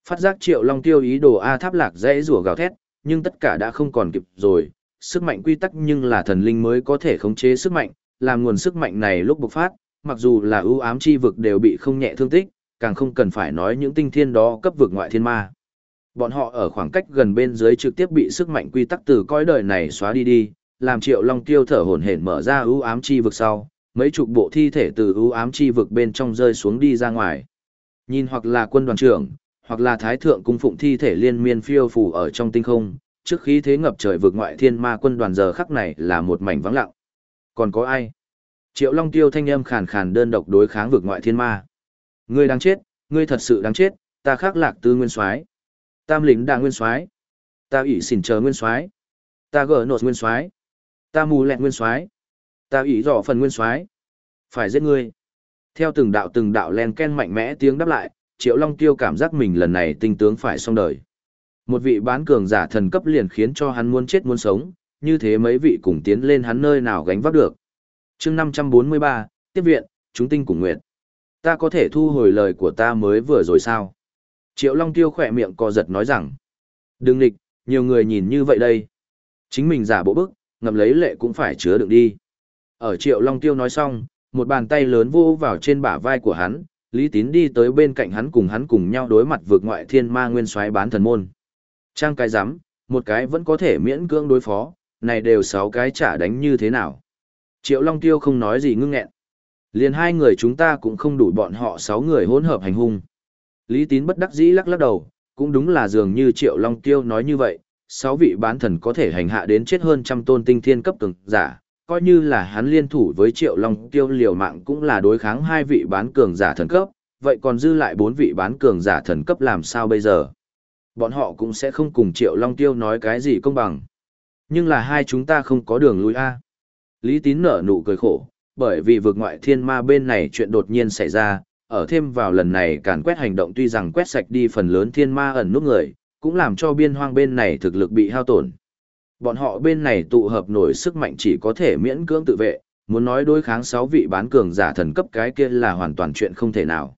Phát giác Triệu Long Tiêu ý đồ A Tháp Lạc dễ rủa gào thét, nhưng tất cả đã không còn kịp rồi, sức mạnh quy tắc nhưng là thần linh mới có thể khống chế sức mạnh, làm nguồn sức mạnh này lúc bộc phát, mặc dù là ưu ám chi vực đều bị không nhẹ thương tích, càng không cần phải nói những tinh thiên đó cấp vực ngoại thiên ma. Bọn họ ở khoảng cách gần bên dưới trực tiếp bị sức mạnh quy tắc từ cõi đời này xóa đi đi, làm Triệu Long Tiêu thở hổn hển mở ra ưu ám chi vực sau, mấy chục bộ thi thể từ ưu ám chi vực bên trong rơi xuống đi ra ngoài. Nhìn hoặc là quân đoàn trưởng, hoặc là thái thượng cung phụng thi thể liên miên phiêu phù ở trong tinh không, trước khí thế ngập trời vực ngoại thiên ma quân đoàn giờ khắc này là một mảnh vắng lặng. Còn có ai? Triệu Long Tiêu thanh âm khàn khàn đơn độc đối kháng vực ngoại thiên ma. Ngươi đáng chết, ngươi thật sự đáng chết, ta khắc lạc tư nguyên soái, tam lính đa nguyên soái, ta ủy xỉn chờ nguyên soái, ta gỡ nột nguyên soái, ta mù lẹt nguyên soái, ta ủy dò phần nguyên soái, phải giết ngươi. Theo từng đạo từng đạo len ken mạnh mẽ tiếng đáp lại, Triệu Long Tiêu cảm giác mình lần này tinh tướng phải xong đời. Một vị bán cường giả thần cấp liền khiến cho hắn muốn chết muốn sống, như thế mấy vị cùng tiến lên hắn nơi nào gánh vác được. chương 543, tiếp viện, chúng tinh cùng nguyện. Ta có thể thu hồi lời của ta mới vừa rồi sao? Triệu Long Tiêu khỏe miệng co giật nói rằng. Đừng nghịch, nhiều người nhìn như vậy đây. Chính mình giả bộ bức, ngậm lấy lệ cũng phải chứa đựng đi. Ở Triệu Long Tiêu nói xong, một bàn tay lớn vô vào trên bả vai của hắn, Lý Tín đi tới bên cạnh hắn cùng hắn cùng nhau đối mặt vượt ngoại thiên ma nguyên soái bán thần môn. Trang cái rắm một cái vẫn có thể miễn cưỡng đối phó, này đều sáu cái trả đánh như thế nào. Triệu Long Tiêu không nói gì ngưng nghẹn. Liền hai người chúng ta cũng không đủ bọn họ sáu người hỗn hợp hành hung. Lý Tín bất đắc dĩ lắc lắc đầu, cũng đúng là dường như Triệu Long Tiêu nói như vậy, sáu vị bán thần có thể hành hạ đến chết hơn trăm tôn tinh thiên cấp cường giả, coi như là hắn liên thủ với Triệu Long Tiêu liều mạng cũng là đối kháng hai vị bán cường giả thần cấp, vậy còn dư lại bốn vị bán cường giả thần cấp làm sao bây giờ? Bọn họ cũng sẽ không cùng Triệu Long Tiêu nói cái gì công bằng. Nhưng là hai chúng ta không có đường lui a. Lý Tín nở nụ cười khổ, bởi vì vượt ngoại thiên ma bên này chuyện đột nhiên xảy ra, ở thêm vào lần này càn quét hành động tuy rằng quét sạch đi phần lớn thiên ma ẩn nút người, cũng làm cho biên hoang bên này thực lực bị hao tổn. Bọn họ bên này tụ hợp nổi sức mạnh chỉ có thể miễn cưỡng tự vệ, muốn nói đối kháng sáu vị bán cường giả thần cấp cái kia là hoàn toàn chuyện không thể nào.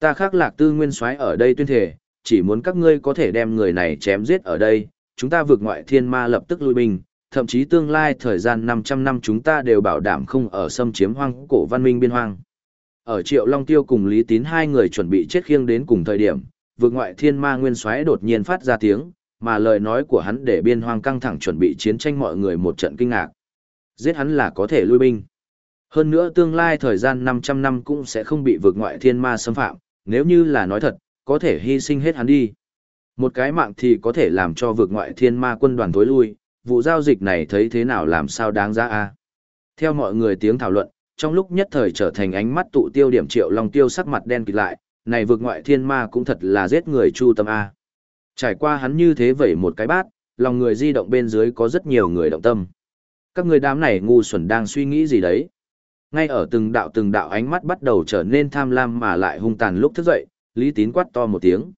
Ta khác lạc tư nguyên soái ở đây tuyên thể, chỉ muốn các ngươi có thể đem người này chém giết ở đây, chúng ta vượt ngoại thiên ma lập tức lui binh, thậm chí tương lai thời gian 500 năm chúng ta đều bảo đảm không ở xâm chiếm hoang cổ văn minh biên hoang. Ở Triệu Long Tiêu cùng Lý Tín hai người chuẩn bị chết khiêng đến cùng thời điểm, vượt ngoại thiên ma nguyên soái đột nhiên phát ra tiếng, mà lời nói của hắn để biên hoang căng thẳng chuẩn bị chiến tranh mọi người một trận kinh ngạc. Giết hắn là có thể lui binh. Hơn nữa tương lai thời gian 500 năm cũng sẽ không bị vượt ngoại thiên ma xâm phạm, nếu như là nói thật, có thể hy sinh hết hắn đi. Một cái mạng thì có thể làm cho vượt ngoại thiên ma quân đoàn tối lui, vụ giao dịch này thấy thế nào làm sao đáng giá a Theo mọi người tiếng thảo luận, trong lúc nhất thời trở thành ánh mắt tụ tiêu điểm triệu long tiêu sắc mặt đen kịt lại, này vượt ngoại thiên ma cũng thật là giết người chu tâm a Trải qua hắn như thế vậy một cái bát, lòng người di động bên dưới có rất nhiều người động tâm. Các người đám này ngu xuẩn đang suy nghĩ gì đấy? Ngay ở từng đạo từng đạo ánh mắt bắt đầu trở nên tham lam mà lại hung tàn lúc thức dậy, Lý Tín quát to một tiếng.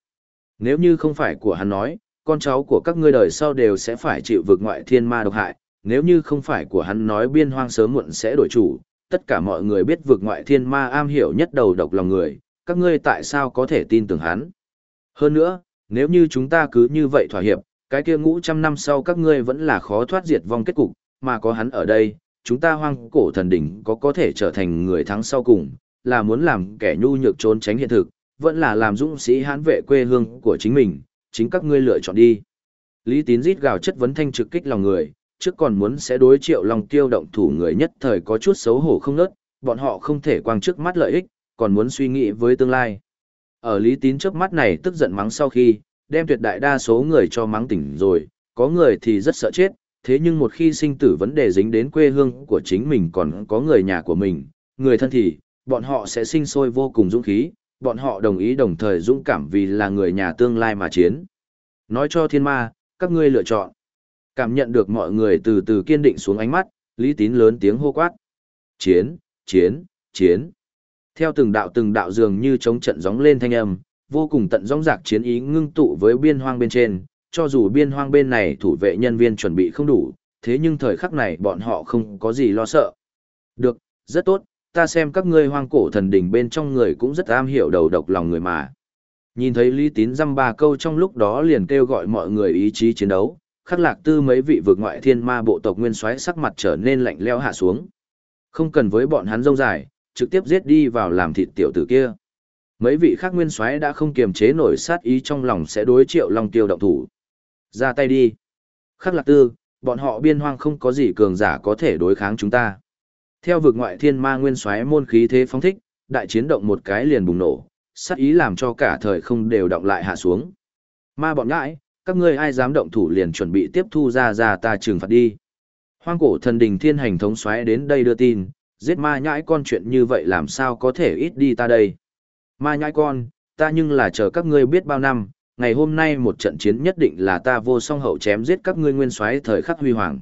Nếu như không phải của hắn nói, con cháu của các ngươi đời sau đều sẽ phải chịu vực ngoại thiên ma độc hại, nếu như không phải của hắn nói biên hoang sớm muộn sẽ đổi chủ, tất cả mọi người biết vực ngoại thiên ma am hiểu nhất đầu độc lòng người, các ngươi tại sao có thể tin tưởng hắn. Hơn nữa, nếu như chúng ta cứ như vậy thỏa hiệp, cái kia ngũ trăm năm sau các ngươi vẫn là khó thoát diệt vong kết cục, mà có hắn ở đây, chúng ta hoang cổ thần đỉnh có có thể trở thành người thắng sau cùng, là muốn làm kẻ nhu nhược trốn tránh hiện thực, vẫn là làm dũng sĩ hãn vệ quê hương của chính mình, chính các ngươi lựa chọn đi. Lý Tín rít gào chất vấn thanh trực kích lòng người, trước còn muốn sẽ đối triệu lòng tiêu động thủ người nhất thời có chút xấu hổ không nớt, bọn họ không thể quang trước mắt lợi ích, còn muốn suy nghĩ với tương lai. Ở Lý Tín trước mắt này tức giận mắng sau khi, đem tuyệt đại đa số người cho mắng tỉnh rồi, có người thì rất sợ chết, thế nhưng một khi sinh tử vấn đề dính đến quê hương của chính mình còn có người nhà của mình, người thân thì, bọn họ sẽ sinh sôi vô cùng dũng khí, bọn họ đồng ý đồng thời dũng cảm vì là người nhà tương lai mà chiến. Nói cho thiên ma, các ngươi lựa chọn. Cảm nhận được mọi người từ từ kiên định xuống ánh mắt, Lý Tín lớn tiếng hô quát. Chiến, chiến, chiến. Theo từng đạo từng đạo dường như chống trận gióng lên thanh âm, vô cùng tận gióng giạc chiến ý ngưng tụ với biên hoang bên trên, cho dù biên hoang bên này thủ vệ nhân viên chuẩn bị không đủ, thế nhưng thời khắc này bọn họ không có gì lo sợ. Được, rất tốt, ta xem các ngươi hoang cổ thần đỉnh bên trong người cũng rất am hiểu đầu độc lòng người mà. Nhìn thấy Lý Tín dăm ba câu trong lúc đó liền kêu gọi mọi người ý chí chiến đấu, khắc lạc tư mấy vị vực ngoại thiên ma bộ tộc nguyên soái sắc mặt trở nên lạnh leo hạ xuống. Không cần với bọn hắn rông dài, trực tiếp giết đi vào làm thịt tiểu tử kia. Mấy vị khác nguyên soái đã không kiềm chế nổi sát ý trong lòng sẽ đối triệu long tiêu động thủ. Ra tay đi. Khắc lạc tư, bọn họ biên hoang không có gì cường giả có thể đối kháng chúng ta. Theo vực ngoại thiên ma nguyên soái môn khí thế phóng thích, đại chiến động một cái liền bùng nổ, sát ý làm cho cả thời không đều động lại hạ xuống. Ma bọn ngãi, các ngươi ai dám động thủ liền chuẩn bị tiếp thu ra ra ta trừng phạt đi. Hoang cổ thần đình thiên hành thống xoáy đến đây đưa tin, giết ma nhãi con chuyện như vậy làm sao có thể ít đi ta đây. Ma nhãi con, ta nhưng là chờ các ngươi biết bao năm, ngày hôm nay một trận chiến nhất định là ta vô song hậu chém giết các ngươi nguyên soái thời khắc huy hoàng.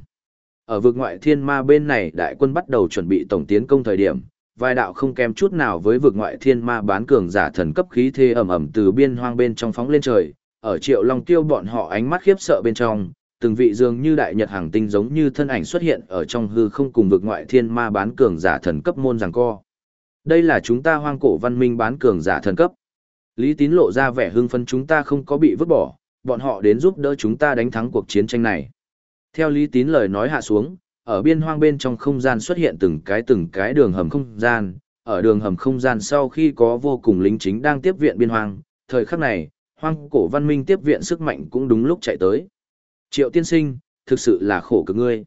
Ở vực ngoại thiên ma bên này đại quân bắt đầu chuẩn bị tổng tiến công thời điểm, vài đạo không kém chút nào với vực ngoại thiên ma bán cường giả thần cấp khí thế ẩm ẩm từ biên hoang bên trong phóng lên trời, ở triệu long tiêu bọn họ ánh mắt khiếp sợ bên trong, từng vị dường như đại nhật hàng tinh giống như thân ảnh xuất hiện ở trong hư không cùng vực ngoại thiên ma bán cường giả thần cấp môn giằng co. Đây là chúng ta hoang cổ văn minh bán cường giả thần cấp. Lý tín lộ ra vẻ hưng phấn chúng ta không có bị vứt bỏ, bọn họ đến giúp đỡ chúng ta đánh thắng cuộc chiến tranh này. Theo Lý tín lời nói hạ xuống, ở biên hoang bên trong không gian xuất hiện từng cái từng cái đường hầm không gian, ở đường hầm không gian sau khi có vô cùng lính chính đang tiếp viện biên hoang, thời khắc này, hoang cổ văn minh tiếp viện sức mạnh cũng đúng lúc chạy tới. Triệu tiên sinh, thực sự là khổ cực ngươi.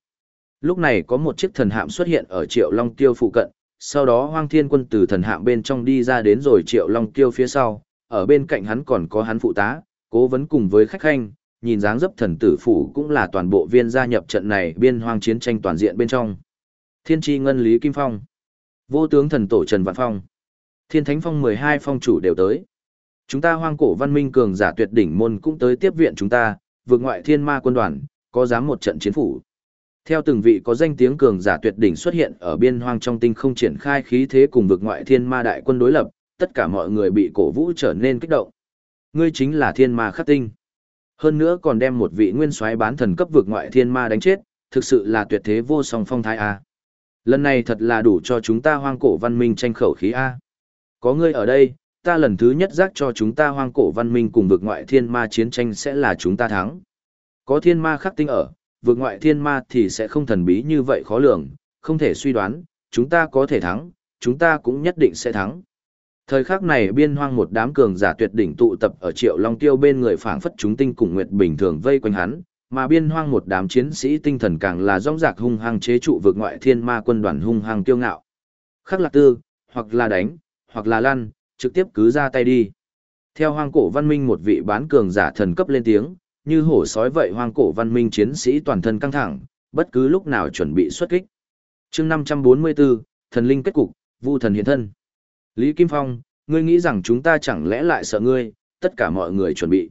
Lúc này có một chiếc thần hạm xuất hiện ở Triệu Long Tiêu phụ cận, sau đó Hoang Thiên Quân từ thần hạm bên trong đi ra đến rồi Triệu Long Tiêu phía sau, ở bên cạnh hắn còn có hắn phụ tá, cố vấn cùng với khách khanh, nhìn dáng dấp thần tử phủ cũng là toàn bộ viên gia nhập trận này biên hoang chiến tranh toàn diện bên trong. Thiên tri ngân Lý Kim Phong, vô tướng thần tổ Trần Vạn Phong, thiên thánh phong 12 phong chủ đều tới. Chúng ta hoang cổ văn minh cường giả tuyệt đỉnh môn cũng tới tiếp viện chúng ta, vượt ngoại thiên ma quân đoàn, có dám một trận chiến phủ. Theo từng vị có danh tiếng cường giả tuyệt đỉnh xuất hiện ở biên hoang trong tinh không triển khai khí thế cùng vực ngoại thiên ma đại quân đối lập, tất cả mọi người bị cổ vũ trở nên kích động. Ngươi chính là thiên ma khắc tinh. Hơn nữa còn đem một vị nguyên soái bán thần cấp vực ngoại thiên ma đánh chết, thực sự là tuyệt thế vô song phong thái a. Lần này thật là đủ cho chúng ta hoang cổ văn minh tranh khẩu khí a. Có ngươi ở đây, ta lần thứ nhất giác cho chúng ta hoang cổ văn minh cùng vực ngoại thiên ma chiến tranh sẽ là chúng ta thắng. Có thiên ma khắc tinh ở, vực ngoại thiên ma thì sẽ không thần bí như vậy khó lường, không thể suy đoán, chúng ta có thể thắng, chúng ta cũng nhất định sẽ thắng. Thời khắc này biên hoang một đám cường giả tuyệt đỉnh tụ tập ở triệu long tiêu bên người phảng phất chúng tinh cùng nguyệt bình thường vây quanh hắn, mà biên hoang một đám chiến sĩ tinh thần càng là rong rạc hung hăng chế trụ vực ngoại thiên ma quân đoàn hung hăng kiêu ngạo. Khắc lạc tư, hoặc là đánh, hoặc là lăn, trực tiếp cứ ra tay đi. Theo hoang cổ văn minh một vị bán cường giả thần cấp lên tiếng, như hổ sói vậy hoang cổ văn minh chiến sĩ toàn thân căng thẳng, bất cứ lúc nào chuẩn bị xuất kích. chương 544, thần linh kết cục, vu thần hiện thân. Lý Kim Phong, ngươi nghĩ rằng chúng ta chẳng lẽ lại sợ ngươi, tất cả mọi người chuẩn bị.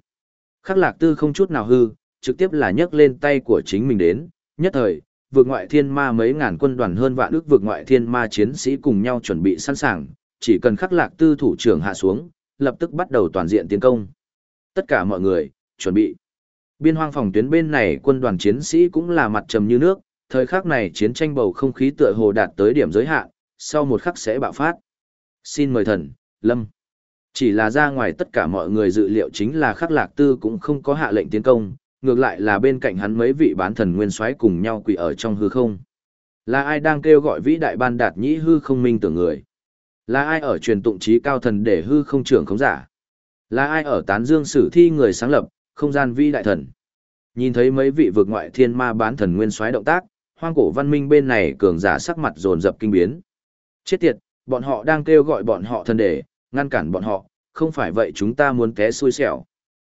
Khắc lạc tư không chút nào hư, trực tiếp là nhấc lên tay của chính mình đến, nhất thời, vượt ngoại thiên ma mấy ngàn quân đoàn hơn vạn ước vượt ngoại thiên ma chiến sĩ cùng nhau chuẩn bị sẵn sàng, chỉ cần khắc lạc tư thủ trưởng hạ xuống, lập tức bắt đầu toàn diện tiến công. Tất cả mọi người, chuẩn bị. Biên hoang phòng tuyến bên này quân đoàn chiến sĩ cũng là mặt trầm như nước, thời khắc này chiến tranh bầu không khí tựa hồ đạt tới điểm giới hạn, sau một khắc sẽ bạo phát. Xin mời thần, Lâm. Chỉ là ra ngoài tất cả mọi người dự liệu chính là khắc lạc tư cũng không có hạ lệnh tiến công, ngược lại là bên cạnh hắn mấy vị bán thần nguyên soái cùng nhau quỳ ở trong hư không. Là ai đang kêu gọi vĩ đại ban đạt nhĩ hư không minh tưởng người? Là ai ở truyền tụng trí cao thần để hư không trưởng khống giả? Là ai ở tán dương sử thi người sáng lập, không gian vi đại thần? Nhìn thấy mấy vị vực ngoại thiên ma bán thần nguyên soái động tác, hoang cổ văn minh bên này cường giả sắc mặt dồn dập kinh biến. Chết tiệt, bọn họ đang kêu gọi bọn họ thần để, ngăn cản bọn họ, không phải vậy chúng ta muốn té xui xẻo.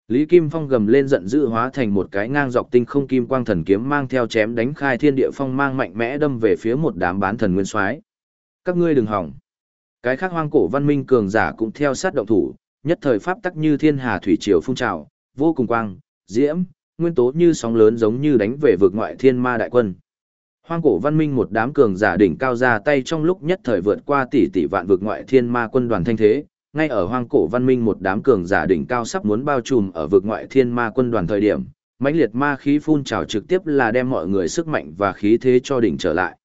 Lý Kim Phong gầm lên giận dữ hóa thành một cái ngang dọc tinh không kim quang thần kiếm mang theo chém đánh khai thiên địa phong mang mạnh mẽ đâm về phía một đám bán thần nguyên soái. Các ngươi đừng hỏng. Cái khác hoang cổ văn minh cường giả cũng theo sát động thủ, nhất thời pháp tắc như thiên hà thủy triều phun trào, vô cùng quang, diễm, nguyên tố như sóng lớn giống như đánh về vực ngoại thiên ma đại quân. Hoang cổ văn minh một đám cường giả đỉnh cao ra tay trong lúc nhất thời vượt qua tỷ tỷ vạn vực ngoại thiên ma quân đoàn thanh thế, ngay ở hoang cổ văn minh một đám cường giả đỉnh cao sắp muốn bao trùm ở vực ngoại thiên ma quân đoàn thời điểm, mãnh liệt ma khí phun trào trực tiếp là đem mọi người sức mạnh và khí thế cho đỉnh trở lại.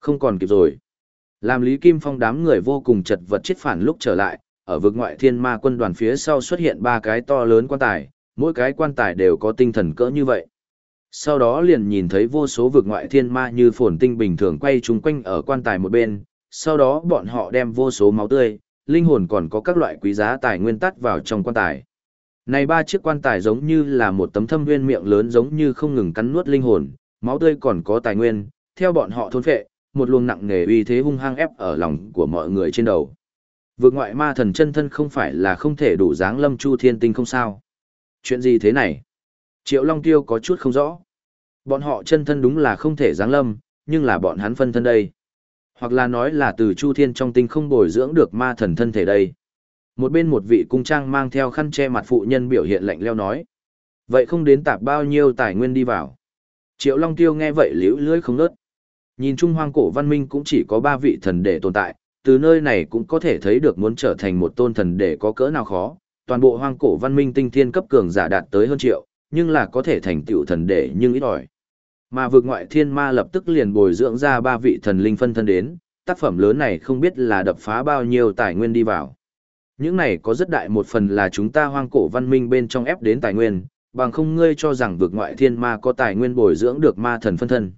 Không còn kịp rồi. Làm Lý Kim Phong đám người vô cùng chật vật chết phản lúc trở lại, ở vực ngoại thiên ma quân đoàn phía sau xuất hiện ba cái to lớn quan tài, mỗi cái quan tài đều có tinh thần cỡ như vậy. Sau đó liền nhìn thấy vô số vực ngoại thiên ma như phồn tinh bình thường quay chung quanh ở quan tài một bên, sau đó bọn họ đem vô số máu tươi, linh hồn còn có các loại quý giá tài nguyên tắt vào trong quan tài. Này ba chiếc quan tài giống như là một tấm thâm nguyên miệng lớn giống như không ngừng cắn nuốt linh hồn, máu tươi còn có tài nguyên, theo bọn họ thôn phệ, một luồng nặng nề uy thế hung hăng ép ở lòng của mọi người trên đầu. Vượt ngoại ma thần chân thân không phải là không thể đủ dáng lâm chu thiên tinh không sao. Chuyện gì thế này? Triệu Long Tiêu có chút không rõ. Bọn họ chân thân đúng là không thể dáng lâm, nhưng là bọn hắn phân thân đây. Hoặc là nói là từ chu thiên trong tinh không bồi dưỡng được ma thần thân thể đây. Một bên một vị cung trang mang theo khăn che mặt phụ nhân biểu hiện lạnh leo nói. Vậy không đến tạp bao nhiêu tài nguyên đi vào. Triệu Long Tiêu nghe vậy liễu lưỡi không ngớt. Nhìn Trung Hoang cổ văn minh cũng chỉ có ba vị thần để tồn tại, từ nơi này cũng có thể thấy được muốn trở thành một tôn thần để có cỡ nào khó. Toàn bộ hoang cổ văn minh tinh thiên cấp cường giả đạt tới hơn triệu, nhưng là có thể thành tựu thần để nhưng ít ỏi. Mà vực ngoại thiên ma lập tức liền bồi dưỡng ra ba vị thần linh phân thân đến, tác phẩm lớn này không biết là đập phá bao nhiêu tài nguyên đi vào. Những này có rất đại một phần là chúng ta hoang cổ văn minh bên trong ép đến tài nguyên, bằng không ngươi cho rằng vực ngoại thiên ma có tài nguyên bồi dưỡng được ma thần phân thân.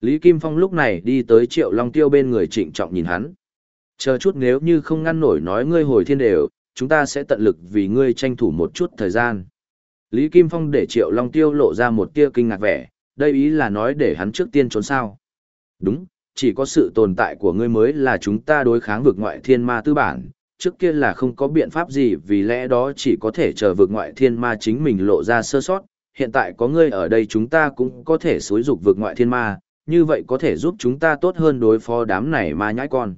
Lý Kim Phong lúc này đi tới Triệu Long Tiêu bên người trịnh trọng nhìn hắn. Chờ chút nếu như không ngăn nổi nói ngươi hồi thiên đều, chúng ta sẽ tận lực vì ngươi tranh thủ một chút thời gian. Lý Kim Phong để Triệu Long Tiêu lộ ra một tia kinh ngạc vẻ, đây ý là nói để hắn trước tiên trốn sao. Đúng, chỉ có sự tồn tại của ngươi mới là chúng ta đối kháng vực ngoại thiên ma tư bản, trước kia là không có biện pháp gì vì lẽ đó chỉ có thể chờ vực ngoại thiên ma chính mình lộ ra sơ sót, hiện tại có ngươi ở đây chúng ta cũng có thể xối dục vực ngoại thiên ma, như vậy có thể giúp chúng ta tốt hơn đối phó đám này ma nhãi con.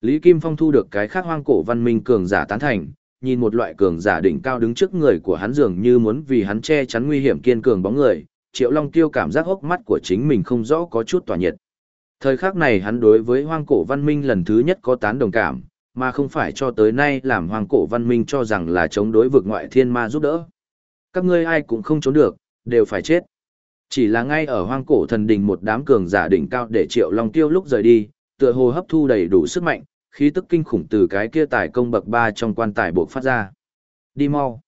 Lý Kim Phong thu được cái khác hoang cổ văn minh cường giả tán thành, nhìn một loại cường giả đỉnh cao đứng trước người của hắn dường như muốn vì hắn che chắn nguy hiểm kiên cường bóng người, Triệu Long Tiêu cảm giác hốc mắt của chính mình không rõ có chút tỏa nhiệt. Thời khắc này hắn đối với hoang cổ văn minh lần thứ nhất có tán đồng cảm, mà không phải cho tới nay làm hoang cổ văn minh cho rằng là chống đối vực ngoại thiên ma giúp đỡ. Các ngươi ai cũng không trốn được, đều phải chết. Chỉ là ngay ở hoang cổ thần đình một đám cường giả đỉnh cao để Triệu Long Tiêu lúc rời đi, tựa hồ hấp thu đầy đủ sức mạnh, khí tức kinh khủng từ cái kia tài công bậc ba trong quan tài buộc phát ra. Đi mau.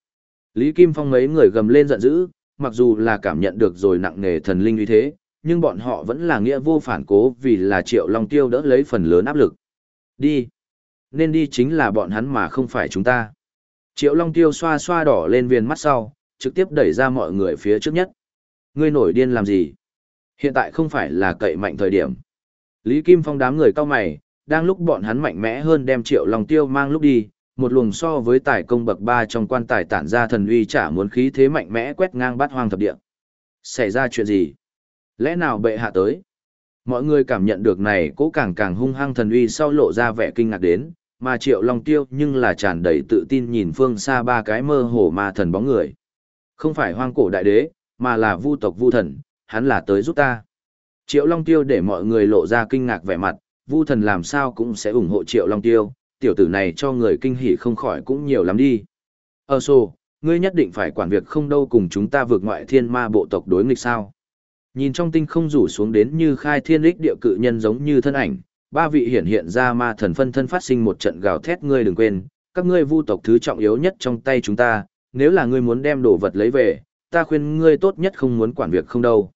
Lý Kim Phong mấy người gầm lên giận dữ, mặc dù là cảm nhận được rồi nặng nề thần linh uy thế, nhưng bọn họ vẫn là nghĩa vô phản cố vì là Triệu Long Tiêu đỡ lấy phần lớn áp lực. Đi. Nên đi chính là bọn hắn mà không phải chúng ta. Triệu Long Tiêu xoa xoa đỏ lên viền mắt sau, trực tiếp đẩy ra mọi người phía trước nhất. Ngươi nổi điên làm gì? Hiện tại không phải là cậy mạnh thời điểm. Lý Kim Phong đám người cao mày, đang lúc bọn hắn mạnh mẽ hơn đem Triệu Long Tiêu mang lúc đi, một luồng so với tài công bậc ba trong quan tài tản ra thần uy trả muốn khí thế mạnh mẽ quét ngang bát hoang thập địa. Xảy ra chuyện gì? Lẽ nào bệ hạ tới? Mọi người cảm nhận được này cố càng càng hung hăng thần uy sau lộ ra vẻ kinh ngạc đến, mà Triệu Long Tiêu nhưng là tràn đầy tự tin nhìn phương xa ba cái mơ hồ ma thần bóng người. Không phải hoang cổ đại đế, mà là vu tộc vu thần, hắn là tới giúp ta. Triệu Long Tiêu để mọi người lộ ra kinh ngạc vẻ mặt, vu thần làm sao cũng sẽ ủng hộ Triệu Long Tiêu, tiểu tử này cho người kinh hỉ không khỏi cũng nhiều lắm đi. Ờ Ơ sô, ngươi nhất định phải quản việc không đâu cùng chúng ta vượt ngoại thiên ma bộ tộc đối nghịch sao. Nhìn trong tinh không rủ xuống đến như khai thiên lích địa cự nhân giống như thân ảnh, ba vị hiện hiện ra ma thần phân thân phát sinh một trận gào thét ngươi đừng quên, các ngươi vu tộc thứ trọng yếu nhất trong tay chúng ta, nếu là ngươi muốn đem đồ vật lấy về, ta khuyên ngươi tốt nhất không muốn quản việc không đâu.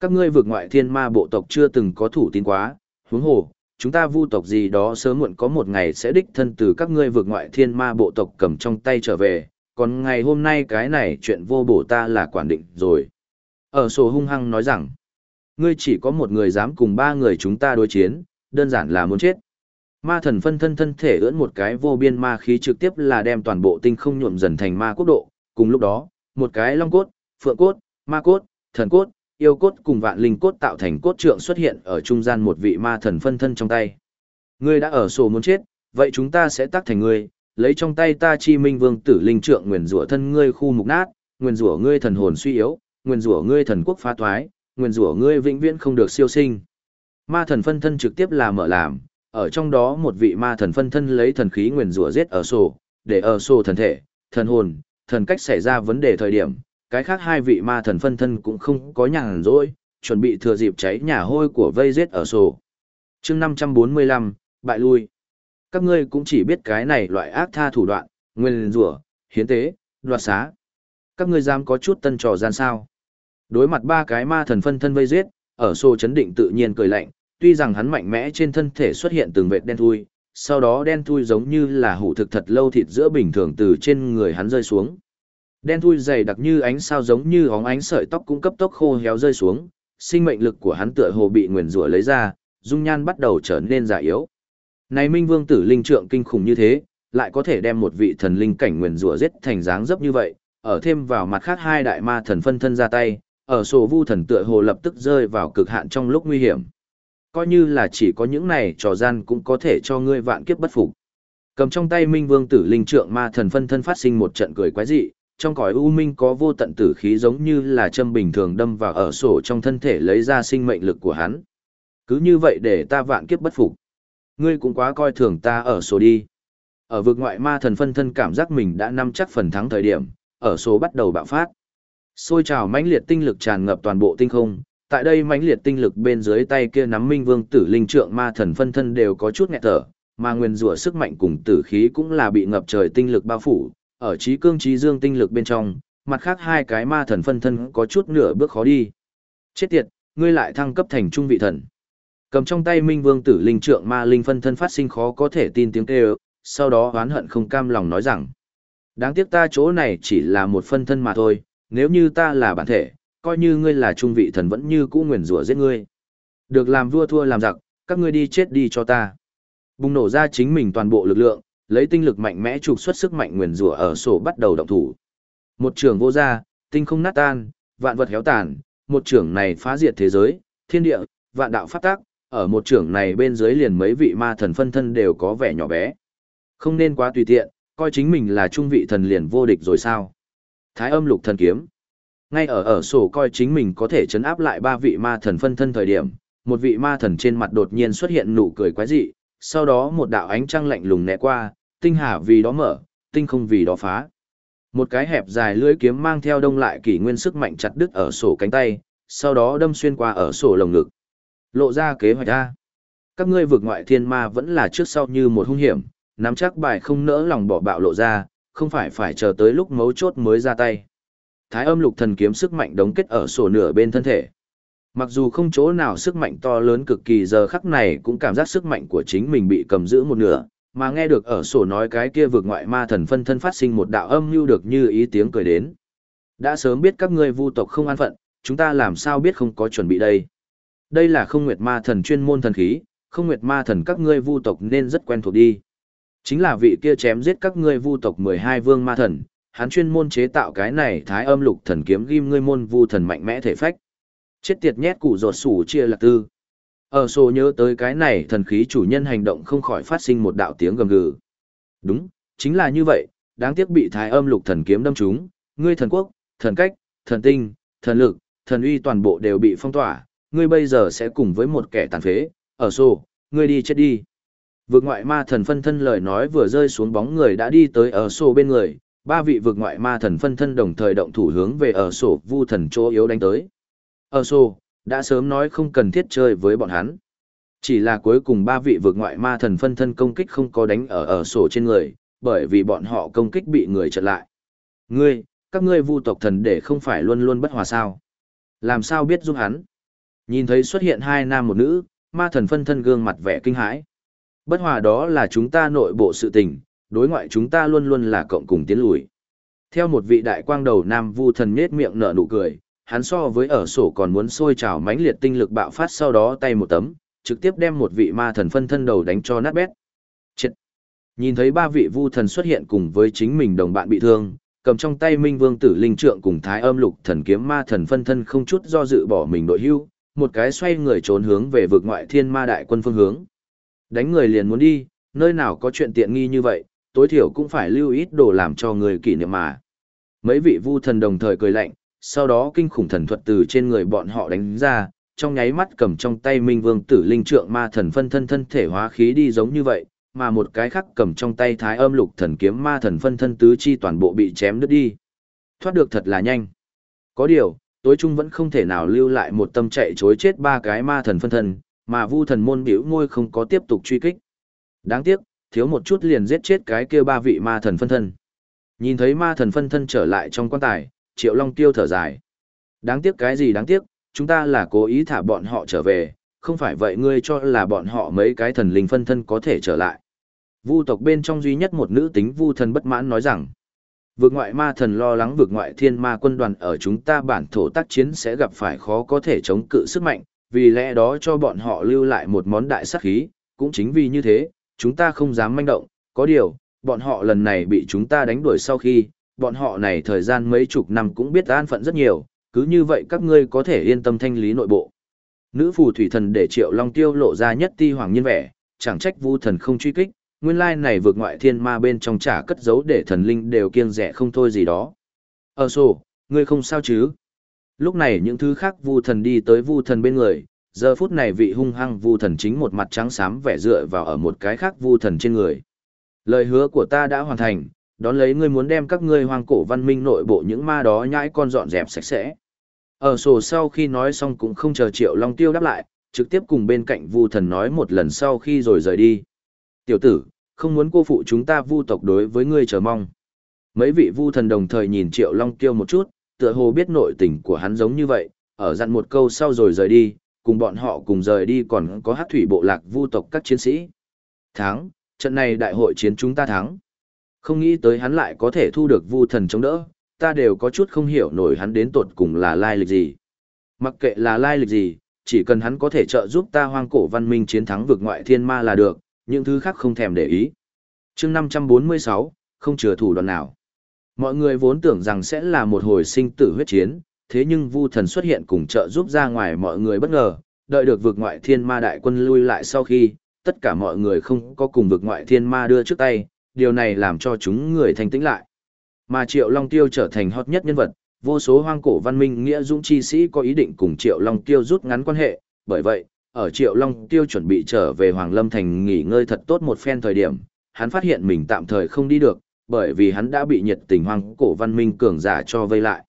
Các ngươi vượt ngoại thiên ma bộ tộc chưa từng có thủ tín quá, huống hồ, chúng ta vu tộc gì đó sớm muộn có một ngày sẽ đích thân từ các ngươi vượt ngoại thiên ma bộ tộc cầm trong tay trở về, còn ngày hôm nay cái này chuyện vô bổ ta là quản định rồi. Ở sổ hung hăng nói rằng, ngươi chỉ có một người dám cùng ba người chúng ta đối chiến, đơn giản là muốn chết. Ma thần phân thân thân thể ưỡn một cái vô biên ma khí trực tiếp là đem toàn bộ tinh không nhuộm dần thành ma quốc độ, cùng lúc đó, một cái long cốt, phượng cốt, ma cốt, thần cốt, yêu cốt cùng vạn linh cốt tạo thành cốt trượng xuất hiện ở trung gian một vị ma thần phân thân trong tay. Ngươi đã ở sổ muốn chết, vậy chúng ta sẽ tác thành ngươi, lấy trong tay ta chi minh vương tử linh trượng nguyền rủa thân ngươi khu mục nát, nguyền rủa ngươi thần hồn suy yếu, nguyền rủa ngươi thần quốc phá thoái, nguyền rủa ngươi vĩnh viễn không được siêu sinh. Ma thần phân thân trực tiếp là mở làm, ở trong đó một vị ma thần phân thân lấy thần khí nguyền rủa giết ở sổ, để ở sổ thần thể, thần hồn, thần cách xảy ra vấn đề thời điểm, cái khác hai vị ma thần phân thân cũng không có nhàn rỗi, chuẩn bị thừa dịp cháy nhà hôi của vây giết ở sổ. chương 545, bại lui. Các ngươi cũng chỉ biết cái này loại ác tha thủ đoạn, nguyên rủa, hiến tế, đoạt xá. Các ngươi dám có chút tân trò gian sao. Đối mặt ba cái ma thần phân thân vây giết, ở sổ chấn định tự nhiên cười lạnh, tuy rằng hắn mạnh mẽ trên thân thể xuất hiện từng vệt đen thui, sau đó đen thui giống như là hủ thực thật lâu thịt giữa bình thường từ trên người hắn rơi xuống. Đen thui dày đặc như ánh sao giống như óng ánh sợi tóc cũng cấp tốc khô héo rơi xuống, sinh mệnh lực của hắn tựa hồ bị nguyền rủa lấy ra, dung nhan bắt đầu trở nên già yếu. Này Minh Vương tử linh trượng kinh khủng như thế, lại có thể đem một vị thần linh cảnh nguyền rủa giết thành dáng dấp như vậy, ở thêm vào mặt khác hai đại ma thần phân thân ra tay, ở sổ vu thần tựa hồ lập tức rơi vào cực hạn trong lúc nguy hiểm. Coi như là chỉ có những này trò gian cũng có thể cho ngươi vạn kiếp bất phục. Cầm trong tay Minh Vương tử linh trượng ma thần phân thân phát sinh một trận cười quái dị, trong cõi u minh có vô tận tử khí giống như là châm bình thường đâm vào ở sổ trong thân thể lấy ra sinh mệnh lực của hắn. Cứ như vậy để ta vạn kiếp bất phục. Ngươi cũng quá coi thường ta ở sổ đi. Ở vực ngoại ma thần phân thân cảm giác mình đã nắm chắc phần thắng thời điểm, ở sổ bắt đầu bạo phát. Xôi trào mãnh liệt tinh lực tràn ngập toàn bộ tinh không, tại đây mãnh liệt tinh lực bên dưới tay kia nắm minh vương tử linh trượng ma thần phân thân đều có chút nghẹt thở, mà nguyên rủa sức mạnh cùng tử khí cũng là bị ngập trời tinh lực bao phủ, ở trí cương trí dương tinh lực bên trong, mặt khác hai cái ma thần phân thân có chút nửa bước khó đi. Chết tiệt, ngươi lại thăng cấp thành trung vị thần. Cầm trong tay Minh Vương Tử Linh Trượng Ma Linh phân thân phát sinh khó có thể tin tiếng kêu, sau đó oán hận không cam lòng nói rằng: Đáng tiếc ta chỗ này chỉ là một phân thân mà thôi, nếu như ta là bản thể, coi như ngươi là trung vị thần vẫn như cũ nguyền rủa giết ngươi. Được làm vua thua làm giặc, các ngươi đi chết đi cho ta. Bùng nổ ra chính mình toàn bộ lực lượng, lấy tinh lực mạnh mẽ trục xuất sức mạnh nguyền rủa ở sổ bắt đầu động thủ. Một trường vô gia, tinh không nát tan, vạn vật héo tàn, một trường này phá diệt thế giới, thiên địa, vạn đạo phát tác, ở một trường này bên dưới liền mấy vị ma thần phân thân đều có vẻ nhỏ bé. Không nên quá tùy tiện, coi chính mình là trung vị thần liền vô địch rồi sao. Thái âm lục thần kiếm. Ngay ở ở sổ coi chính mình có thể chấn áp lại ba vị ma thần phân thân thời điểm, một vị ma thần trên mặt đột nhiên xuất hiện nụ cười quái dị, sau đó một đạo ánh trăng lạnh lùng né qua, tinh hà vì đó mở, tinh không vì đó phá. Một cái hẹp dài lưỡi kiếm mang theo đông lại kỷ nguyên sức mạnh chặt đứt ở sổ cánh tay, sau đó đâm xuyên qua ở sổ lồng ngực. Lộ ra kế hoạch ra. Các ngươi vượt ngoại thiên ma vẫn là trước sau như một hung hiểm, nắm chắc bài không nỡ lòng bỏ bạo lộ ra, không phải phải chờ tới lúc mấu chốt mới ra tay. Thái âm lục thần kiếm sức mạnh đóng kết ở sổ nửa bên thân thể. Mặc dù không chỗ nào sức mạnh to lớn cực kỳ giờ khắc này cũng cảm giác sức mạnh của chính mình bị cầm giữ một nửa, mà nghe được ở sổ nói cái kia vượt ngoại ma thần phân thân phát sinh một đạo âm mưu được như ý tiếng cười đến. Đã sớm biết các ngươi vu tộc không an phận, chúng ta làm sao biết không có chuẩn bị đây. Đây là không nguyệt ma thần chuyên môn thần khí, không nguyệt ma thần các ngươi vu tộc nên rất quen thuộc đi. Chính là vị kia chém giết các ngươi vu tộc 12 vương ma thần, hắn chuyên môn chế tạo cái này thái âm lục thần kiếm ghim ngươi môn vu thần mạnh mẽ thể phách. Chết tiệt nhét củ ruột sủ chia là tư. Ở sổ nhớ tới cái này thần khí chủ nhân hành động không khỏi phát sinh một đạo tiếng gầm gừ. Đúng, chính là như vậy, đáng tiếc bị thái âm lục thần kiếm đâm trúng, ngươi thần quốc, thần cách, thần tinh, thần lực, thần uy toàn bộ đều bị phong tỏa, ngươi bây giờ sẽ cùng với một kẻ tàn phế, ở sổ, ngươi đi chết đi. Vượt ngoại ma thần phân thân lời nói vừa rơi xuống bóng người đã đi tới ở sổ bên người, ba vị vượt ngoại ma thần phân thân đồng thời động thủ hướng về ở sổ vu thần chỗ yếu đánh tới. Ở sổ, đã sớm nói không cần thiết chơi với bọn hắn. Chỉ là cuối cùng ba vị vượt ngoại ma thần phân thân công kích không có đánh ở ở sổ trên người, bởi vì bọn họ công kích bị người chặn lại. Ngươi, các ngươi vu tộc thần để không phải luôn luôn bất hòa sao. Làm sao biết giúp hắn? Nhìn thấy xuất hiện hai nam một nữ, ma thần phân thân gương mặt vẻ kinh hãi. Bất hòa đó là chúng ta nội bộ sự tình, đối ngoại chúng ta luôn luôn là cộng cùng tiến lùi. Theo một vị đại quang đầu nam vu thần nhết miệng nở nụ cười, hắn so với ở sổ còn muốn sôi trào mãnh liệt tinh lực bạo phát sau đó tay một tấm, trực tiếp đem một vị ma thần phân thân đầu đánh cho nát bét. Chết! Nhìn thấy ba vị vu thần xuất hiện cùng với chính mình đồng bạn bị thương, cầm trong tay Minh Vương Tử Linh Trượng cùng Thái Âm Lục Thần Kiếm Ma Thần phân thân không chút do dự bỏ mình đội hưu, một cái xoay người trốn hướng về vực ngoại thiên ma đại quân phương hướng. Đánh người liền muốn đi, nơi nào có chuyện tiện nghi như vậy, tối thiểu cũng phải lưu ít đồ làm cho người kỷ niệm mà. Mấy vị vu thần đồng thời cười lạnh, sau đó kinh khủng thần thuật từ trên người bọn họ đánh ra, trong nháy mắt cầm trong tay Minh Vương Tử Linh Trượng Ma Thần phân thân thân thể hóa khí đi giống như vậy, mà một cái khác cầm trong tay Thái Âm Lục Thần kiếm Ma Thần phân thân tứ chi toàn bộ bị chém đứt đi. Thoát được thật là nhanh. Có điều, tối trung vẫn không thể nào lưu lại một tâm chạy chối chết ba cái ma thần phân thân, mà Vu Thần môn biểu ngôi không có tiếp tục truy kích. Đáng tiếc, thiếu một chút liền giết chết cái kia ba vị ma thần phân thân. Nhìn thấy ma thần phân thân trở lại trong quan tài, Triệu Long tiêu thở dài. Đáng tiếc cái gì đáng tiếc, chúng ta là cố ý thả bọn họ trở về, không phải vậy ngươi cho là bọn họ mấy cái thần linh phân thân có thể trở lại. Vu tộc bên trong duy nhất một nữ tính vu thần bất mãn nói rằng, vượt ngoại ma thần lo lắng vượt ngoại thiên ma quân đoàn ở chúng ta bản thổ tác chiến sẽ gặp phải khó có thể chống cự sức mạnh, vì lẽ đó cho bọn họ lưu lại một món đại sát khí, cũng chính vì như thế, chúng ta không dám manh động, có điều, bọn họ lần này bị chúng ta đánh đuổi sau khi, bọn họ này thời gian mấy chục năm cũng biết an phận rất nhiều, cứ như vậy các ngươi có thể yên tâm thanh lý nội bộ. Nữ phù thủy thần để Triệu Long Tiêu lộ ra nhất ti hoàng nhân vẻ, chẳng trách Vu thần không truy kích, nguyên lai này vượt ngoại thiên ma bên trong trả cất giấu để thần linh đều kiêng rẻ không thôi gì đó. Ờ sổ, ngươi không sao chứ? Lúc này những thứ khác Vu thần đi tới Vu thần bên người, giờ phút này vị hung hăng Vu thần chính một mặt trắng xám vẻ dựa vào ở một cái khác Vu thần trên người. Lời hứa của ta đã hoàn thành, đón lấy ngươi muốn đem các ngươi hoang cổ văn minh nội bộ những ma đó nhãi con dọn dẹp sạch sẽ. Ở sổ sau khi nói xong cũng không chờ Triệu Long Tiêu đáp lại, trực tiếp cùng bên cạnh Vu Thần nói một lần sau khi rồi rời đi. Tiểu tử, không muốn cô phụ chúng ta Vu tộc đối với ngươi chờ mong. Mấy vị Vu Thần đồng thời nhìn Triệu Long Tiêu một chút, tựa hồ biết nội tình của hắn giống như vậy, ở dặn một câu sau rồi rời đi, cùng bọn họ cùng rời đi còn có hát thủy bộ lạc Vu tộc các chiến sĩ. Thắng, trận này đại hội chiến chúng ta thắng. Không nghĩ tới hắn lại có thể thu được Vu Thần chống đỡ, ta đều có chút không hiểu nổi hắn đến tột cùng là lai lịch gì. Mặc kệ là lai lịch gì, chỉ cần hắn có thể trợ giúp ta hoang cổ văn minh chiến thắng vực ngoại thiên ma là được, những thứ khác không thèm để ý. chương 546, không chừa thủ đoạn nào. Mọi người vốn tưởng rằng sẽ là một hồi sinh tử huyết chiến, thế nhưng vu thần xuất hiện cùng trợ giúp ra ngoài mọi người bất ngờ, đợi được vực ngoại thiên ma đại quân lui lại sau khi, tất cả mọi người không có cùng vực ngoại thiên ma đưa trước tay, điều này làm cho chúng người thanh tĩnh lại. Mà Triệu Long Tiêu trở thành hot nhất nhân vật, vô số hoang cổ văn minh nghĩa dũng chi sĩ có ý định cùng Triệu Long Tiêu rút ngắn quan hệ, bởi vậy, ở Triệu Long Tiêu chuẩn bị trở về Hoàng Lâm Thành nghỉ ngơi thật tốt một phen thời điểm, hắn phát hiện mình tạm thời không đi được, bởi vì hắn đã bị nhiệt tình hoang cổ văn minh cường giả cho vây lại.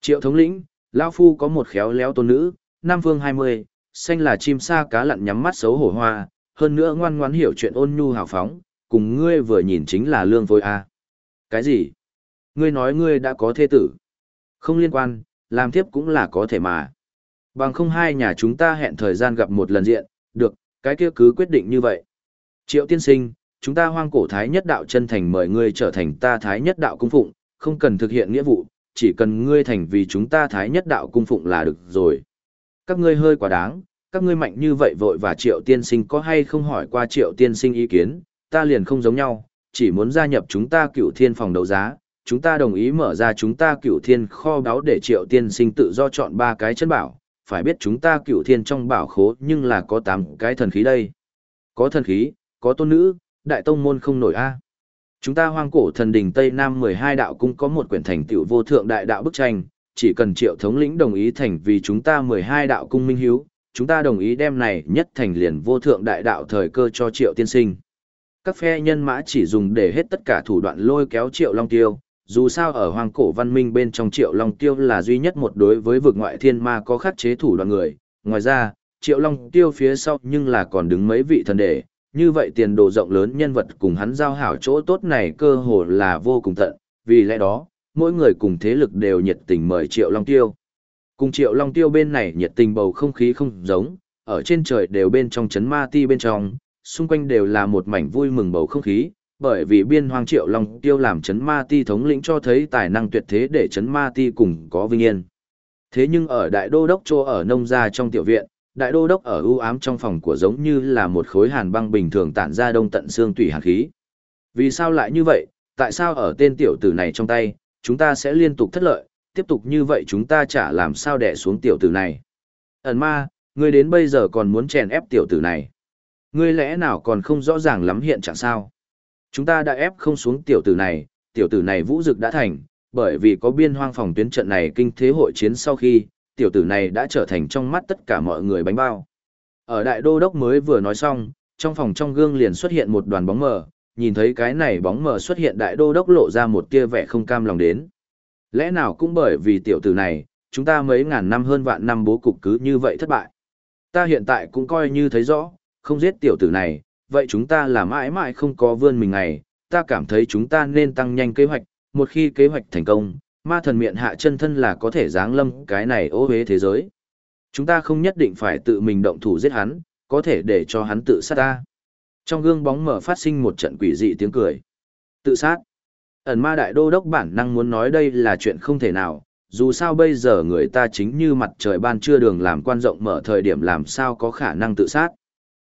Triệu thống lĩnh, lão Phu có một khéo léo tôn nữ, Nam Vương 20, xanh là chim sa cá lặn nhắm mắt xấu hổ hoa, hơn nữa ngoan ngoãn hiểu chuyện ôn nhu hào phóng, cùng ngươi vừa nhìn chính là lương vôi a. Cái gì? ngươi nói ngươi đã có thê tử. Không liên quan, làm tiếp cũng là có thể mà. Bằng không hai nhà chúng ta hẹn thời gian gặp một lần diện, được, cái kia cứ quyết định như vậy. Triệu tiên sinh, chúng ta hoang cổ thái nhất đạo chân thành mời ngươi trở thành ta thái nhất đạo cung phụng, không cần thực hiện nghĩa vụ, chỉ cần ngươi thành vì chúng ta thái nhất đạo cung phụng là được rồi. Các ngươi hơi quá đáng, các ngươi mạnh như vậy vội và triệu tiên sinh có hay không hỏi qua triệu tiên sinh ý kiến, ta liền không giống nhau, chỉ muốn gia nhập chúng ta cựu thiên phòng đấu giá, chúng ta đồng ý mở ra chúng ta cửu thiên kho báu để triệu tiên sinh tự do chọn ba cái chân bảo, phải biết chúng ta cửu thiên trong bảo khố nhưng là có tám cái thần khí đây. Có thần khí, có tôn nữ, đại tông môn không nổi a. Chúng ta hoang cổ thần đình Tây Nam mười hai đạo cũng có một quyển thành tựu vô thượng đại đạo bức tranh, chỉ cần triệu thống lĩnh đồng ý thành vì chúng ta mười hai đạo cung minh hiếu, chúng ta đồng ý đem này nhất thành liền vô thượng đại đạo thời cơ cho triệu tiên sinh. Các phe nhân mã chỉ dùng để hết tất cả thủ đoạn lôi kéo triệu long tiêu, dù sao ở hoàng cổ văn minh bên trong triệu long tiêu là duy nhất một đối với vực ngoại thiên ma có khắc chế thủ đoạn người. Ngoài ra triệu long tiêu phía sau nhưng là còn đứng mấy vị thần đệ. Như vậy tiền đồ rộng lớn nhân vật cùng hắn giao hảo chỗ tốt này cơ hồ là vô cùng tận. Vì lẽ đó mỗi người cùng thế lực đều nhiệt tình mời triệu long tiêu. Cùng triệu long tiêu bên này nhiệt tình bầu không khí không giống ở trên trời đều bên trong chấn ma ti bên trong xung quanh đều là một mảnh vui mừng bầu không khí bởi vì biên hoang triệu long tiêu làm chấn ma ti thống lĩnh cho thấy tài năng tuyệt thế để chấn ma ti cùng có vinh yên. Thế nhưng ở đại đô đốc chỗ ở nông gia trong tiểu viện, đại đô đốc ở ưu ám trong phòng của giống như là một khối hàn băng bình thường tản ra đông tận xương tủy hàn khí. Vì sao lại như vậy, tại sao ở tên tiểu tử này trong tay, chúng ta sẽ liên tục thất lợi, tiếp tục như vậy chúng ta chả làm sao đẻ xuống tiểu tử này. Ẩn ma, ngươi đến bây giờ còn muốn chèn ép tiểu tử này. Ngươi lẽ nào còn không rõ ràng lắm hiện trạng sao? Chúng ta đã ép không xuống tiểu tử này, tiểu tử này vũ dực đã thành, bởi vì có biên hoang phòng tuyến trận này kinh thế hội chiến sau khi, tiểu tử này đã trở thành trong mắt tất cả mọi người bánh bao. Ở đại đô đốc mới vừa nói xong, trong phòng trong gương liền xuất hiện một đoàn bóng mờ, nhìn thấy cái này bóng mờ xuất hiện đại đô đốc lộ ra một tia vẻ không cam lòng đến. Lẽ nào cũng bởi vì tiểu tử này, chúng ta mấy ngàn năm hơn vạn năm bố cục cứ như vậy thất bại. Ta hiện tại cũng coi như thấy rõ, không giết tiểu tử này, vậy chúng ta là mãi mãi không có vươn mình ngày, ta cảm thấy chúng ta nên tăng nhanh kế hoạch, một khi kế hoạch thành công, ma thần miệng hạ chân thân là có thể giáng lâm cái này ô hế thế giới. Chúng ta không nhất định phải tự mình động thủ giết hắn, có thể để cho hắn tự sát ta. Trong gương bóng mở phát sinh một trận quỷ dị tiếng cười. Tự sát. Ẩn ma đại đô đốc bản năng muốn nói đây là chuyện không thể nào, dù sao bây giờ người ta chính như mặt trời ban trưa đường làm quan rộng mở thời điểm làm sao có khả năng tự sát.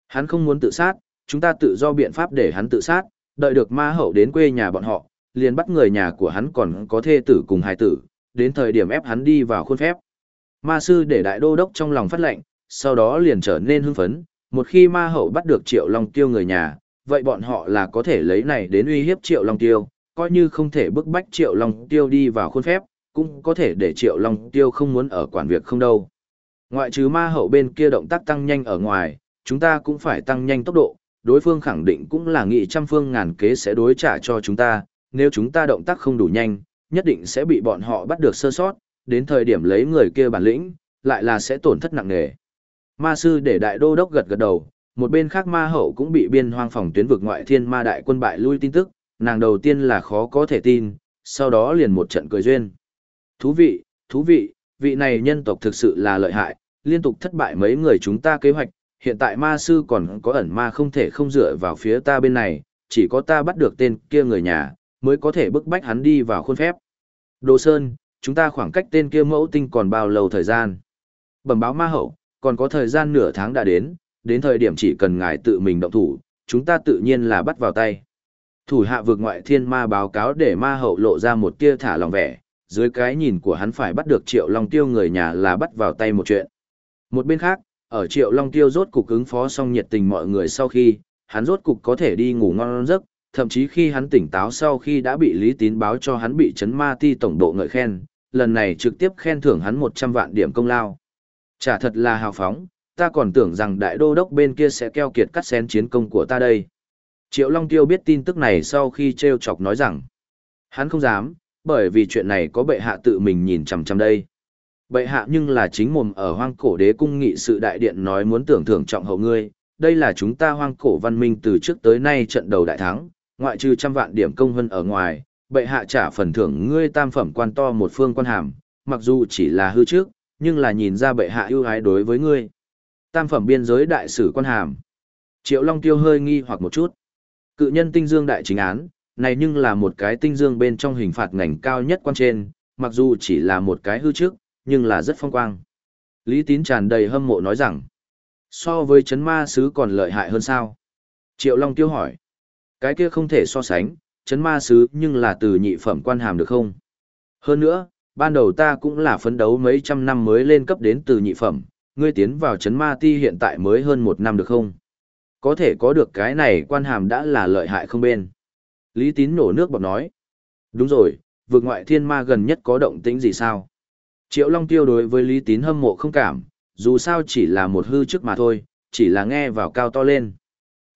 Hắn không muốn tự sát, chúng ta tự do biện pháp để hắn tự sát, đợi được ma hậu đến quê nhà bọn họ, liền bắt người nhà của hắn còn có thê tử cùng hài tử, đến thời điểm ép hắn đi vào khuôn phép. Ma sư để đại đô đốc trong lòng phát lệnh, sau đó liền trở nên hưng phấn, một khi ma hậu bắt được triệu long tiêu người nhà, vậy bọn họ là có thể lấy này đến uy hiếp triệu long tiêu, coi như không thể bức bách triệu long tiêu đi vào khuôn phép, cũng có thể để triệu long tiêu không muốn ở quản việc không đâu. Ngoại trừ ma hậu bên kia động tác tăng nhanh ở ngoài, chúng ta cũng phải tăng nhanh tốc độ, đối phương khẳng định cũng là nghị trăm phương ngàn kế sẽ đối trả cho chúng ta, nếu chúng ta động tác không đủ nhanh, nhất định sẽ bị bọn họ bắt được sơ sót, đến thời điểm lấy người kia bản lĩnh, lại là sẽ tổn thất nặng nề. Ma sư để đại đô đốc gật gật đầu, một bên khác ma hậu cũng bị biên hoang phòng tuyến vực ngoại thiên ma đại quân bại lui tin tức, nàng đầu tiên là khó có thể tin, sau đó liền một trận cười duyên. Thú vị, thú vị, vị này nhân tộc thực sự là lợi hại, liên tục thất bại mấy người chúng ta kế hoạch, hiện tại ma sư còn có ẩn ma không thể không dựa vào phía ta bên này, chỉ có ta bắt được tên kia người nhà, mới có thể bức bách hắn đi vào khuôn phép. Đồ Sơn, chúng ta khoảng cách tên kia mẫu tinh còn bao lâu thời gian? Bẩm báo ma hậu, còn có thời gian nửa tháng đã đến, đến thời điểm chỉ cần ngài tự mình động thủ, chúng ta tự nhiên là bắt vào tay. Thủ hạ vực ngoại thiên ma báo cáo để ma hậu lộ ra một tia thả lòng vẻ, dưới cái nhìn của hắn phải bắt được triệu long tiêu người nhà là bắt vào tay một chuyện. Một bên khác, ở triệu long tiêu rốt cục ứng phó xong nhiệt tình mọi người sau khi, hắn rốt cục có thể đi ngủ ngon giấc, thậm chí khi hắn tỉnh táo sau khi đã bị Lý Tín báo cho hắn bị chấn ma ti tổng độ ngợi khen, lần này trực tiếp khen thưởng hắn 100 vạn điểm công lao. Chả thật là hào phóng, ta còn tưởng rằng đại đô đốc bên kia sẽ keo kiệt cắt xén chiến công của ta đây. Triệu Long Tiêu biết tin tức này sau khi treo chọc nói rằng, hắn không dám, bởi vì chuyện này có bệ hạ tự mình nhìn chằm chằm đây. Bệ hạ nhưng là chính mồm ở hoang cổ đế cung nghị sự đại điện nói muốn tưởng thưởng trọng hậu ngươi, đây là chúng ta hoang cổ văn minh từ trước tới nay trận đầu đại thắng, ngoại trừ trăm vạn điểm công hơn ở ngoài, bệ hạ trả phần thưởng ngươi tam phẩm quan to một phương quan hàm, mặc dù chỉ là hư trước, nhưng là nhìn ra bệ hạ ưu ái đối với ngươi. Tam phẩm biên giới đại sử quan hàm. Triệu Long Tiêu hơi nghi hoặc một chút. Cự nhân tinh dương đại chính án, này nhưng là một cái tinh dương bên trong hình phạt ngành cao nhất quan trên, mặc dù chỉ là một cái hư trước, nhưng là rất phong quang. Lý Tín tràn đầy hâm mộ nói rằng, so với chấn ma sứ còn lợi hại hơn sao? Triệu Long Tiêu hỏi, cái kia không thể so sánh, chấn ma sứ nhưng là từ nhị phẩm quan hàm được không? Hơn nữa, ban đầu ta cũng là phấn đấu mấy trăm năm mới lên cấp đến từ nhị phẩm, ngươi tiến vào chấn ma ti hiện tại mới hơn một năm được không? Có thể có được cái này quan hàm đã là lợi hại không bên. Lý tín nổ nước bọc nói. Đúng rồi, vượt ngoại thiên ma gần nhất có động tĩnh gì sao? Triệu Long Tiêu đối với Lý tín hâm mộ không cảm, dù sao chỉ là một hư chức mà thôi, chỉ là nghe vào cao to lên.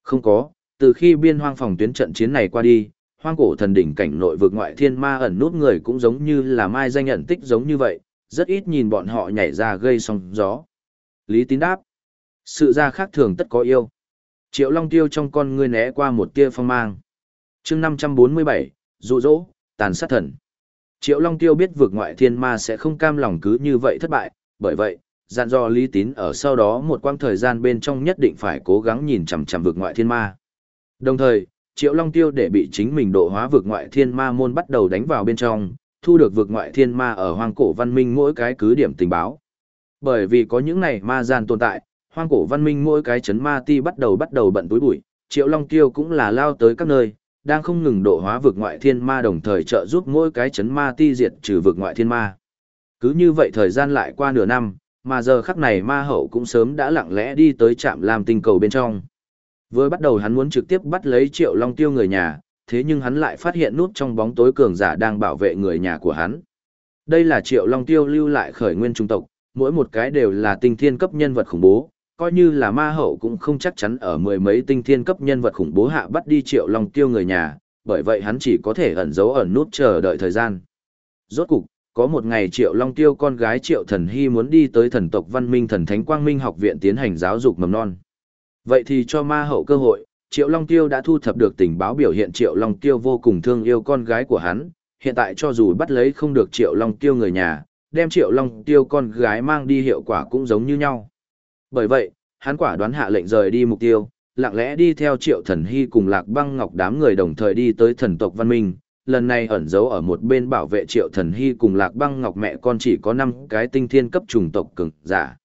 Không có, từ khi biên hoang phòng tuyến trận chiến này qua đi, hoang cổ thần đỉnh cảnh nội vực ngoại thiên ma ẩn nút người cũng giống như là mai danh nhận tích giống như vậy, rất ít nhìn bọn họ nhảy ra gây sóng gió. Lý tín đáp, sự ra khác thường tất có yêu. Triệu Long Tiêu trong con ngươi né qua một tia phong mang. chương 547, dụ dỗ, tàn sát thần. Triệu Long Tiêu biết vực ngoại thiên ma sẽ không cam lòng cứ như vậy thất bại, bởi vậy, dặn dò Lý Tín ở sau đó một quãng thời gian bên trong nhất định phải cố gắng nhìn chằm chằm vực ngoại thiên ma. Đồng thời, Triệu Long Tiêu để bị chính mình độ hóa vực ngoại thiên ma môn bắt đầu đánh vào bên trong, thu được vực ngoại thiên ma ở hoang cổ văn minh mỗi cái cứ điểm tình báo. Bởi vì có những này ma gian tồn tại, hoang cổ văn minh mỗi cái chấn ma ti bắt đầu bắt đầu bận túi bụi, Triệu Long Tiêu cũng là lao tới các nơi, đang không ngừng độ hóa vực ngoại thiên ma đồng thời trợ giúp mỗi cái chấn ma ti diệt trừ vực ngoại thiên ma. Cứ như vậy thời gian lại qua nửa năm, mà giờ khắc này ma hậu cũng sớm đã lặng lẽ đi tới trạm làm tinh cầu bên trong. Vừa bắt đầu hắn muốn trực tiếp bắt lấy Triệu Long Tiêu người nhà, thế nhưng hắn lại phát hiện nút trong bóng tối cường giả đang bảo vệ người nhà của hắn. Đây là Triệu Long Tiêu lưu lại khởi nguyên trung tộc, mỗi một cái đều là tinh thiên cấp nhân vật khủng bố, coi như là ma hậu cũng không chắc chắn ở mười mấy tinh thiên cấp nhân vật khủng bố hạ bắt đi Triệu Long Tiêu người nhà, bởi vậy hắn chỉ có thể ẩn giấu ẩn nút chờ đợi thời gian. Rốt cục, có một ngày Triệu Long Tiêu con gái Triệu Thần Hy muốn đi tới thần tộc Văn Minh Thần Thánh Quang Minh học viện tiến hành giáo dục mầm non. Vậy thì cho ma hậu cơ hội, Triệu Long Tiêu đã thu thập được tình báo biểu hiện Triệu Long Tiêu vô cùng thương yêu con gái của hắn, hiện tại cho dù bắt lấy không được Triệu Long Tiêu người nhà, đem Triệu Long Tiêu con gái mang đi hiệu quả cũng giống như nhau. Bởi vậy, hắn quả đoán hạ lệnh rời đi mục tiêu, lặng lẽ đi theo Triệu Thần Hy cùng Lạc Băng Ngọc đám người đồng thời đi tới thần tộc văn minh, lần này ẩn giấu ở một bên bảo vệ Triệu Thần Hy cùng Lạc Băng Ngọc mẹ con chỉ có 5 cái tinh thiên cấp trùng tộc cường giả.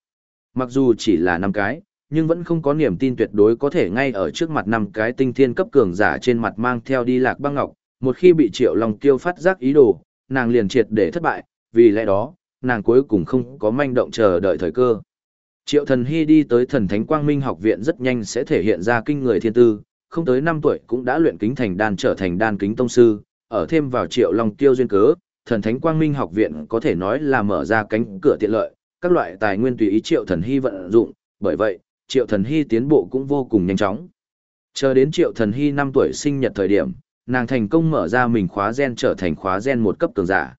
Mặc dù chỉ là 5 cái, nhưng vẫn không có niềm tin tuyệt đối có thể ngay ở trước mặt năm cái tinh thiên cấp cường giả trên mặt mang theo đi lạc băng ngọc, một khi bị triệu long tiêu phát giác ý đồ, nàng liền triệt để thất bại, vì lẽ đó, nàng cuối cùng không có manh động chờ đợi thời cơ. Triệu thần hy đi tới thần thánh quang minh học viện rất nhanh sẽ thể hiện ra kinh người thiên tư, không tới 5 tuổi cũng đã luyện kính thành đan trở thành đan kính tông sư, ở thêm vào triệu long tiêu duyên cớ, thần thánh quang minh học viện có thể nói là mở ra cánh cửa tiện lợi, các loại tài nguyên tùy ý triệu thần hy vận dụng, bởi vậy, triệu thần hy tiến bộ cũng vô cùng nhanh chóng. Chờ đến triệu thần hy 5 tuổi sinh nhật thời điểm, nàng thành công mở ra mình khóa gen trở thành khóa gen một cấp cường giả.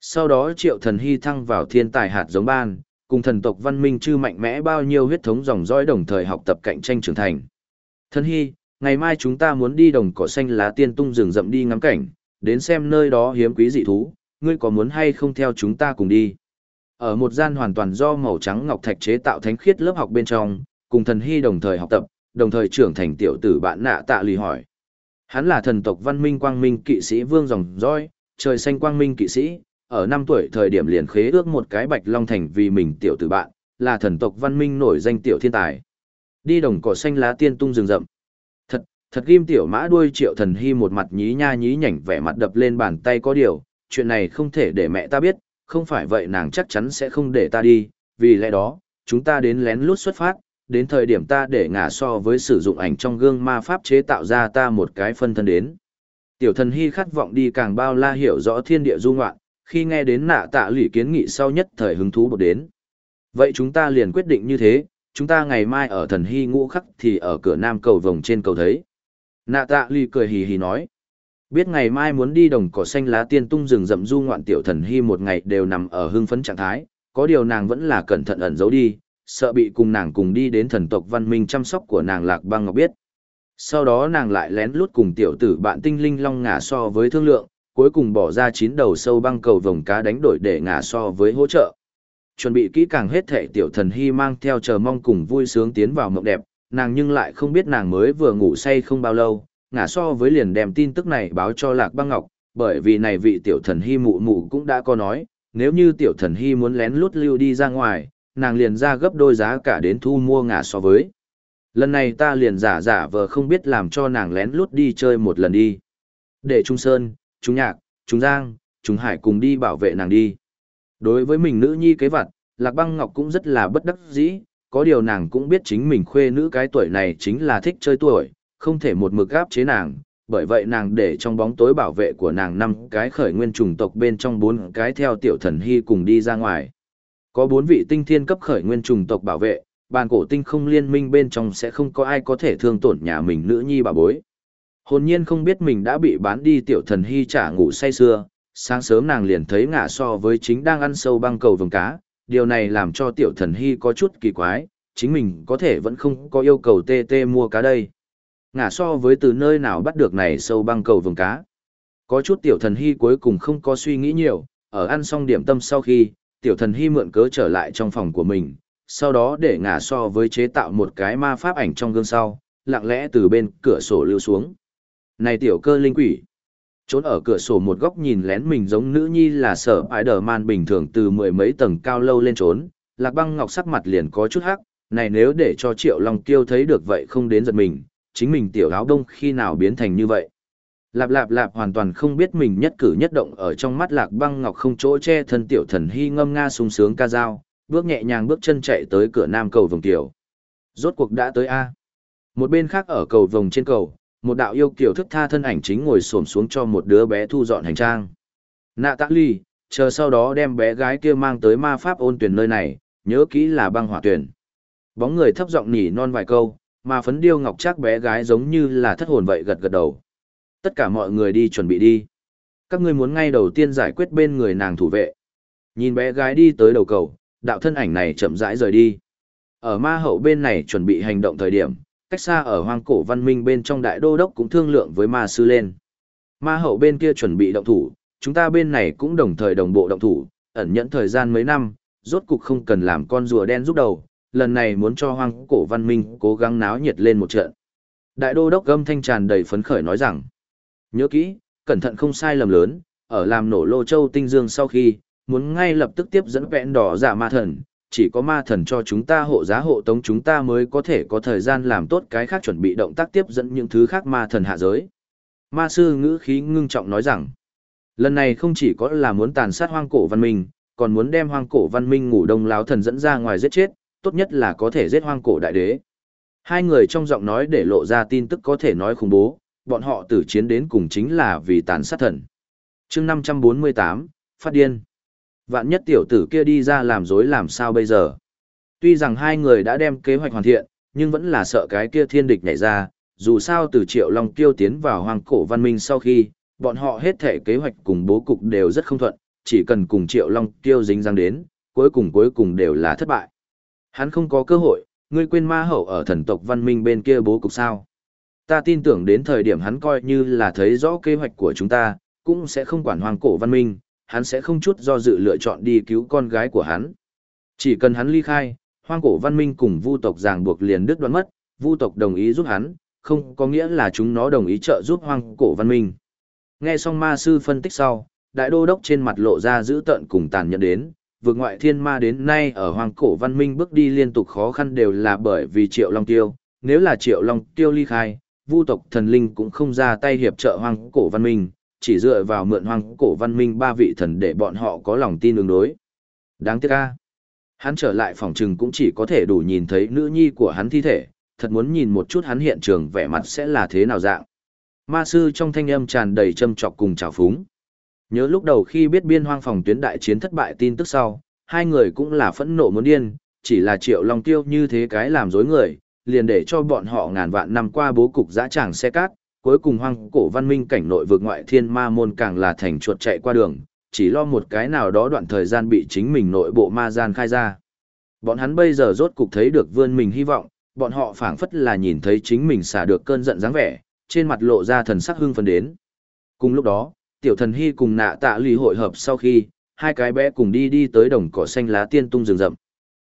Sau đó triệu thần hy thăng vào thiên tài hạt giống ban, cùng thần tộc văn minh chư mạnh mẽ bao nhiêu huyết thống dòng dõi đồng thời học tập cạnh tranh trưởng thành. thân hy, ngày mai chúng ta muốn đi đồng cỏ xanh lá tiên tung rừng rậm đi ngắm cảnh, đến xem nơi đó hiếm quý dị thú, ngươi có muốn hay không theo chúng ta cùng đi. Ở một gian hoàn toàn do màu trắng ngọc thạch chế tạo thánh khiết lớp học bên trong, cùng thần hy đồng thời học tập, đồng thời trưởng thành tiểu tử bạn nạ tạ lì hỏi. Hắn là thần tộc văn minh quang minh kỵ sĩ vương dòng roi, trời xanh quang minh kỵ sĩ, ở năm tuổi thời điểm liền khế ước một cái bạch long thành vì mình tiểu tử bạn, là thần tộc văn minh nổi danh tiểu thiên tài. Đi đồng cỏ xanh lá tiên tung rừng rậm. Thật, thật ghim tiểu mã đuôi triệu thần hy một mặt nhí nha nhí nhảnh vẻ mặt đập lên bàn tay có điều, chuyện này không thể để mẹ ta biết, không phải vậy nàng chắc chắn sẽ không để ta đi, vì lẽ đó, chúng ta đến lén lút xuất phát, đến thời điểm ta để ngả so với sử dụng ảnh trong gương ma pháp chế tạo ra ta một cái phân thân đến. Tiểu thần hy khát vọng đi càng bao la hiểu rõ thiên địa du ngoạn, khi nghe đến nạ tạ lủy kiến nghị sau nhất thời hứng thú bột đến. Vậy chúng ta liền quyết định như thế, chúng ta ngày mai ở thần hy ngũ khắc thì ở cửa nam cầu vòng trên cầu thấy. Nạ tạ lủy cười hì hì nói. Biết ngày mai muốn đi đồng cỏ xanh lá tiên tung rừng rậm du ngoạn tiểu thần hy một ngày đều nằm ở hưng phấn trạng thái, có điều nàng vẫn là cẩn thận ẩn giấu đi, sợ bị cùng nàng cùng đi đến thần tộc văn minh chăm sóc của nàng lạc băng ngọc biết. Sau đó nàng lại lén lút cùng tiểu tử bạn tinh linh long ngả so với thương lượng, cuối cùng bỏ ra chín đầu sâu băng cầu vòng cá đánh đổi để ngả so với hỗ trợ. Chuẩn bị kỹ càng hết thể tiểu thần hy mang theo chờ mong cùng vui sướng tiến vào mộng đẹp, nàng nhưng lại không biết nàng mới vừa ngủ say không bao lâu, ngả so với liền đem tin tức này báo cho lạc băng ngọc, bởi vì này vị tiểu thần hy mụ mụ cũng đã có nói, nếu như tiểu thần hy muốn lén lút lưu đi ra ngoài, nàng liền ra gấp đôi giá cả đến thu mua ngả so với. Lần này ta liền giả giả vờ không biết làm cho nàng lén lút đi chơi một lần đi. Để Trung Sơn, chúng Nhạc, chúng Giang, chúng Hải cùng đi bảo vệ nàng đi. Đối với mình nữ nhi kế vật, Lạc Băng Ngọc cũng rất là bất đắc dĩ, có điều nàng cũng biết chính mình khuê nữ cái tuổi này chính là thích chơi tuổi, không thể một mực gáp chế nàng, bởi vậy nàng để trong bóng tối bảo vệ của nàng năm cái khởi nguyên trùng tộc bên trong bốn cái theo tiểu thần hy cùng đi ra ngoài. Có bốn vị tinh thiên cấp khởi nguyên trùng tộc bảo vệ, bàn cổ tinh không liên minh bên trong sẽ không có ai có thể thương tổn nhà mình nữ nhi bà bối. Hồn nhiên không biết mình đã bị bán đi tiểu thần hy trả ngủ say sưa. sáng sớm nàng liền thấy ngả so với chính đang ăn sâu băng cầu vồng cá, điều này làm cho tiểu thần hy có chút kỳ quái, chính mình có thể vẫn không có yêu cầu tê tê mua cá đây. Ngả so với từ nơi nào bắt được này sâu băng cầu vồng cá. Có chút tiểu thần hy cuối cùng không có suy nghĩ nhiều, ở ăn xong điểm tâm sau khi, tiểu thần hy mượn cớ trở lại trong phòng của mình, sau đó để ngả so với chế tạo một cái ma pháp ảnh trong gương sau, lặng lẽ từ bên cửa sổ lưu xuống. Này tiểu cơ linh quỷ! Trốn ở cửa sổ một góc nhìn lén mình giống nữ nhi là sở Spider-Man bình thường từ mười mấy tầng cao lâu lên trốn, lạc băng ngọc sắc mặt liền có chút hắc, này nếu để cho triệu long tiêu thấy được vậy không đến giật mình, chính mình tiểu áo đông khi nào biến thành như vậy. Lạp lạp lạp hoàn toàn không biết mình nhất cử nhất động ở trong mắt lạc băng ngọc không chỗ che thân tiểu thần hy ngâm nga sung sướng ca dao, bước nhẹ nhàng bước chân chạy tới cửa nam cầu vồng tiểu. Rốt cuộc đã tới A. Một bên khác ở cầu vồng trên cầu, một đạo yêu kiểu thức tha thân ảnh chính ngồi xổm xuống cho một đứa bé thu dọn hành trang. Nạ tạ ly, chờ sau đó đem bé gái kia mang tới ma pháp ôn tuyển nơi này, nhớ kỹ là băng hỏa tuyển. Bóng người thấp giọng nhỉ non vài câu, mà phấn điêu ngọc chắc bé gái giống như là thất hồn vậy gật gật đầu. Tất cả mọi người đi chuẩn bị đi. Các ngươi muốn ngay đầu tiên giải quyết bên người nàng thủ vệ. Nhìn bé gái đi tới đầu cầu, đạo thân ảnh này chậm rãi rời đi. Ở ma hậu bên này chuẩn bị hành động thời điểm, cách xa ở hoang cổ văn minh bên trong đại đô đốc cũng thương lượng với ma sư lên. Ma hậu bên kia chuẩn bị động thủ, chúng ta bên này cũng đồng thời đồng bộ động thủ, ẩn nhẫn thời gian mấy năm, rốt cục không cần làm con rùa đen giúp đầu, lần này muốn cho hoang cổ văn minh cố gắng náo nhiệt lên một trận. Đại đô đốc gâm thanh tràn đầy phấn khởi nói rằng, nhớ kỹ, cẩn thận không sai lầm lớn, ở làm nổ lô châu tinh dương sau khi, muốn ngay lập tức tiếp dẫn vẹn đỏ giả ma thần, chỉ có ma thần cho chúng ta hộ giá hộ tống chúng ta mới có thể có thời gian làm tốt cái khác chuẩn bị động tác tiếp dẫn những thứ khác ma thần hạ giới. Ma sư ngữ khí ngưng trọng nói rằng, lần này không chỉ có là muốn tàn sát hoang cổ văn minh, còn muốn đem hoang cổ văn minh ngủ đông láo thần dẫn ra ngoài giết chết, tốt nhất là có thể giết hoang cổ đại đế. Hai người trong giọng nói để lộ ra tin tức có thể nói khủng bố, bọn họ tử chiến đến cùng chính là vì tàn sát thần. chương 548, phát điên. Vạn nhất tiểu tử kia đi ra làm dối làm sao bây giờ. Tuy rằng hai người đã đem kế hoạch hoàn thiện, nhưng vẫn là sợ cái kia thiên địch nhảy ra, dù sao từ triệu long tiêu tiến vào hoàng cổ văn minh sau khi, bọn họ hết thể kế hoạch cùng bố cục đều rất không thuận, chỉ cần cùng triệu long tiêu dính răng đến, cuối cùng cuối cùng đều là thất bại. Hắn không có cơ hội, ngươi quên ma hậu ở thần tộc văn minh bên kia bố cục sao. Ta tin tưởng đến thời điểm hắn coi như là thấy rõ kế hoạch của chúng ta, cũng sẽ không quản hoàng cổ văn minh, hắn sẽ không chút do dự lựa chọn đi cứu con gái của hắn. Chỉ cần hắn ly khai, hoang cổ văn minh cùng vu tộc ràng buộc liền đứt đoạn mất, vu tộc đồng ý giúp hắn, không có nghĩa là chúng nó đồng ý trợ giúp hoang cổ văn minh. Nghe xong ma sư phân tích sau, đại đô đốc trên mặt lộ ra giữ tợn cùng tàn nhẫn đến, vượt ngoại thiên ma đến nay ở hoang cổ văn minh bước đi liên tục khó khăn đều là bởi vì triệu long tiêu, nếu là triệu long tiêu ly khai, vu tộc thần linh cũng không ra tay hiệp trợ hoang cổ văn minh, chỉ dựa vào mượn hoang cổ văn minh ba vị thần để bọn họ có lòng tin ứng đối. Đáng tiếc a. Hắn trở lại phòng trừng cũng chỉ có thể đủ nhìn thấy nữ nhi của hắn thi thể, thật muốn nhìn một chút hắn hiện trường vẻ mặt sẽ là thế nào dạng. Ma sư trong thanh âm tràn đầy châm trọc cùng trào phúng. Nhớ lúc đầu khi biết biên hoang phòng tuyến đại chiến thất bại tin tức sau, hai người cũng là phẫn nộ muốn điên, chỉ là triệu long tiêu như thế cái làm dối người, liền để cho bọn họ ngàn vạn năm qua bố cục dã tràng xe cát, cuối cùng hoang cổ văn minh cảnh nội vực ngoại thiên ma môn càng là thành chuột chạy qua đường, chỉ lo một cái nào đó đoạn thời gian bị chính mình nội bộ ma gian khai ra. Bọn hắn bây giờ rốt cục thấy được vươn mình hy vọng, bọn họ phảng phất là nhìn thấy chính mình xả được cơn giận dáng vẻ, trên mặt lộ ra thần sắc hưng phấn đến. Cùng lúc đó, tiểu thần hy cùng nạ tạ lì hội hợp sau khi, hai cái bé cùng đi đi tới đồng cỏ xanh lá tiên tung rừng rậm.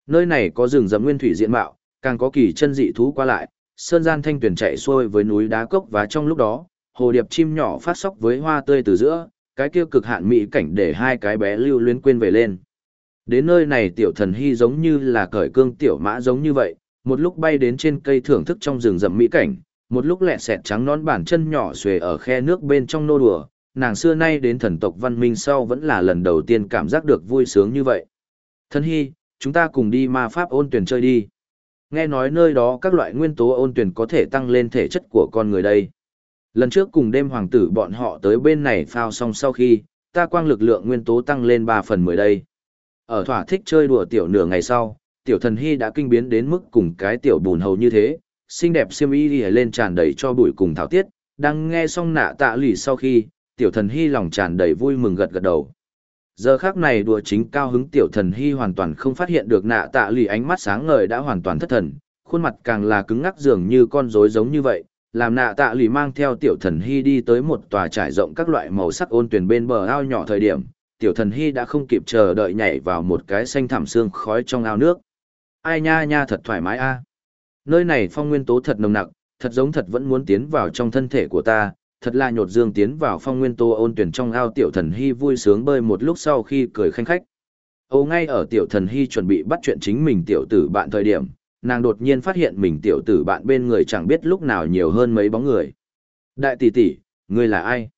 Nơi này có rừng rậm nguyên thủy diện mạo, càng có kỳ chân dị thú qua lại, sơn gian thanh tuyển chạy xuôi với núi đá cốc và trong lúc đó, hồ điệp chim nhỏ phát sóc với hoa tươi từ giữa, cái kia cực hạn mỹ cảnh để hai cái bé lưu luyến quên về lên. Đến nơi này tiểu thần hy giống như là cởi cương tiểu mã giống như vậy, một lúc bay đến trên cây thưởng thức trong rừng rậm mỹ cảnh, một lúc lẹ sẹt trắng nón bản chân nhỏ xuề ở khe nước bên trong nô đùa, nàng xưa nay đến thần tộc văn minh sau vẫn là lần đầu tiên cảm giác được vui sướng như vậy. Thần hy, chúng ta cùng đi ma pháp ôn tuyển chơi đi. Nghe nói nơi đó các loại nguyên tố ôn tuyển có thể tăng lên thể chất của con người đây. Lần trước cùng đêm hoàng tử bọn họ tới bên này phao xong sau khi, ta quang lực lượng nguyên tố tăng lên 3 phần 10 đây. Ở thỏa thích chơi đùa tiểu nửa ngày sau, tiểu thần hy đã kinh biến đến mức cùng cái tiểu bùn hầu như thế, xinh đẹp xiêm y đi lên tràn đầy cho bụi cùng thảo tiết, đang nghe xong nạ tạ lì sau khi, tiểu thần hy lòng tràn đầy vui mừng gật gật đầu. Giờ khác này đùa chính cao hứng tiểu thần hy hoàn toàn không phát hiện được nạ tạ lì ánh mắt sáng ngời đã hoàn toàn thất thần, khuôn mặt càng là cứng ngắc dường như con rối giống như vậy, làm nạ tạ lì mang theo tiểu thần hy đi tới một tòa trải rộng các loại màu sắc ôn tuyển bên bờ ao nhỏ thời điểm, tiểu thần hy đã không kịp chờ đợi nhảy vào một cái xanh thảm xương khói trong ao nước. Ai nha nha thật thoải mái a. Nơi này phong nguyên tố thật nồng nặc, thật giống thật vẫn muốn tiến vào trong thân thể của ta, thật là nhột dương tiến vào phong nguyên tô ôn tuyển trong ao tiểu thần hy vui sướng bơi một lúc sau khi cười khanh khách. Âu ngay ở tiểu thần hy chuẩn bị bắt chuyện chính mình tiểu tử bạn thời điểm, nàng đột nhiên phát hiện mình tiểu tử bạn bên người chẳng biết lúc nào nhiều hơn mấy bóng người. Đại tỷ tỷ, ngươi là ai?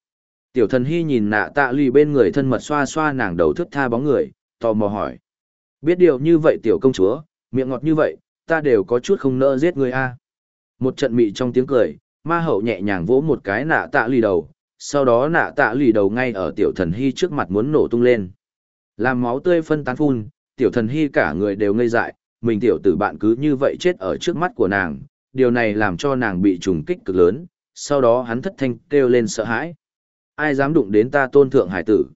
Tiểu thần hy nhìn nạ tạ lì bên người thân mật xoa xoa nàng đầu thức tha bóng người, tò mò hỏi. Biết điều như vậy tiểu công chúa, miệng ngọt như vậy, ta đều có chút không nỡ giết ngươi a. Một trận mị trong tiếng cười, ma hậu nhẹ nhàng vỗ một cái nạ tạ lì đầu, sau đó nạ tạ lì đầu ngay ở tiểu thần hy trước mặt muốn nổ tung lên. Làm máu tươi phân tán phun, tiểu thần hy cả người đều ngây dại, mình tiểu tử bạn cứ như vậy chết ở trước mắt của nàng, điều này làm cho nàng bị trùng kích cực lớn, sau đó hắn thất thanh kêu lên sợ hãi. Ai dám đụng đến ta tôn thượng hải tử?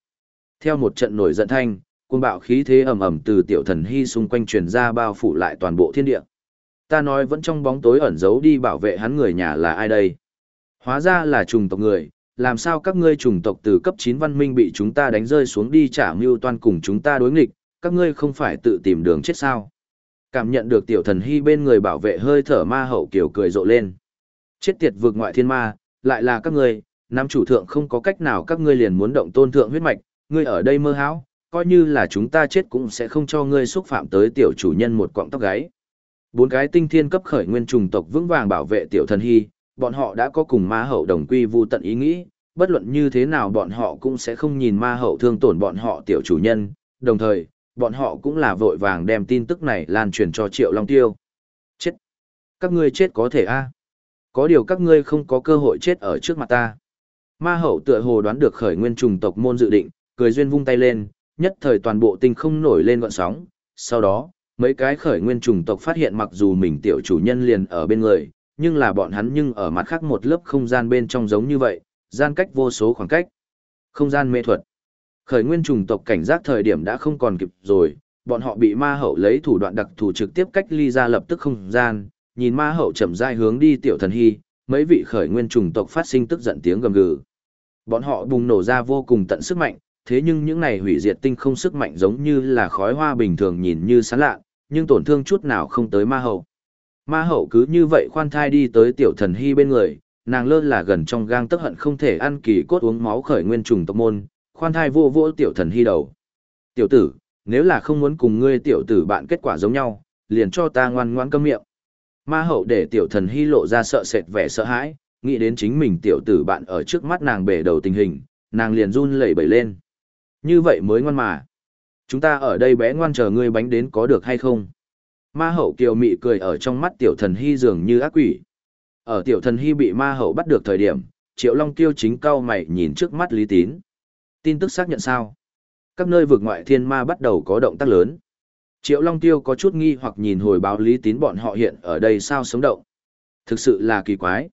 Theo một trận nổi giận thanh, cuồng bạo khí thế ầm ầm từ tiểu thần hy xung quanh truyền ra bao phủ lại toàn bộ thiên địa. Ta nói vẫn trong bóng tối ẩn giấu đi bảo vệ hắn người nhà là ai đây? Hóa ra là trùng tộc người, làm sao các ngươi trùng tộc từ cấp 9 văn minh bị chúng ta đánh rơi xuống đi trả mưu toan cùng chúng ta đối nghịch, các ngươi không phải tự tìm đường chết sao? Cảm nhận được tiểu thần hy bên người bảo vệ hơi thở ma hậu kiểu cười rộ lên. Chết tiệt vượt ngoại thiên ma, lại là các ngươi, nam chủ thượng không có cách nào các ngươi liền muốn động tôn thượng huyết mạch, ngươi ở đây mơ hão, coi như là chúng ta chết cũng sẽ không cho ngươi xúc phạm tới tiểu chủ nhân một quọng tóc gáy. Bốn cái tinh thiên cấp khởi nguyên trùng tộc vững vàng bảo vệ tiểu thần hy, bọn họ đã có cùng ma hậu đồng quy vu tận ý nghĩ, bất luận như thế nào bọn họ cũng sẽ không nhìn ma hậu thương tổn bọn họ tiểu chủ nhân, đồng thời, bọn họ cũng là vội vàng đem tin tức này lan truyền cho Triệu Long Tiêu. Chết! Các ngươi chết có thể a Có điều các ngươi không có cơ hội chết ở trước mặt ta. Ma hậu tựa hồ đoán được khởi nguyên trùng tộc môn dự định, cười duyên vung tay lên, nhất thời toàn bộ tinh không nổi lên gọn sóng. Sau đó, mấy cái khởi nguyên trùng tộc phát hiện mặc dù mình tiểu chủ nhân liền ở bên người, nhưng là bọn hắn nhưng ở mặt khác một lớp không gian bên trong giống như vậy, gian cách vô số khoảng cách. Không gian mê thuật. Khởi nguyên trùng tộc cảnh giác thời điểm đã không còn kịp rồi, bọn họ bị ma hậu lấy thủ đoạn đặc thù trực tiếp cách ly ra lập tức không gian, nhìn ma hậu chậm rãi hướng đi tiểu thần hy, mấy vị khởi nguyên trùng tộc phát sinh tức giận tiếng gầm gừ. Bọn họ bùng nổ ra vô cùng tận sức mạnh, thế nhưng những này hủy diệt tinh không sức mạnh giống như là khói hoa bình thường nhìn như sán lạ, nhưng tổn thương chút nào không tới ma hậu. Ma hậu cứ như vậy khoan thai đi tới tiểu thần hy bên người, nàng lơ là gần trong gang tức hận không thể ăn kỳ cốt uống máu khởi nguyên trùng tộc môn, khoan thai vô vô tiểu thần hy đầu. Tiểu tử, nếu là không muốn cùng ngươi tiểu tử bạn kết quả giống nhau, liền cho ta ngoan ngoan câm miệng. Ma hậu để tiểu thần hy lộ ra sợ sệt vẻ sợ hãi, nghĩ đến chính mình tiểu tử bạn ở trước mắt nàng bể đầu tình hình, nàng liền run lẩy bẩy lên. Như vậy mới ngoan mà. Chúng ta ở đây bé ngoan chờ ngươi bánh đến có được hay không? Ma hậu kiều mị cười ở trong mắt tiểu thần hy dường như ác quỷ. Ở tiểu thần hy bị ma hậu bắt được thời điểm, triệu long tiêu chính cao mày nhìn trước mắt lý tín. Tin tức xác nhận sao? Các nơi vực ngoại thiên ma bắt đầu có động tác lớn. Triệu Long Tiêu có chút nghi hoặc nhìn hồi báo lý tín bọn họ hiện ở đây sao sống động. Thực sự là kỳ quái.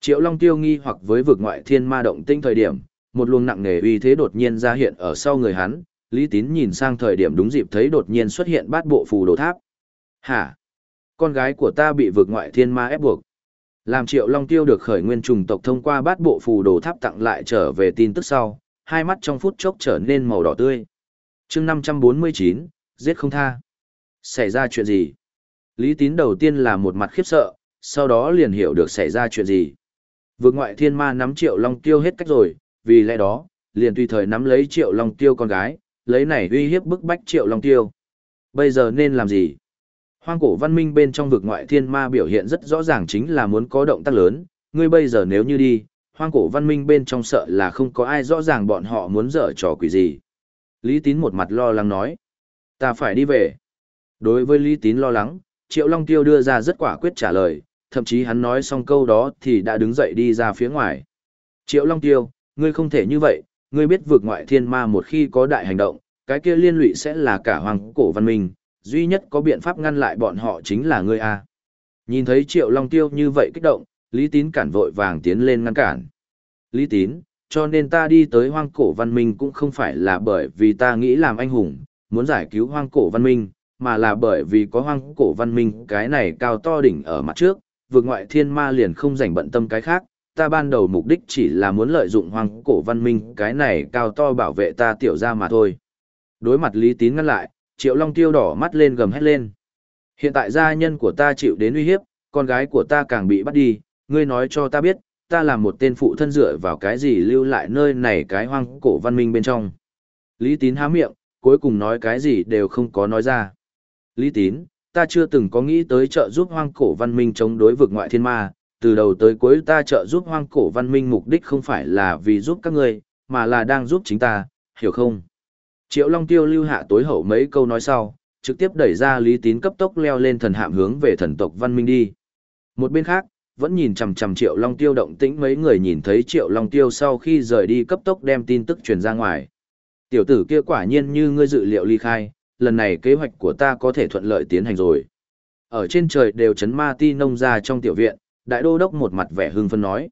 Triệu Long Tiêu nghi hoặc với vực ngoại thiên ma động tinh thời điểm, một luồng nặng nề uy thế đột nhiên ra hiện ở sau người hắn, Lý Tín nhìn sang thời điểm đúng dịp thấy đột nhiên xuất hiện bát bộ phù đồ tháp. Hả? Con gái của ta bị vực ngoại thiên ma ép buộc. Làm Triệu Long Tiêu được khởi nguyên trùng tộc thông qua bát bộ phù đồ tháp tặng lại trở về tin tức sau, hai mắt trong phút chốc trở nên màu đỏ tươi. chương 549, giết không tha. Xảy ra chuyện gì? Lý tín đầu tiên là một mặt khiếp sợ, sau đó liền hiểu được xảy ra chuyện gì. Vượt ngoại thiên ma nắm triệu long tiêu hết cách rồi, vì lẽ đó, liền tùy thời nắm lấy triệu long tiêu con gái, lấy này uy hiếp bức bách triệu long tiêu. Bây giờ nên làm gì? Hoang cổ văn minh bên trong vực ngoại thiên ma biểu hiện rất rõ ràng chính là muốn có động tác lớn, ngươi bây giờ nếu như đi, hoang cổ văn minh bên trong sợ là không có ai rõ ràng bọn họ muốn dở trò quỷ gì. Lý Tín một mặt lo lắng nói, ta phải đi về. Đối với Lý Tín lo lắng, Triệu Long Tiêu đưa ra rất quả quyết trả lời, thậm chí hắn nói xong câu đó thì đã đứng dậy đi ra phía ngoài. Triệu Long Tiêu, ngươi không thể như vậy, ngươi biết vượt ngoại thiên ma một khi có đại hành động, cái kia liên lụy sẽ là cả hoàng cổ văn minh, duy nhất có biện pháp ngăn lại bọn họ chính là ngươi a. Nhìn thấy Triệu Long Tiêu như vậy kích động, Lý Tín cản vội vàng tiến lên ngăn cản. Lý Tín, cho nên ta đi tới hoang cổ văn minh cũng không phải là bởi vì ta nghĩ làm anh hùng, muốn giải cứu hoang cổ văn minh, mà là bởi vì có hoang cổ văn minh cái này cao to đỉnh ở mặt trước, vượt ngoại thiên ma liền không dành bận tâm cái khác, ta ban đầu mục đích chỉ là muốn lợi dụng hoang cổ văn minh cái này cao to bảo vệ ta tiểu ra mà thôi. Đối mặt Lý Tín ngăn lại, Triệu Long tiêu đỏ mắt lên gầm hét lên. Hiện tại gia nhân của ta chịu đến uy hiếp, con gái của ta càng bị bắt đi, ngươi nói cho ta biết, ta là một tên phụ thân dựa vào cái gì lưu lại nơi này cái hoang cổ văn minh bên trong. Lý Tín há miệng, cuối cùng nói cái gì đều không có nói ra. Lý Tín, ta chưa từng có nghĩ tới trợ giúp hoang cổ văn minh chống đối vực ngoại thiên ma, từ đầu tới cuối ta trợ giúp hoang cổ văn minh mục đích không phải là vì giúp các ngươi, mà là đang giúp chính ta, hiểu không? Triệu Long Tiêu lưu hạ tối hậu mấy câu nói sau, trực tiếp đẩy ra Lý Tín cấp tốc leo lên thần hạm hướng về thần tộc văn minh đi. Một bên khác, vẫn nhìn chằm chằm Triệu Long Tiêu động tĩnh mấy người nhìn thấy Triệu Long Tiêu sau khi rời đi cấp tốc đem tin tức truyền ra ngoài. Tiểu tử kia quả nhiên như ngươi dự liệu ly khai, lần này kế hoạch của ta có thể thuận lợi tiến hành rồi. Ở trên trời đều chấn ma ti nông ra trong tiểu viện, đại đô đốc một mặt vẻ hưng phân nói.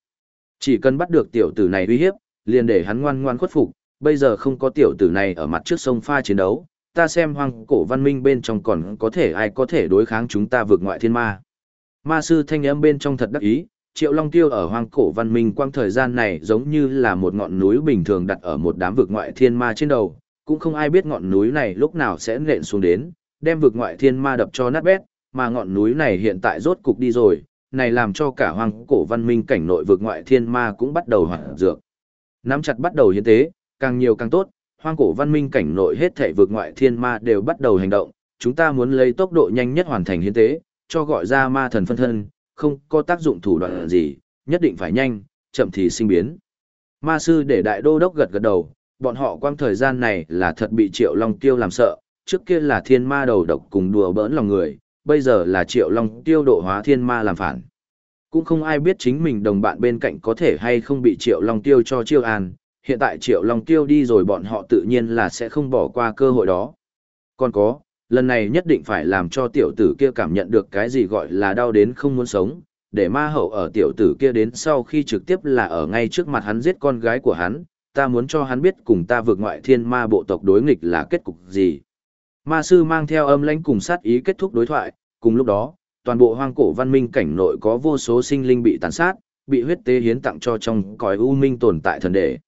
Chỉ cần bắt được tiểu tử này uy hiếp, liền để hắn ngoan ngoan khuất phục, bây giờ không có tiểu tử này ở mặt trước sông pha chiến đấu, ta xem hoang cổ văn minh bên trong còn có thể ai có thể đối kháng chúng ta vượt ngoại thiên ma. Ma sư thanh âm bên trong thật đắc ý, Triệu Long Tiêu ở hoang cổ văn minh quang thời gian này giống như là một ngọn núi bình thường đặt ở một đám vực ngoại thiên ma trên đầu, cũng không ai biết ngọn núi này lúc nào sẽ nện xuống đến, đem vực ngoại thiên ma đập cho nát bét, mà ngọn núi này hiện tại rốt cục đi rồi, này làm cho cả hoàng cổ văn minh cảnh nội vực ngoại thiên ma cũng bắt đầu hoạt dược. Nắm chặt bắt đầu hiến tế, càng nhiều càng tốt, hoang cổ văn minh cảnh nội hết thảy vực ngoại thiên ma đều bắt đầu hành động, chúng ta muốn lấy tốc độ nhanh nhất hoàn thành hiến tế, cho gọi ra ma thần phân thân, không có tác dụng thủ đoạn gì, nhất định phải nhanh, chậm thì sinh biến. Ma sư để đại đô đốc gật gật đầu, bọn họ quang thời gian này là thật bị triệu long tiêu làm sợ, trước kia là thiên ma đầu độc cùng đùa bỡn lòng người, bây giờ là triệu long tiêu độ hóa thiên ma làm phản. Cũng không ai biết chính mình đồng bạn bên cạnh có thể hay không bị triệu long tiêu cho chiêu an, hiện tại triệu long tiêu đi rồi bọn họ tự nhiên là sẽ không bỏ qua cơ hội đó. Còn có, lần này nhất định phải làm cho tiểu tử kia cảm nhận được cái gì gọi là đau đến không muốn sống, để ma hậu ở tiểu tử kia đến sau khi trực tiếp là ở ngay trước mặt hắn giết con gái của hắn, ta muốn cho hắn biết cùng ta vượt ngoại thiên ma bộ tộc đối nghịch là kết cục gì. Ma sư mang theo âm lãnh cùng sát ý kết thúc đối thoại, cùng lúc đó, toàn bộ hoang cổ văn minh cảnh nội có vô số sinh linh bị tàn sát, bị huyết tế hiến tặng cho trong cõi u minh tồn tại thần đệ.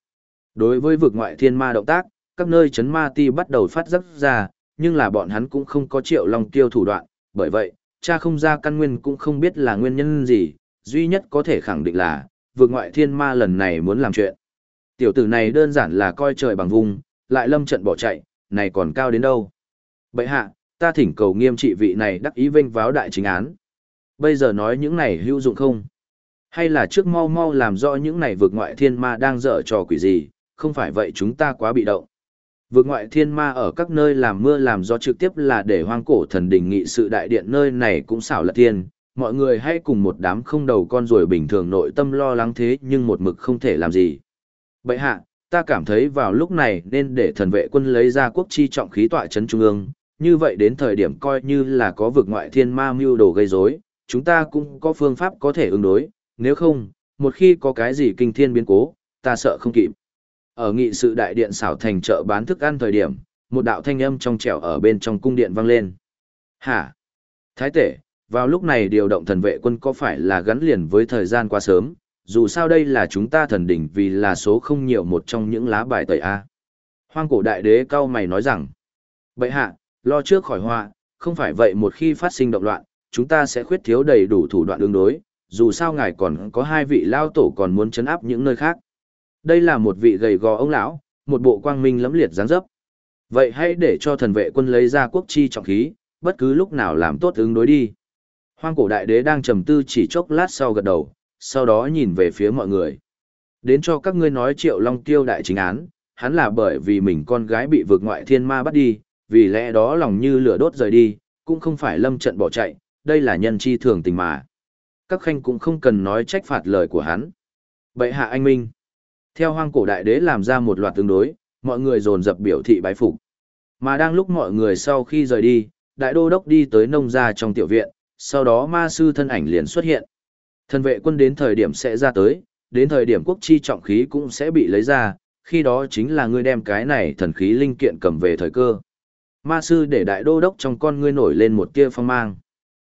Đối với vực ngoại thiên ma động tác, các nơi chấn ma ti bắt đầu phát dấp ra, nhưng là bọn hắn cũng không có triệu long tiêu thủ đoạn, bởi vậy, cha không ra căn nguyên cũng không biết là nguyên nhân gì, duy nhất có thể khẳng định là, vực ngoại thiên ma lần này muốn làm chuyện. Tiểu tử này đơn giản là coi trời bằng vùng, lại lâm trận bỏ chạy, này còn cao đến đâu. Bậy hạ, ta thỉnh cầu nghiêm trị vị này đắc ý vinh váo đại chính án. Bây giờ nói những này hữu dụng không? Hay là trước mau mau làm rõ những này vượt ngoại thiên ma đang dở trò quỷ gì, không phải vậy chúng ta quá bị động. Vượt ngoại thiên ma ở các nơi làm mưa làm gió trực tiếp là để hoang cổ thần đình nghị sự đại điện nơi này cũng xảo lật thiên, mọi người hay cùng một đám không đầu con ruồi bình thường nội tâm lo lắng thế nhưng một mực không thể làm gì. Bậy hạ, ta cảm thấy vào lúc này nên để thần vệ quân lấy ra quốc chi trọng khí tọa chấn trung ương, như vậy đến thời điểm coi như là có vực ngoại thiên ma mưu đồ gây rối, chúng ta cũng có phương pháp có thể ứng đối, nếu không, một khi có cái gì kinh thiên biến cố, ta sợ không kịp. Ở nghị sự đại điện xảo thành chợ bán thức ăn thời điểm, một đạo thanh âm trong trẻo ở bên trong cung điện vang lên. Hả? Thái tể, vào lúc này điều động thần vệ quân có phải là gắn liền với thời gian quá sớm, dù sao đây là chúng ta thần đỉnh vì là số không nhiều một trong những lá bài tẩy A. Hoang cổ đại đế cao mày nói rằng, bệ hạ, lo trước khỏi họa, không phải vậy một khi phát sinh động loạn, chúng ta sẽ khuyết thiếu đầy đủ thủ đoạn ứng đối, dù sao ngài còn có hai vị lao tổ còn muốn chấn áp những nơi khác. Đây là một vị gầy gò ông lão, một bộ quang minh lẫm liệt dáng dấp. Vậy hãy để cho thần vệ quân lấy ra quốc chi trọng khí, bất cứ lúc nào làm tốt ứng đối đi. Hoang cổ đại đế đang trầm tư chỉ chốc lát sau gật đầu, sau đó nhìn về phía mọi người. Đến cho các ngươi nói triệu long tiêu đại chính án, hắn là bởi vì mình con gái bị vượt ngoại thiên ma bắt đi, vì lẽ đó lòng như lửa đốt rời đi, cũng không phải lâm trận bỏ chạy, đây là nhân chi thường tình mà. Các khanh cũng không cần nói trách phạt lời của hắn. Bệ hạ anh minh. Theo hoang cổ đại đế làm ra một loạt tương đối, mọi người dồn dập biểu thị bái phục. Mà đang lúc mọi người sau khi rời đi, đại đô đốc đi tới nông gia trong tiểu viện, sau đó ma sư thân ảnh liền xuất hiện. Thần vệ quân đến thời điểm sẽ ra tới, đến thời điểm quốc chi trọng khí cũng sẽ bị lấy ra, khi đó chính là ngươi đem cái này thần khí linh kiện cầm về thời cơ. Ma sư để đại đô đốc trong con ngươi nổi lên một tia phong mang.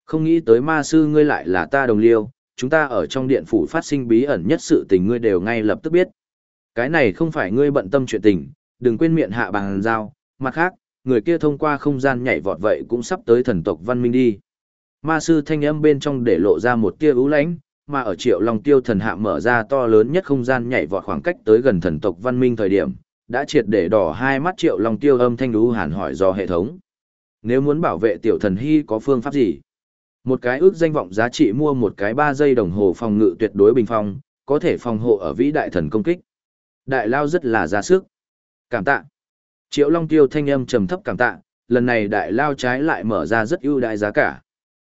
Không nghĩ tới ma sư ngươi lại là ta đồng liêu, chúng ta ở trong điện phủ phát sinh bí ẩn nhất sự tình ngươi đều ngay lập tức biết. Cái này không phải ngươi bận tâm chuyện tình, đừng quên miệng hạ bằng giao, mặt khác, người kia thông qua không gian nhảy vọt vậy cũng sắp tới thần tộc văn minh đi. Ma sư thanh âm bên trong để lộ ra một tia ưu lãnh, mà ở triệu long tiêu thần hạ mở ra to lớn nhất không gian nhảy vọt khoảng cách tới gần thần tộc văn minh thời điểm, đã triệt để đỏ hai mắt triệu long tiêu âm thanh đú hàn hỏi do hệ thống. Nếu muốn bảo vệ tiểu thần hy có phương pháp gì? Một cái ước danh vọng giá trị mua một cái ba giây đồng hồ phòng ngự tuyệt đối bình phong, có thể phòng hộ ở vĩ đại thần công kích. Đại lao rất là ra sức. Cảm tạ. Triệu Long Tiêu thanh âm trầm thấp cảm tạ, lần này đại lao trái lại mở ra rất ưu đại giá cả.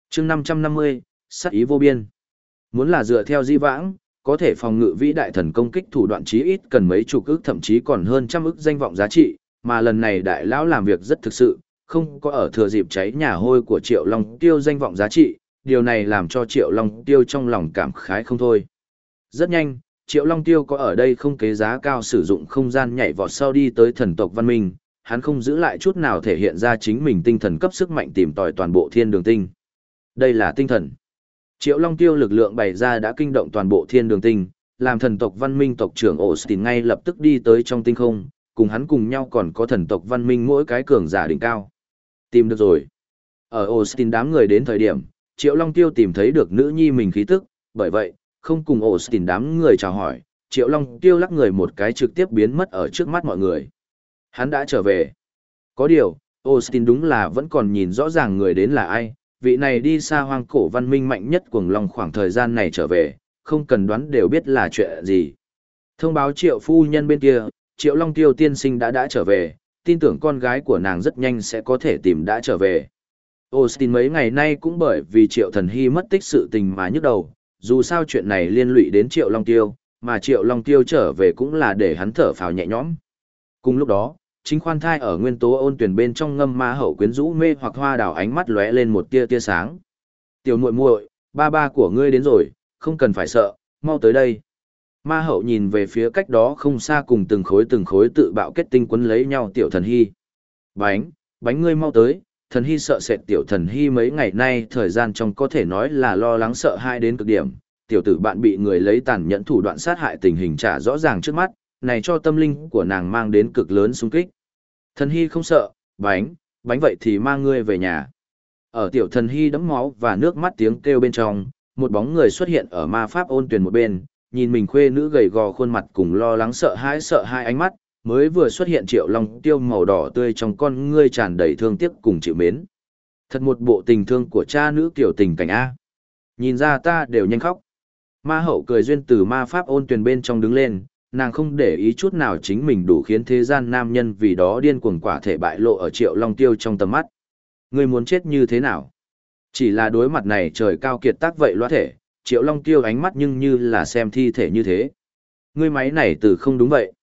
chương 550, sắc ý vô biên. Muốn là dựa theo di vãng, có thể phòng ngự vĩ đại thần công kích thủ đoạn chí ít cần mấy chục ức thậm chí còn hơn trăm ức danh vọng giá trị, mà lần này đại lão làm việc rất thực sự, không có ở thừa dịp cháy nhà hôi của Triệu Long Tiêu danh vọng giá trị, điều này làm cho Triệu Long Tiêu trong lòng cảm khái không thôi. Rất nhanh, Triệu Long Tiêu có ở đây không kế giá cao sử dụng không gian nhảy vọt sau đi tới thần tộc văn minh, hắn không giữ lại chút nào thể hiện ra chính mình tinh thần cấp sức mạnh tìm tòi toàn bộ thiên đường tinh. Đây là tinh thần. Triệu Long Tiêu lực lượng bày ra đã kinh động toàn bộ thiên đường tinh, làm thần tộc văn minh tộc trưởng Austin ngay lập tức đi tới trong tinh không, cùng hắn cùng nhau còn có thần tộc văn minh mỗi cái cường giả đỉnh cao. Tìm được rồi. Ở Austin đám người đến thời điểm, Triệu Long Tiêu tìm thấy được nữ nhi mình khí tức, bởi vậy, không cùng Austin đám người chào hỏi, Triệu Long Tiêu lắc người một cái trực tiếp biến mất ở trước mắt mọi người. Hắn đã trở về. Có điều, Austin đúng là vẫn còn nhìn rõ ràng người đến là ai, vị này đi xa hoang cổ văn minh mạnh nhất cuồng long khoảng thời gian này trở về, không cần đoán đều biết là chuyện gì. Thông báo triệu phu nhân bên kia, triệu long tiêu tiên sinh đã đã trở về, tin tưởng con gái của nàng rất nhanh sẽ có thể tìm đã trở về. Austin mấy ngày nay cũng bởi vì triệu thần hy mất tích sự tình mà nhức đầu, dù sao chuyện này liên lụy đến triệu long tiêu, mà triệu long tiêu trở về cũng là để hắn thở phào nhẹ nhõm. Cùng lúc đó, chính khoan thai ở nguyên tố ôn tuyển bên trong ngâm ma hậu quyến rũ mê hoặc hoa đào ánh mắt lóe lên một tia tia sáng. Tiểu muội muội, ba ba của ngươi đến rồi, không cần phải sợ, mau tới đây. Ma hậu nhìn về phía cách đó không xa cùng từng khối từng khối tự bạo kết tinh quấn lấy nhau tiểu thần hy. Bánh, bánh ngươi mau tới, thần hy sợ sệt tiểu thần hy mấy ngày nay thời gian trong có thể nói là lo lắng sợ hai đến cực điểm. Tiểu tử bạn bị người lấy tàn nhẫn thủ đoạn sát hại tình hình trả rõ ràng trước mắt, này cho tâm linh của nàng mang đến cực lớn xung kích. Thần hy không sợ, bánh, bánh vậy thì mang ngươi về nhà. Ở tiểu thần hy đấm máu và nước mắt tiếng kêu bên trong, một bóng người xuất hiện ở ma pháp ôn tuyển một bên, nhìn mình khuê nữ gầy gò khuôn mặt cùng lo lắng sợ hãi sợ hai ánh mắt, mới vừa xuất hiện triệu long tiêu màu đỏ tươi trong con ngươi tràn đầy thương tiếc cùng chịu mến. Thật một bộ tình thương của cha nữ kiểu tình cảnh A. Nhìn ra ta đều nhanh khóc. Ma hậu cười duyên từ ma pháp ôn tuyển bên trong đứng lên, nàng không để ý chút nào chính mình đủ khiến thế gian nam nhân vì đó điên cuồng quả thể bại lộ ở triệu long tiêu trong tầm mắt. Ngươi muốn chết như thế nào? Chỉ là đối mặt này trời cao kiệt tác vậy loa thể, triệu long tiêu ánh mắt nhưng như là xem thi thể như thế. Ngươi máy này từ không đúng vậy.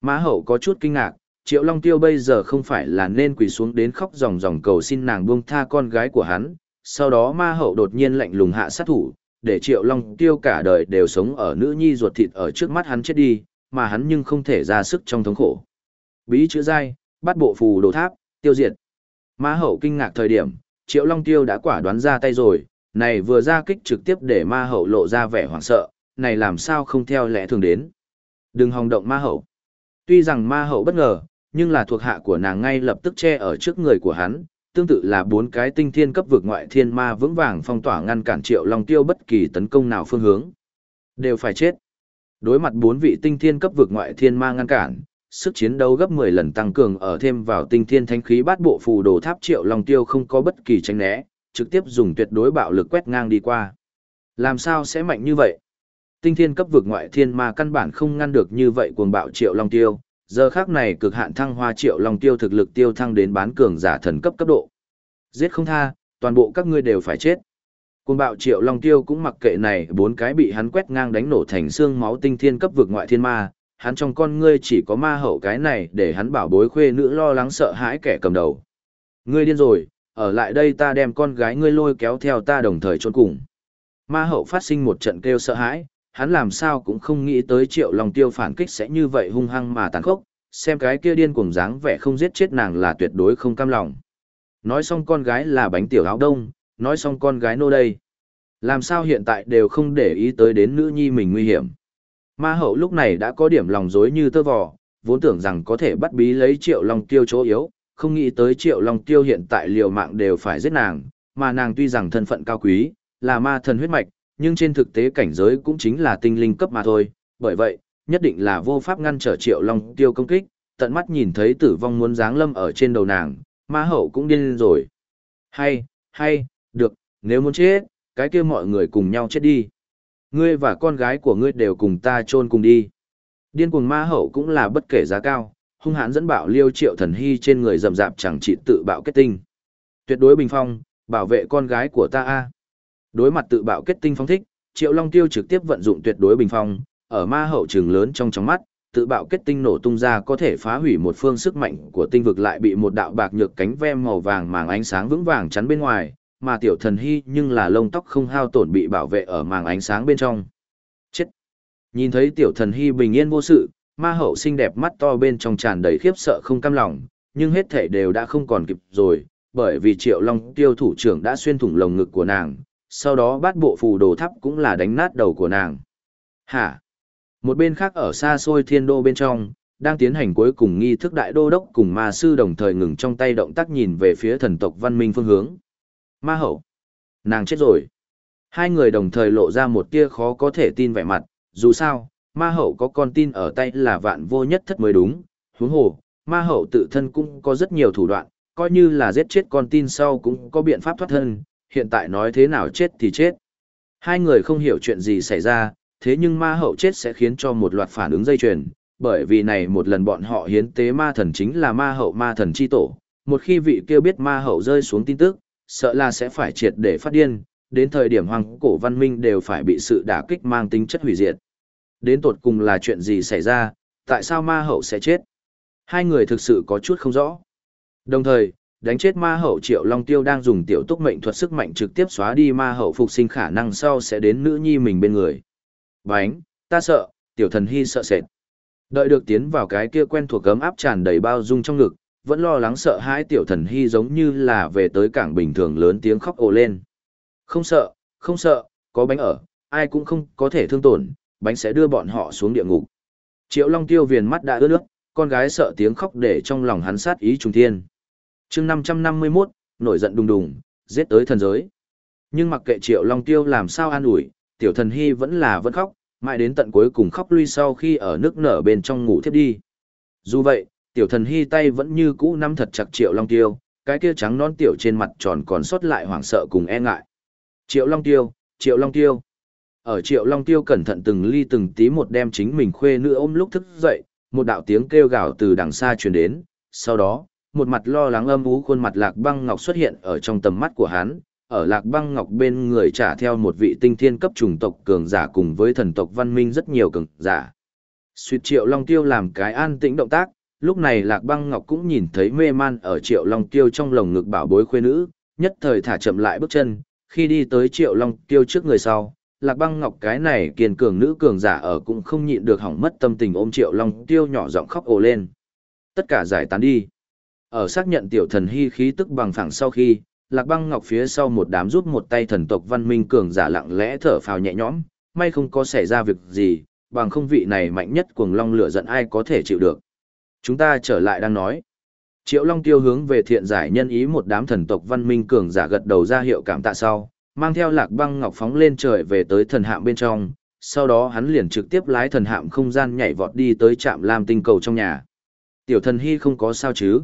Mã hậu có chút kinh ngạc, triệu long tiêu bây giờ không phải là nên quỳ xuống đến khóc ròng ròng cầu xin nàng buông tha con gái của hắn. Sau đó ma hậu đột nhiên lạnh lùng hạ sát thủ, để triệu long tiêu cả đời đều sống ở nữ nhi ruột thịt ở trước mắt hắn chết đi, mà hắn nhưng không thể ra sức trong thống khổ. Bí chữ dai, bắt bộ phù đồ tháp, tiêu diệt. Ma hậu kinh ngạc thời điểm, triệu long tiêu đã quả đoán ra tay rồi, này vừa ra kích trực tiếp để ma hậu lộ ra vẻ hoảng sợ, này làm sao không theo lẽ thường đến. Đừng hòng động ma hậu. Tuy rằng ma hậu bất ngờ, nhưng là thuộc hạ của nàng ngay lập tức che ở trước người của hắn, tương tự là bốn cái tinh thiên cấp vực ngoại thiên ma vững vàng phong tỏa ngăn cản triệu long tiêu bất kỳ tấn công nào phương hướng. Đều phải chết. Đối mặt bốn vị tinh thiên cấp vực ngoại thiên ma ngăn cản, sức chiến đấu gấp 10 lần tăng cường ở thêm vào tinh thiên thanh khí bát bộ phù đồ tháp triệu long tiêu không có bất kỳ tránh né, trực tiếp dùng tuyệt đối bạo lực quét ngang đi qua. Làm sao sẽ mạnh như vậy? Tinh thiên cấp vực ngoại thiên ma căn bản không ngăn được như vậy cuồng bạo triệu long tiêu, giờ khác này cực hạn thăng hoa triệu long tiêu thực lực tiêu thăng đến bán cường giả thần cấp cấp độ. Giết không tha, toàn bộ các ngươi đều phải chết. côn bạo triệu long tiêu cũng mặc kệ này bốn cái bị hắn quét ngang đánh nổ thành xương máu tinh thiên cấp vực ngoại thiên ma, hắn trong con ngươi chỉ có ma hậu cái này để hắn bảo bối khuê nữ lo lắng sợ hãi kẻ cầm đầu. Ngươi điên rồi, ở lại đây ta đem con gái ngươi lôi kéo theo ta đồng thời trốn cùng. Ma hậu phát sinh một trận kêu sợ hãi, hắn làm sao cũng không nghĩ tới triệu long tiêu phản kích sẽ như vậy hung hăng mà tàn khốc, xem cái kia điên cuồng dáng vẻ không giết chết nàng là tuyệt đối không cam lòng. Nói xong con gái là bánh tiểu áo đông, nói xong con gái nô đây. Làm sao hiện tại đều không để ý tới đến nữ nhi mình nguy hiểm. Ma hậu lúc này đã có điểm lòng dối như tơ vò, vốn tưởng rằng có thể bắt bí lấy triệu long tiêu chỗ yếu, không nghĩ tới triệu long tiêu hiện tại liều mạng đều phải giết nàng, mà nàng tuy rằng thân phận cao quý, là ma thần huyết mạch, nhưng trên thực tế cảnh giới cũng chính là tinh linh cấp mà thôi, bởi vậy, nhất định là vô pháp ngăn trở triệu long tiêu công kích, tận mắt nhìn thấy tử vong muốn giáng lâm ở trên đầu nàng, ma hậu cũng điên rồi. Hay, hay, được, nếu muốn chết, cái kia mọi người cùng nhau chết đi. Ngươi và con gái của ngươi đều cùng ta chôn cùng đi. Điên cuồng ma hậu cũng là bất kể giá cao, hung hãn dẫn bạo liêu triệu thần hy trên người rầm rạp chẳng trị tự bạo kết tinh. Tuyệt đối bình phong, bảo vệ con gái của ta a. Đối mặt tự bạo kết tinh phong thích, Triệu Long Tiêu trực tiếp vận dụng tuyệt đối bình phong, ở ma hậu trường lớn trong trong mắt, tự bạo kết tinh nổ tung ra có thể phá hủy một phương sức mạnh của tinh vực lại bị một đạo bạc nhược cánh ve màu vàng màng ánh sáng vững vàng chắn bên ngoài, mà tiểu thần hy nhưng là lông tóc không hao tổn bị bảo vệ ở màng ánh sáng bên trong. Chết! Nhìn thấy tiểu thần hy bình yên vô sự, ma hậu xinh đẹp mắt to bên trong tràn đầy khiếp sợ không cam lòng, nhưng hết thể đều đã không còn kịp rồi, bởi vì triệu long tiêu thủ trưởng đã xuyên thủng lồng ngực của nàng, sau đó bát bộ phù đồ thắp cũng là đánh nát đầu của nàng. Hả? Một bên khác ở xa xôi thiên đô bên trong, đang tiến hành cuối cùng nghi thức đại đô đốc cùng ma sư đồng thời ngừng trong tay động tác nhìn về phía thần tộc văn minh phương hướng. Ma hậu. Nàng chết rồi. Hai người đồng thời lộ ra một tia khó có thể tin vẻ mặt, dù sao, ma hậu có con tin ở tay là vạn vô nhất thất mới đúng, huống hồ, ma hậu tự thân cũng có rất nhiều thủ đoạn, coi như là giết chết con tin sau cũng có biện pháp thoát thân, hiện tại nói thế nào chết thì chết. Hai người không hiểu chuyện gì xảy ra, thế nhưng ma hậu chết sẽ khiến cho một loạt phản ứng dây chuyền, bởi vì này một lần bọn họ hiến tế ma thần chính là ma hậu ma thần chi tổ, một khi vị kia biết ma hậu rơi xuống tin tức, sợ là sẽ phải triệt để phát điên, đến thời điểm hoàng cổ văn minh đều phải bị sự đả kích mang tính chất hủy diệt. Đến tột cùng là chuyện gì xảy ra, tại sao ma hậu sẽ chết? Hai người thực sự có chút không rõ. Đồng thời, đánh chết ma hậu triệu long tiêu đang dùng tiểu túc mệnh thuật sức mạnh trực tiếp xóa đi ma hậu phục sinh khả năng sau sẽ đến nữ nhi mình bên người. Bánh, ta sợ, tiểu thần hy sợ sệt. Đợi được tiến vào cái kia quen thuộc gấm áp tràn đầy bao dung trong ngực, vẫn lo lắng sợ hãi tiểu thần hy giống như là về tới cảng bình thường lớn tiếng khóc ồ lên. Không sợ, không sợ, có bánh ở, ai cũng không có thể thương tổn, bánh sẽ đưa bọn họ xuống địa ngục. Triệu Long Tiêu viền mắt đã ướt nước, con gái sợ tiếng khóc để trong lòng hắn sát ý trùng thiên chương 551, nổi giận đùng đùng, giết tới thần giới. Nhưng mặc kệ Triệu Long Tiêu làm sao an ủi, tiểu thần hy vẫn là vẫn khóc, mãi đến tận cuối cùng khóc lui sau khi ở nước nở bên trong ngủ thiếp đi. Dù vậy, tiểu thần hy tay vẫn như cũ nắm thật chặt Triệu Long Tiêu, cái kia trắng non tiểu trên mặt tròn còn sót lại hoảng sợ cùng e ngại. Triệu Long Tiêu, Triệu Long Tiêu. Ở Triệu Long Tiêu cẩn thận từng ly từng tí một đem chính mình khuê nữ ôm lúc thức dậy, một đạo tiếng kêu gào từ đằng xa truyền đến, sau đó, một mặt lo lắng âm ú khuôn mặt Lạc Băng Ngọc xuất hiện ở trong tầm mắt của hắn, ở Lạc Băng Ngọc bên người trả theo một vị tinh thiên cấp chủng tộc cường giả cùng với thần tộc văn minh rất nhiều cường giả. Suýt Triệu Long Tiêu làm cái an tĩnh động tác, lúc này Lạc Băng Ngọc cũng nhìn thấy mê man ở Triệu Long Tiêu trong lồng ngực bảo bối khuê nữ, nhất thời thả chậm lại bước chân, khi đi tới Triệu Long Tiêu trước người sau, Lạc Băng Ngọc cái này kiên cường nữ cường giả ở cũng không nhịn được hỏng mất tâm tình ôm Triệu Long Tiêu nhỏ giọng khóc ồ lên. Tất cả giải tán đi. Ở xác nhận tiểu thần hy khí tức bằng phẳng sau khi, Lạc Băng Ngọc phía sau một đám rút một tay thần tộc văn minh cường giả lặng lẽ thở phào nhẹ nhõm, may không có xảy ra việc gì, bằng không vị này mạnh nhất cuồng long lửa giận ai có thể chịu được. Chúng ta trở lại đang nói. Triệu Long Tiêu hướng về thiện giải nhân ý một đám thần tộc văn minh cường giả gật đầu ra hiệu cảm tạ sau, mang theo lạc băng ngọc phóng lên trời về tới thần hạm bên trong, sau đó hắn liền trực tiếp lái thần hạm không gian nhảy vọt đi tới trạm lam tinh cầu trong nhà. Tiểu thần hy không có sao chứ.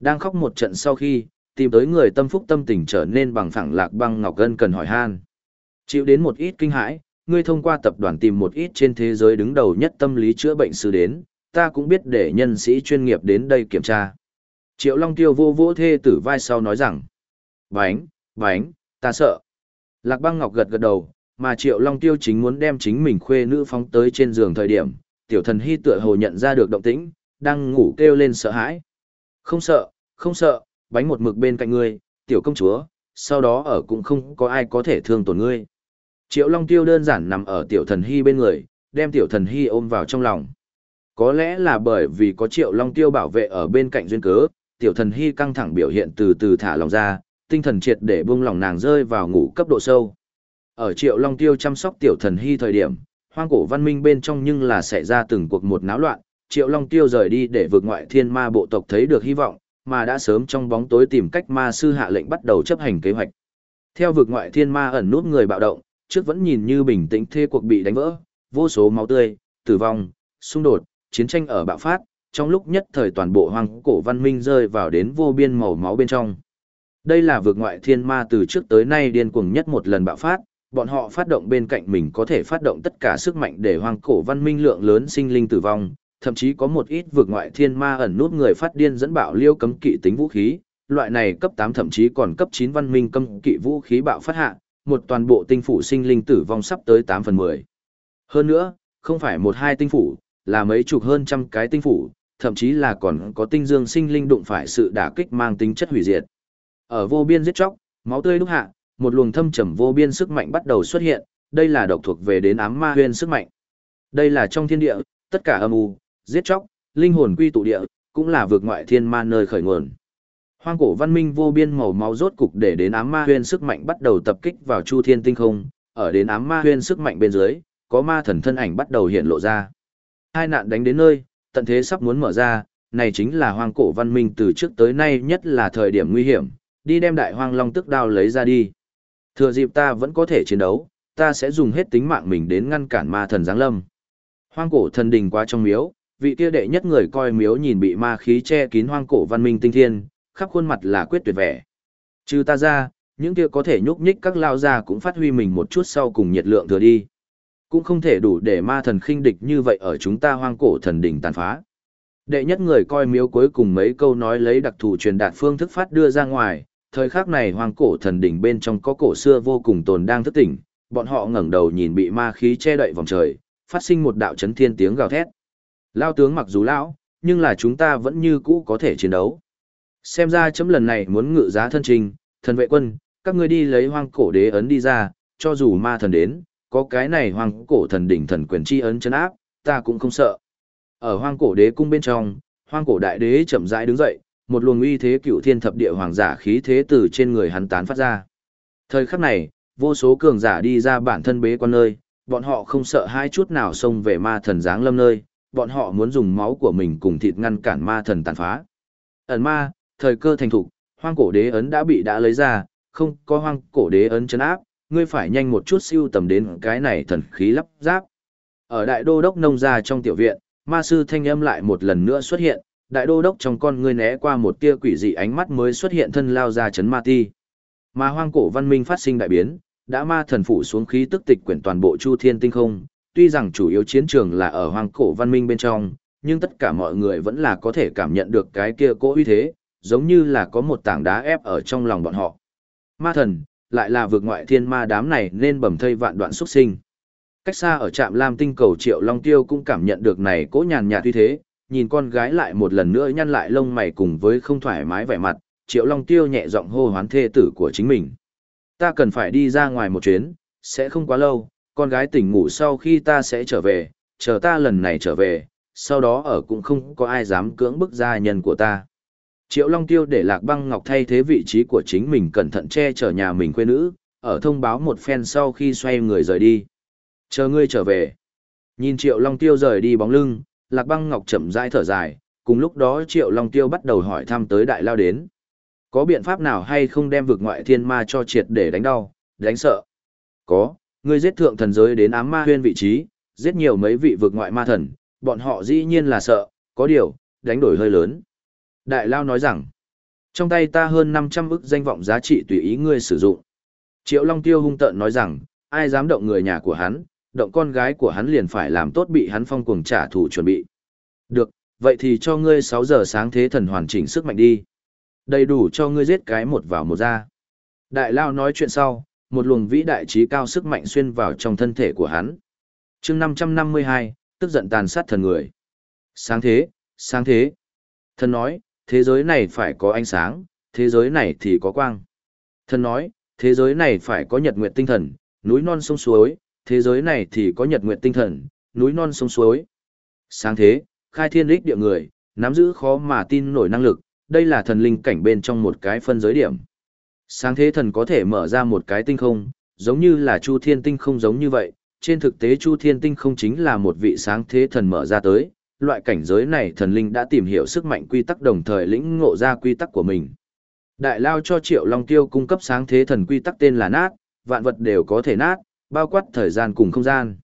Đang khóc một trận sau khi, tìm tới người tâm phúc tâm tình trở nên bằng phẳng lạc băng ngọc gân cần hỏi han. Chịu đến một ít kinh hãi, ngươi thông qua tập đoàn tìm một ít trên thế giới đứng đầu nhất tâm lý chữa bệnh sư đến, ta cũng biết để nhân sĩ chuyên nghiệp đến đây kiểm tra. Triệu Long Tiêu vô vỗ thê tử vai sau nói rằng, bánh, bánh, ta sợ. Lạc băng ngọc gật gật đầu, mà Triệu Long Tiêu chính muốn đem chính mình khuê nữ phóng tới trên giường thời điểm, tiểu thần hy tựa hồ nhận ra được động tĩnh, đang ngủ kêu lên sợ hãi. Không sợ, không sợ, bánh một mực bên cạnh ngươi, tiểu công chúa, sau đó ở cũng không có ai có thể thương tổn ngươi. Triệu Long Tiêu đơn giản nằm ở tiểu thần hy bên người, đem tiểu thần hy ôm vào trong lòng. Có lẽ là bởi vì có Triệu Long Tiêu bảo vệ ở bên cạnh duyên cớ, tiểu thần hy căng thẳng biểu hiện từ từ thả lòng ra, tinh thần triệt để buông lòng nàng rơi vào ngủ cấp độ sâu. Ở Triệu Long Tiêu chăm sóc tiểu thần hy thời điểm, hoang cổ văn minh bên trong nhưng là xảy ra từng cuộc một náo loạn, Triệu Long Tiêu rời đi để vượt ngoại thiên ma bộ tộc thấy được hy vọng, mà đã sớm trong bóng tối tìm cách ma sư hạ lệnh bắt đầu chấp hành kế hoạch. Theo vực ngoại thiên ma ẩn nút người bạo động, trước vẫn nhìn như bình tĩnh thê cuộc bị đánh vỡ, vô số máu tươi, tử vong, xung đột, chiến tranh ở bạo phát, trong lúc nhất thời toàn bộ hoang cổ văn minh rơi vào đến vô biên màu máu bên trong. Đây là vực ngoại thiên ma từ trước tới nay điên cuồng nhất một lần bạo phát, bọn họ phát động bên cạnh mình có thể phát động tất cả sức mạnh để hoang cổ văn minh lượng lớn sinh linh tử vong, thậm chí có một ít vượt ngoại thiên ma ẩn nút người phát điên dẫn bạo liêu cấm kỵ tính vũ khí, loại này cấp 8 thậm chí còn cấp 9 văn minh cấm kỵ vũ khí bạo phát hạ, một toàn bộ tinh phủ sinh linh tử vong sắp tới 8 phần 10. Hơn nữa, không phải một hai tinh phủ, là mấy chục hơn trăm cái tinh phủ, thậm chí là còn có tinh dương sinh linh đụng phải sự đả kích mang tính chất hủy diệt. Ở vô biên giết chóc, máu tươi đúc hạ, một luồng thâm trầm vô biên sức mạnh bắt đầu xuất hiện, đây là độc thuộc về đến ám ma huyền sức mạnh. Đây là trong thiên địa, tất cả âm u, giết chóc, linh hồn quy tụ địa, cũng là vượt ngoại thiên ma nơi khởi nguồn. Hoang cổ văn minh vô biên màu máu rốt cục để đến ám ma huyên sức mạnh bắt đầu tập kích vào chu thiên tinh không, ở đến ám ma huyên sức mạnh bên dưới, có ma thần thân ảnh bắt đầu hiện lộ ra. Hai nạn đánh đến nơi, tận thế sắp muốn mở ra, này chính là hoang cổ văn minh từ trước tới nay nhất là thời điểm nguy hiểm, đi đem đại hoang long tức đao lấy ra đi. Thừa dịp ta vẫn có thể chiến đấu, ta sẽ dùng hết tính mạng mình đến ngăn cản ma thần giáng lâm. Hoang cổ thần đình qua trong miếu, vị kia đệ nhất người coi miếu nhìn bị ma khí che kín hoang cổ văn minh tinh thiên, khắp khuôn mặt là quyết tuyệt vẻ. Trừ ta ra, những kia có thể nhúc nhích các lao ra cũng phát huy mình một chút sau cùng nhiệt lượng thừa đi. Cũng không thể đủ để ma thần khinh địch như vậy ở chúng ta hoang cổ thần đỉnh tàn phá. Đệ nhất người coi miếu cuối cùng mấy câu nói lấy đặc thù truyền đạt phương thức phát đưa ra ngoài, thời khắc này hoang cổ thần đỉnh bên trong có cổ xưa vô cùng tồn đang thức tỉnh, bọn họ ngẩng đầu nhìn bị ma khí che đậy vòng trời, phát sinh một đạo chấn thiên tiếng gào thét. Lao tướng mặc dù lão, nhưng là chúng ta vẫn như cũ có thể chiến đấu. Xem ra chấm lần này muốn ngự giá thân trình, thần vệ quân, các ngươi đi lấy hoang cổ đế ấn đi ra, cho dù ma thần đến, có cái này hoang cổ thần đỉnh thần quyền chi ấn chấn áp, ta cũng không sợ. Ở hoang cổ đế cung bên trong, hoang cổ đại đế chậm rãi đứng dậy, một luồng uy thế cựu thiên thập địa hoàng giả khí thế từ trên người hắn tán phát ra. Thời khắc này, vô số cường giả đi ra bản thân bế quan nơi, bọn họ không sợ hai chút nào xông về ma thần giáng lâm nơi, bọn họ muốn dùng máu của mình cùng thịt ngăn cản ma thần tàn phá. Ẩn ma, thời cơ thành thục, hoang cổ đế ấn đã bị đã lấy ra, không có hoang cổ đế ấn chấn áp, ngươi phải nhanh một chút siêu tầm đến cái này thần khí lắp ráp. Ở đại đô đốc nông gia trong tiểu viện, ma sư thanh âm lại một lần nữa xuất hiện, đại đô đốc trong con ngươi né qua một tia quỷ dị ánh mắt mới xuất hiện thân lao ra chấn ma ti. Mà hoang cổ văn minh phát sinh đại biến, đã ma thần phủ xuống khí tức tịch quyển toàn bộ chu thiên tinh không, tuy rằng chủ yếu chiến trường là ở hoang cổ văn minh bên trong, nhưng tất cả mọi người vẫn là có thể cảm nhận được cái kia cỗ uy thế, giống như là có một tảng đá ép ở trong lòng bọn họ. Ma thần, lại là vượt ngoại thiên ma đám này nên bầm thây vạn đoạn xuất sinh. Cách xa ở trạm Lam tinh cầu Triệu Long Tiêu cũng cảm nhận được này cỗ nhàn nhạt uy thế, nhìn con gái lại một lần nữa nhăn lại lông mày cùng với không thoải mái vẻ mặt, Triệu Long Tiêu nhẹ giọng hô hoán thê tử của chính mình. Ta cần phải đi ra ngoài một chuyến, sẽ không quá lâu, con gái tỉnh ngủ sau khi ta sẽ trở về, chờ ta lần này trở về, sau đó ở cũng không có ai dám cưỡng bức gia nhân của ta. Triệu Long Tiêu để Lạc Băng Ngọc thay thế vị trí của chính mình cẩn thận che chở nhà mình quê nữ, ở thông báo một phen sau khi xoay người rời đi. Chờ ngươi trở về. Nhìn Triệu Long Tiêu rời đi bóng lưng, Lạc Băng Ngọc chậm rãi thở dài, cùng lúc đó Triệu Long Tiêu bắt đầu hỏi thăm tới Đại Lao đến. Có biện pháp nào hay không đem vực ngoại thiên ma cho triệt để đánh đau, đánh sợ? Có, ngươi giết thượng thần giới đến ám ma huyên vị trí, giết nhiều mấy vị vực ngoại ma thần, bọn họ dĩ nhiên là sợ, có điều, đánh đổi hơi lớn. Đại Lao nói rằng, trong tay ta hơn 500 ức danh vọng giá trị tùy ý ngươi sử dụng. Triệu Long Tiêu hung tợn nói rằng, ai dám động người nhà của hắn, động con gái của hắn liền phải làm tốt bị hắn phong cuồng trả thù chuẩn bị. Được, vậy thì cho ngươi 6 giờ sáng thế thần hoàn chỉnh sức mạnh đi. Đầy đủ cho ngươi giết cái một vào một ra. Đại Lao nói chuyện sau, một luồng vĩ đại trí cao sức mạnh xuyên vào trong thân thể của hắn. chương 552, tức giận tàn sát thần người. Sáng thế, sáng thế. Thần nói, thế giới này phải có ánh sáng, thế giới này thì có quang. Thần nói, thế giới này phải có nhật nguyệt tinh thần, núi non sông suối, thế giới này thì có nhật nguyệt tinh thần, núi non sông suối. Sáng thế, khai thiên đích địa người, nắm giữ khó mà tin nổi năng lực, đây là thần linh cảnh bên trong một cái phân giới điểm. Sáng thế thần có thể mở ra một cái tinh không, giống như là Chu Thiên tinh không giống như vậy, trên thực tế Chu Thiên tinh không chính là một vị sáng thế thần mở ra tới, loại cảnh giới này thần linh đã tìm hiểu sức mạnh quy tắc đồng thời lĩnh ngộ ra quy tắc của mình. Đại lao cho Triệu Long Tiêu cung cấp sáng thế thần quy tắc tên là nát, vạn vật đều có thể nát, bao quát thời gian cùng không gian.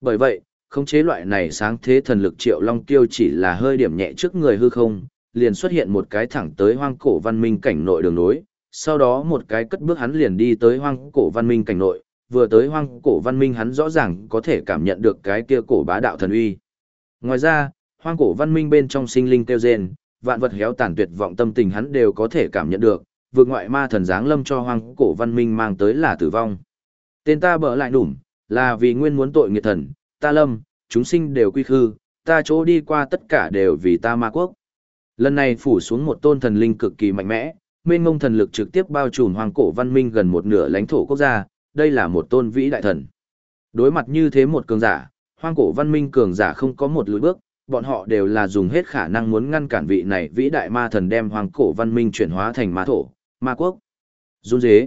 Bởi vậy, khống chế loại này sáng thế thần lực Triệu Long Tiêu chỉ là hơi điểm nhẹ trước người hư không, liền xuất hiện một cái thẳng tới hoang cổ văn minh cảnh nội đường nối, sau đó một cái cất bước hắn liền đi tới hoang cổ văn minh cảnh nội, vừa tới hoang cổ văn minh hắn rõ ràng có thể cảm nhận được cái kia cổ bá đạo thần uy. Ngoài ra, hoang cổ văn minh bên trong sinh linh kêu rên, vạn vật héo tàn tuyệt vọng tâm tình hắn đều có thể cảm nhận được, vượt ngoại ma thần giáng lâm cho hoang cổ văn minh mang tới là tử vong. Tên ta bở lại nủm, là vì nguyên muốn tội nghiệt thần, ta lâm, chúng sinh đều quy khư, ta chỗ đi qua tất cả đều vì ta ma quốc. Lần này phủ xuống một tôn thần linh cực kỳ mạnh mẽ, mênh mông thần lực trực tiếp bao trùm hoàng cổ văn minh gần một nửa lãnh thổ quốc gia, đây là một tôn vĩ đại thần. Đối mặt như thế một cường giả, hoang cổ văn minh cường giả không có một lối bước, bọn họ đều là dùng hết khả năng muốn ngăn cản vị này vĩ đại ma thần đem hoang cổ văn minh chuyển hóa thành ma thổ, ma quốc. Run dế.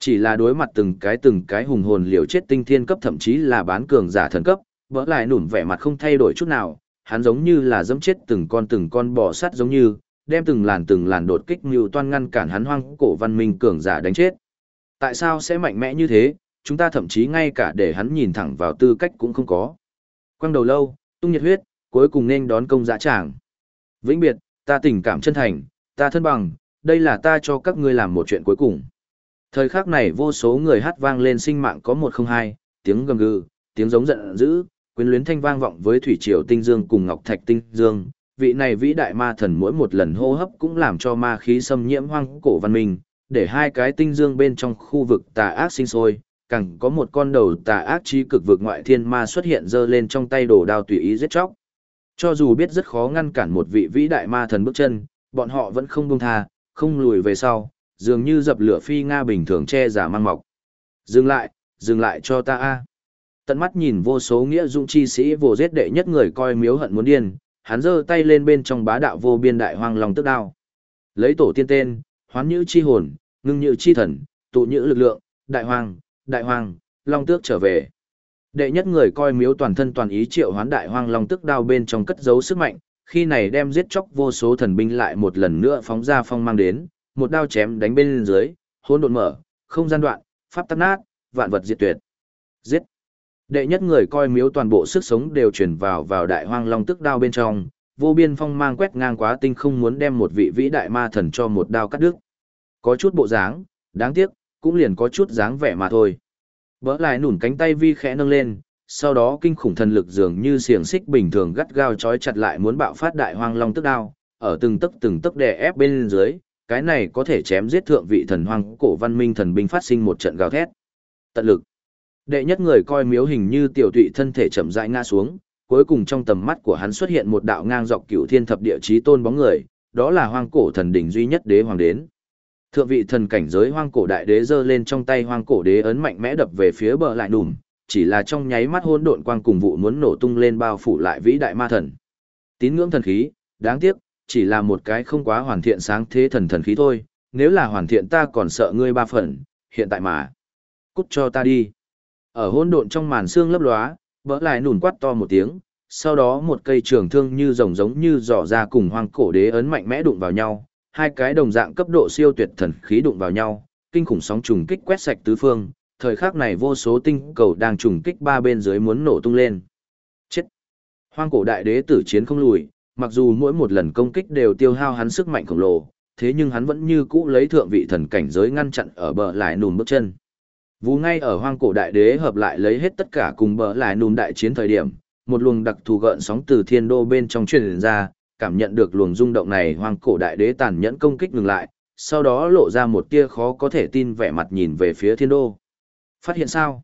Chỉ là đối mặt từng cái từng cái hùng hồn liều chết tinh thiên cấp thậm chí là bán cường giả thần cấp, vỡ lại nụn vẻ mặt không thay đổi chút nào, hắn giống như là dẫm chết từng con từng con bò sắt giống như, đem từng làn từng làn đột kích mưu toan ngăn cản hắn hoang cổ văn minh cường giả đánh chết. Tại sao sẽ mạnh mẽ như thế, chúng ta thậm chí ngay cả để hắn nhìn thẳng vào tư cách cũng không có. Quang đầu lâu, tung nhiệt huyết, cuối cùng nên đón công dã tràng. Vĩnh biệt, ta tình cảm chân thành, ta thân bằng, đây là ta cho các ngươi làm một chuyện cuối cùng. Thời khắc này vô số người hát vang lên sinh mạng có một không hai, tiếng gầm gừ, tiếng giống giận dữ, quyến luyến thanh vang vọng với thủy triều tinh dương cùng ngọc thạch tinh dương. Vị này vĩ đại ma thần mỗi một lần hô hấp cũng làm cho ma khí xâm nhiễm hoang cổ văn minh, để hai cái tinh dương bên trong khu vực tà ác sinh sôi, càng có một con đầu tà ác chí cực vực ngoại thiên ma xuất hiện giơ lên trong tay đồ đao tùy ý giết chóc. Cho dù biết rất khó ngăn cản một vị vĩ đại ma thần bước chân, bọn họ vẫn không buông tha, không lùi về sau, dường như dập lửa phi Nga bình thường che giả mang mọc. Dừng lại, dừng lại cho ta a. Tận mắt nhìn vô số nghĩa dũng chi sĩ vô giết đệ nhất người coi miếu hận muốn điên, hắn giơ tay lên bên trong bá đạo vô biên đại hoang long tức đao. Lấy tổ tiên tên, hoán nhữ chi hồn, ngưng nhữ chi thần, tụ nhữ lực lượng, đại hoang, đại hoang, long tước trở về. Đệ nhất người coi miếu toàn thân toàn ý triệu hoán đại hoang long tức đao bên trong cất giấu sức mạnh, khi này đem giết chóc vô số thần binh lại một lần nữa phóng ra phong mang đến, một đao chém đánh bên dưới, hỗn độn mở, không gian đoạn, pháp tắc nát, vạn vật diệt tuyệt. Giết. Đệ nhất người coi miếu toàn bộ sức sống đều truyền vào vào đại hoang long tức đao bên trong, vô biên phong mang quét ngang quá tinh không muốn đem một vị vĩ đại ma thần cho một đao cắt đứt. Có chút bộ dáng, đáng tiếc, cũng liền có chút dáng vẻ mà thôi. Bỡ lại nủn cánh tay vi khẽ nâng lên, sau đó kinh khủng thần lực dường như xiềng xích bình thường gắt gao chói chặt lại muốn bạo phát đại hoang long tức đao, ở từng tấc từng tấc đè ép bên dưới, cái này có thể chém giết thượng vị thần hoang cổ văn minh thần binh phát sinh một trận gào thét. Tận lực. Đệ nhất người coi miếu hình như tiểu tụy thân thể chậm rãi ngã xuống, cuối cùng trong tầm mắt của hắn xuất hiện một đạo ngang dọc cửu thiên thập địa chí tôn bóng người, đó là hoang cổ thần đỉnh duy nhất đế hoàng đến. Thượng vị thần cảnh giới hoang cổ đại đế giơ lên trong tay hoang cổ đế ấn mạnh mẽ đập về phía bờ lại đùm, chỉ là trong nháy mắt hỗn độn quang cùng vụ muốn nổ tung lên bao phủ lại vĩ đại ma thần. Tín ngưỡng thần khí, đáng tiếc, chỉ là một cái không quá hoàn thiện sáng thế thần thần khí thôi, nếu là hoàn thiện ta còn sợ ngươi ba phần, hiện tại mà. Cút cho ta đi. Ở hỗn độn trong màn xương lấp lóa, vỡ lại nùn quát to một tiếng, sau đó một cây trường thương như rồng giống như dò ra cùng hoang cổ đế ấn mạnh mẽ đụng vào nhau, hai cái đồng dạng cấp độ siêu tuyệt thần khí đụng vào nhau, kinh khủng sóng trùng kích quét sạch tứ phương, thời khắc này vô số tinh cầu đang trùng kích ba bên dưới muốn nổ tung lên. Chết! Hoang cổ đại đế tử chiến không lùi, mặc dù mỗi một lần công kích đều tiêu hao hắn sức mạnh khổng lồ, thế nhưng hắn vẫn như cũ lấy thượng vị thần cảnh giới ngăn chặn ở bờ lại nùm bước chân. Vú ngay ở hoang cổ đại đế hợp lại lấy hết tất cả cùng bờ lại nùm đại chiến thời điểm, một luồng đặc thù gợn sóng từ thiên đô bên trong truyền ra, cảm nhận được luồng rung động này hoang cổ đại đế tàn nhẫn công kích ngừng lại, sau đó lộ ra một tia khó có thể tin vẻ mặt nhìn về phía thiên đô. Phát hiện sao?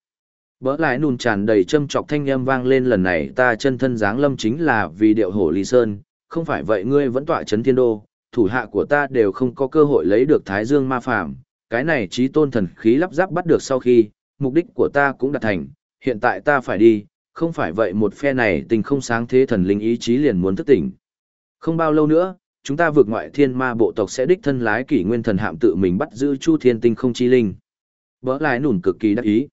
Bỡ lại nùn tràn đầy châm trọc thanh âm vang lên lần này ta chân thân dáng lâm chính là vì điệu hổ ly sơn, không phải vậy ngươi vẫn tỏa chấn thiên đô, thủ hạ của ta đều không có cơ hội lấy được thái dương ma phàm, cái này trí tôn thần khí lắp ráp bắt được sau khi, mục đích của ta cũng đạt thành, hiện tại ta phải đi, không phải vậy một phe này tình không sáng thế thần linh ý chí liền muốn thức tỉnh. Không bao lâu nữa, chúng ta vượt ngoại thiên ma bộ tộc sẽ đích thân lái kỷ nguyên thần hạm tự mình bắt giữ chu thiên tinh không chi linh. Bỡ lại nủn cực kỳ đắc ý.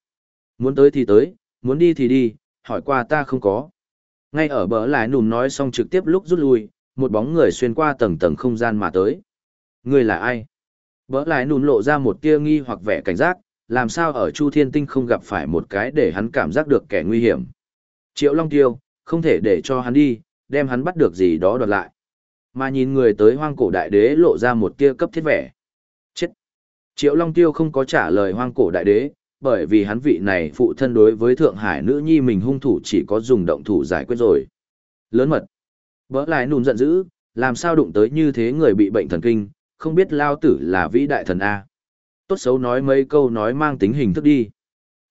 Muốn tới thì tới, muốn đi thì đi, hỏi qua ta không có. Ngay ở bờ lại nùm nói xong trực tiếp lúc rút lui, một bóng người xuyên qua tầng tầng không gian mà tới. Người là ai? Bỡ lại nùn lộ ra một tia nghi hoặc vẻ cảnh giác, làm sao ở Chu Thiên Tinh không gặp phải một cái để hắn cảm giác được kẻ nguy hiểm. Triệu Long Tiêu, không thể để cho hắn đi, đem hắn bắt được gì đó đoạt lại. Mà nhìn người tới hoang cổ đại đế lộ ra một tia cấp thiết vẻ. Chết! Triệu Long Tiêu không có trả lời hoang cổ đại đế, bởi vì hắn vị này phụ thân đối với Thượng Hải nữ nhi mình hung thủ chỉ có dùng động thủ giải quyết rồi. Lớn mật. Bỡ lại nùn giận dữ, làm sao đụng tới như thế người bị bệnh thần kinh, không biết lao tử là vĩ đại thần A. Tốt xấu nói mấy câu nói mang tính hình thức đi.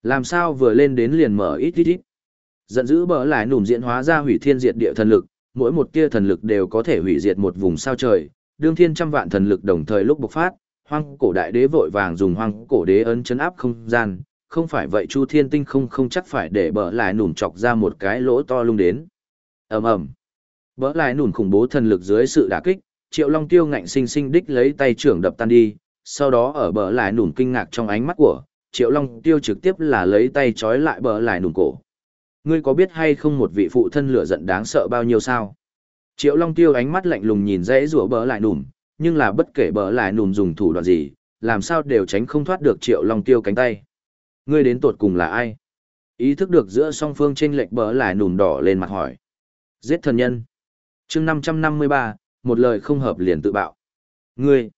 Làm sao vừa lên đến liền mở ít ít ít. Giận dữ bỡ lại nùm diễn hóa ra hủy thiên diệt địa thần lực, mỗi một tia thần lực đều có thể hủy diệt một vùng sao trời, đương thiên trăm vạn thần lực đồng thời lúc bộc phát, hoang cổ đại đế vội vàng dùng hoang cổ đế ấn chấn áp không gian, không phải vậy Chu Thiên Tinh không không chắc phải để bỡ lại nùm chọc ra một cái lỗ to lung đến. Ầm ầm. Bỡ lại nùm khủng bố thần lực dưới sự đả kích, Triệu Long Tiêu ngạnh sinh sinh đích lấy tay trưởng đập tan đi, sau đó ở bờ lại nùn kinh ngạc trong ánh mắt của, Triệu Long Tiêu trực tiếp là lấy tay trói lại bờ lại nùn cổ. Ngươi có biết hay không một vị phụ thân lửa giận đáng sợ bao nhiêu sao? Triệu Long Tiêu ánh mắt lạnh lùng nhìn dãy rủa bờ lại nùn, nhưng là bất kể bờ lại nùn dùng thủ đoạn gì, làm sao đều tránh không thoát được Triệu Long Tiêu cánh tay. Ngươi đến tột cùng là ai? Ý thức được giữa song phương trên lệch bờ lại nùn đỏ lên mặt hỏi. Giết thần nhân. chương 553, một lời không hợp liền tự bạo. Ngươi.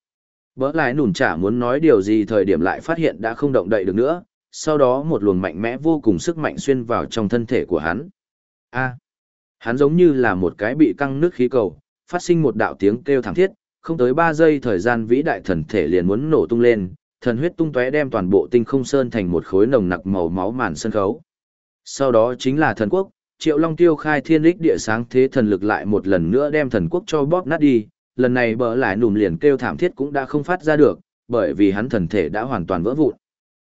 Bỡ lại nủn chả muốn nói điều gì thời điểm lại phát hiện đã không động đậy được nữa, sau đó một luồng mạnh mẽ vô cùng sức mạnh xuyên vào trong thân thể của hắn. A. Hắn giống như là một cái bị căng nước khí cầu, phát sinh một đạo tiếng kêu thảm thiết, không tới 3 giây thời gian vĩ đại thần thể liền muốn nổ tung lên, thần huyết tung tóe đem toàn bộ tinh không sơn thành một khối nồng nặc màu máu màn sân khấu. Sau đó chính là thần quốc, Triệu Long tiêu khai thiên lích địa sáng thế thần lực lại một lần nữa đem thần quốc cho bóp nát đi, lần này bỡ lại nùm liền kêu thảm thiết cũng đã không phát ra được, bởi vì hắn thần thể đã hoàn toàn vỡ vụn.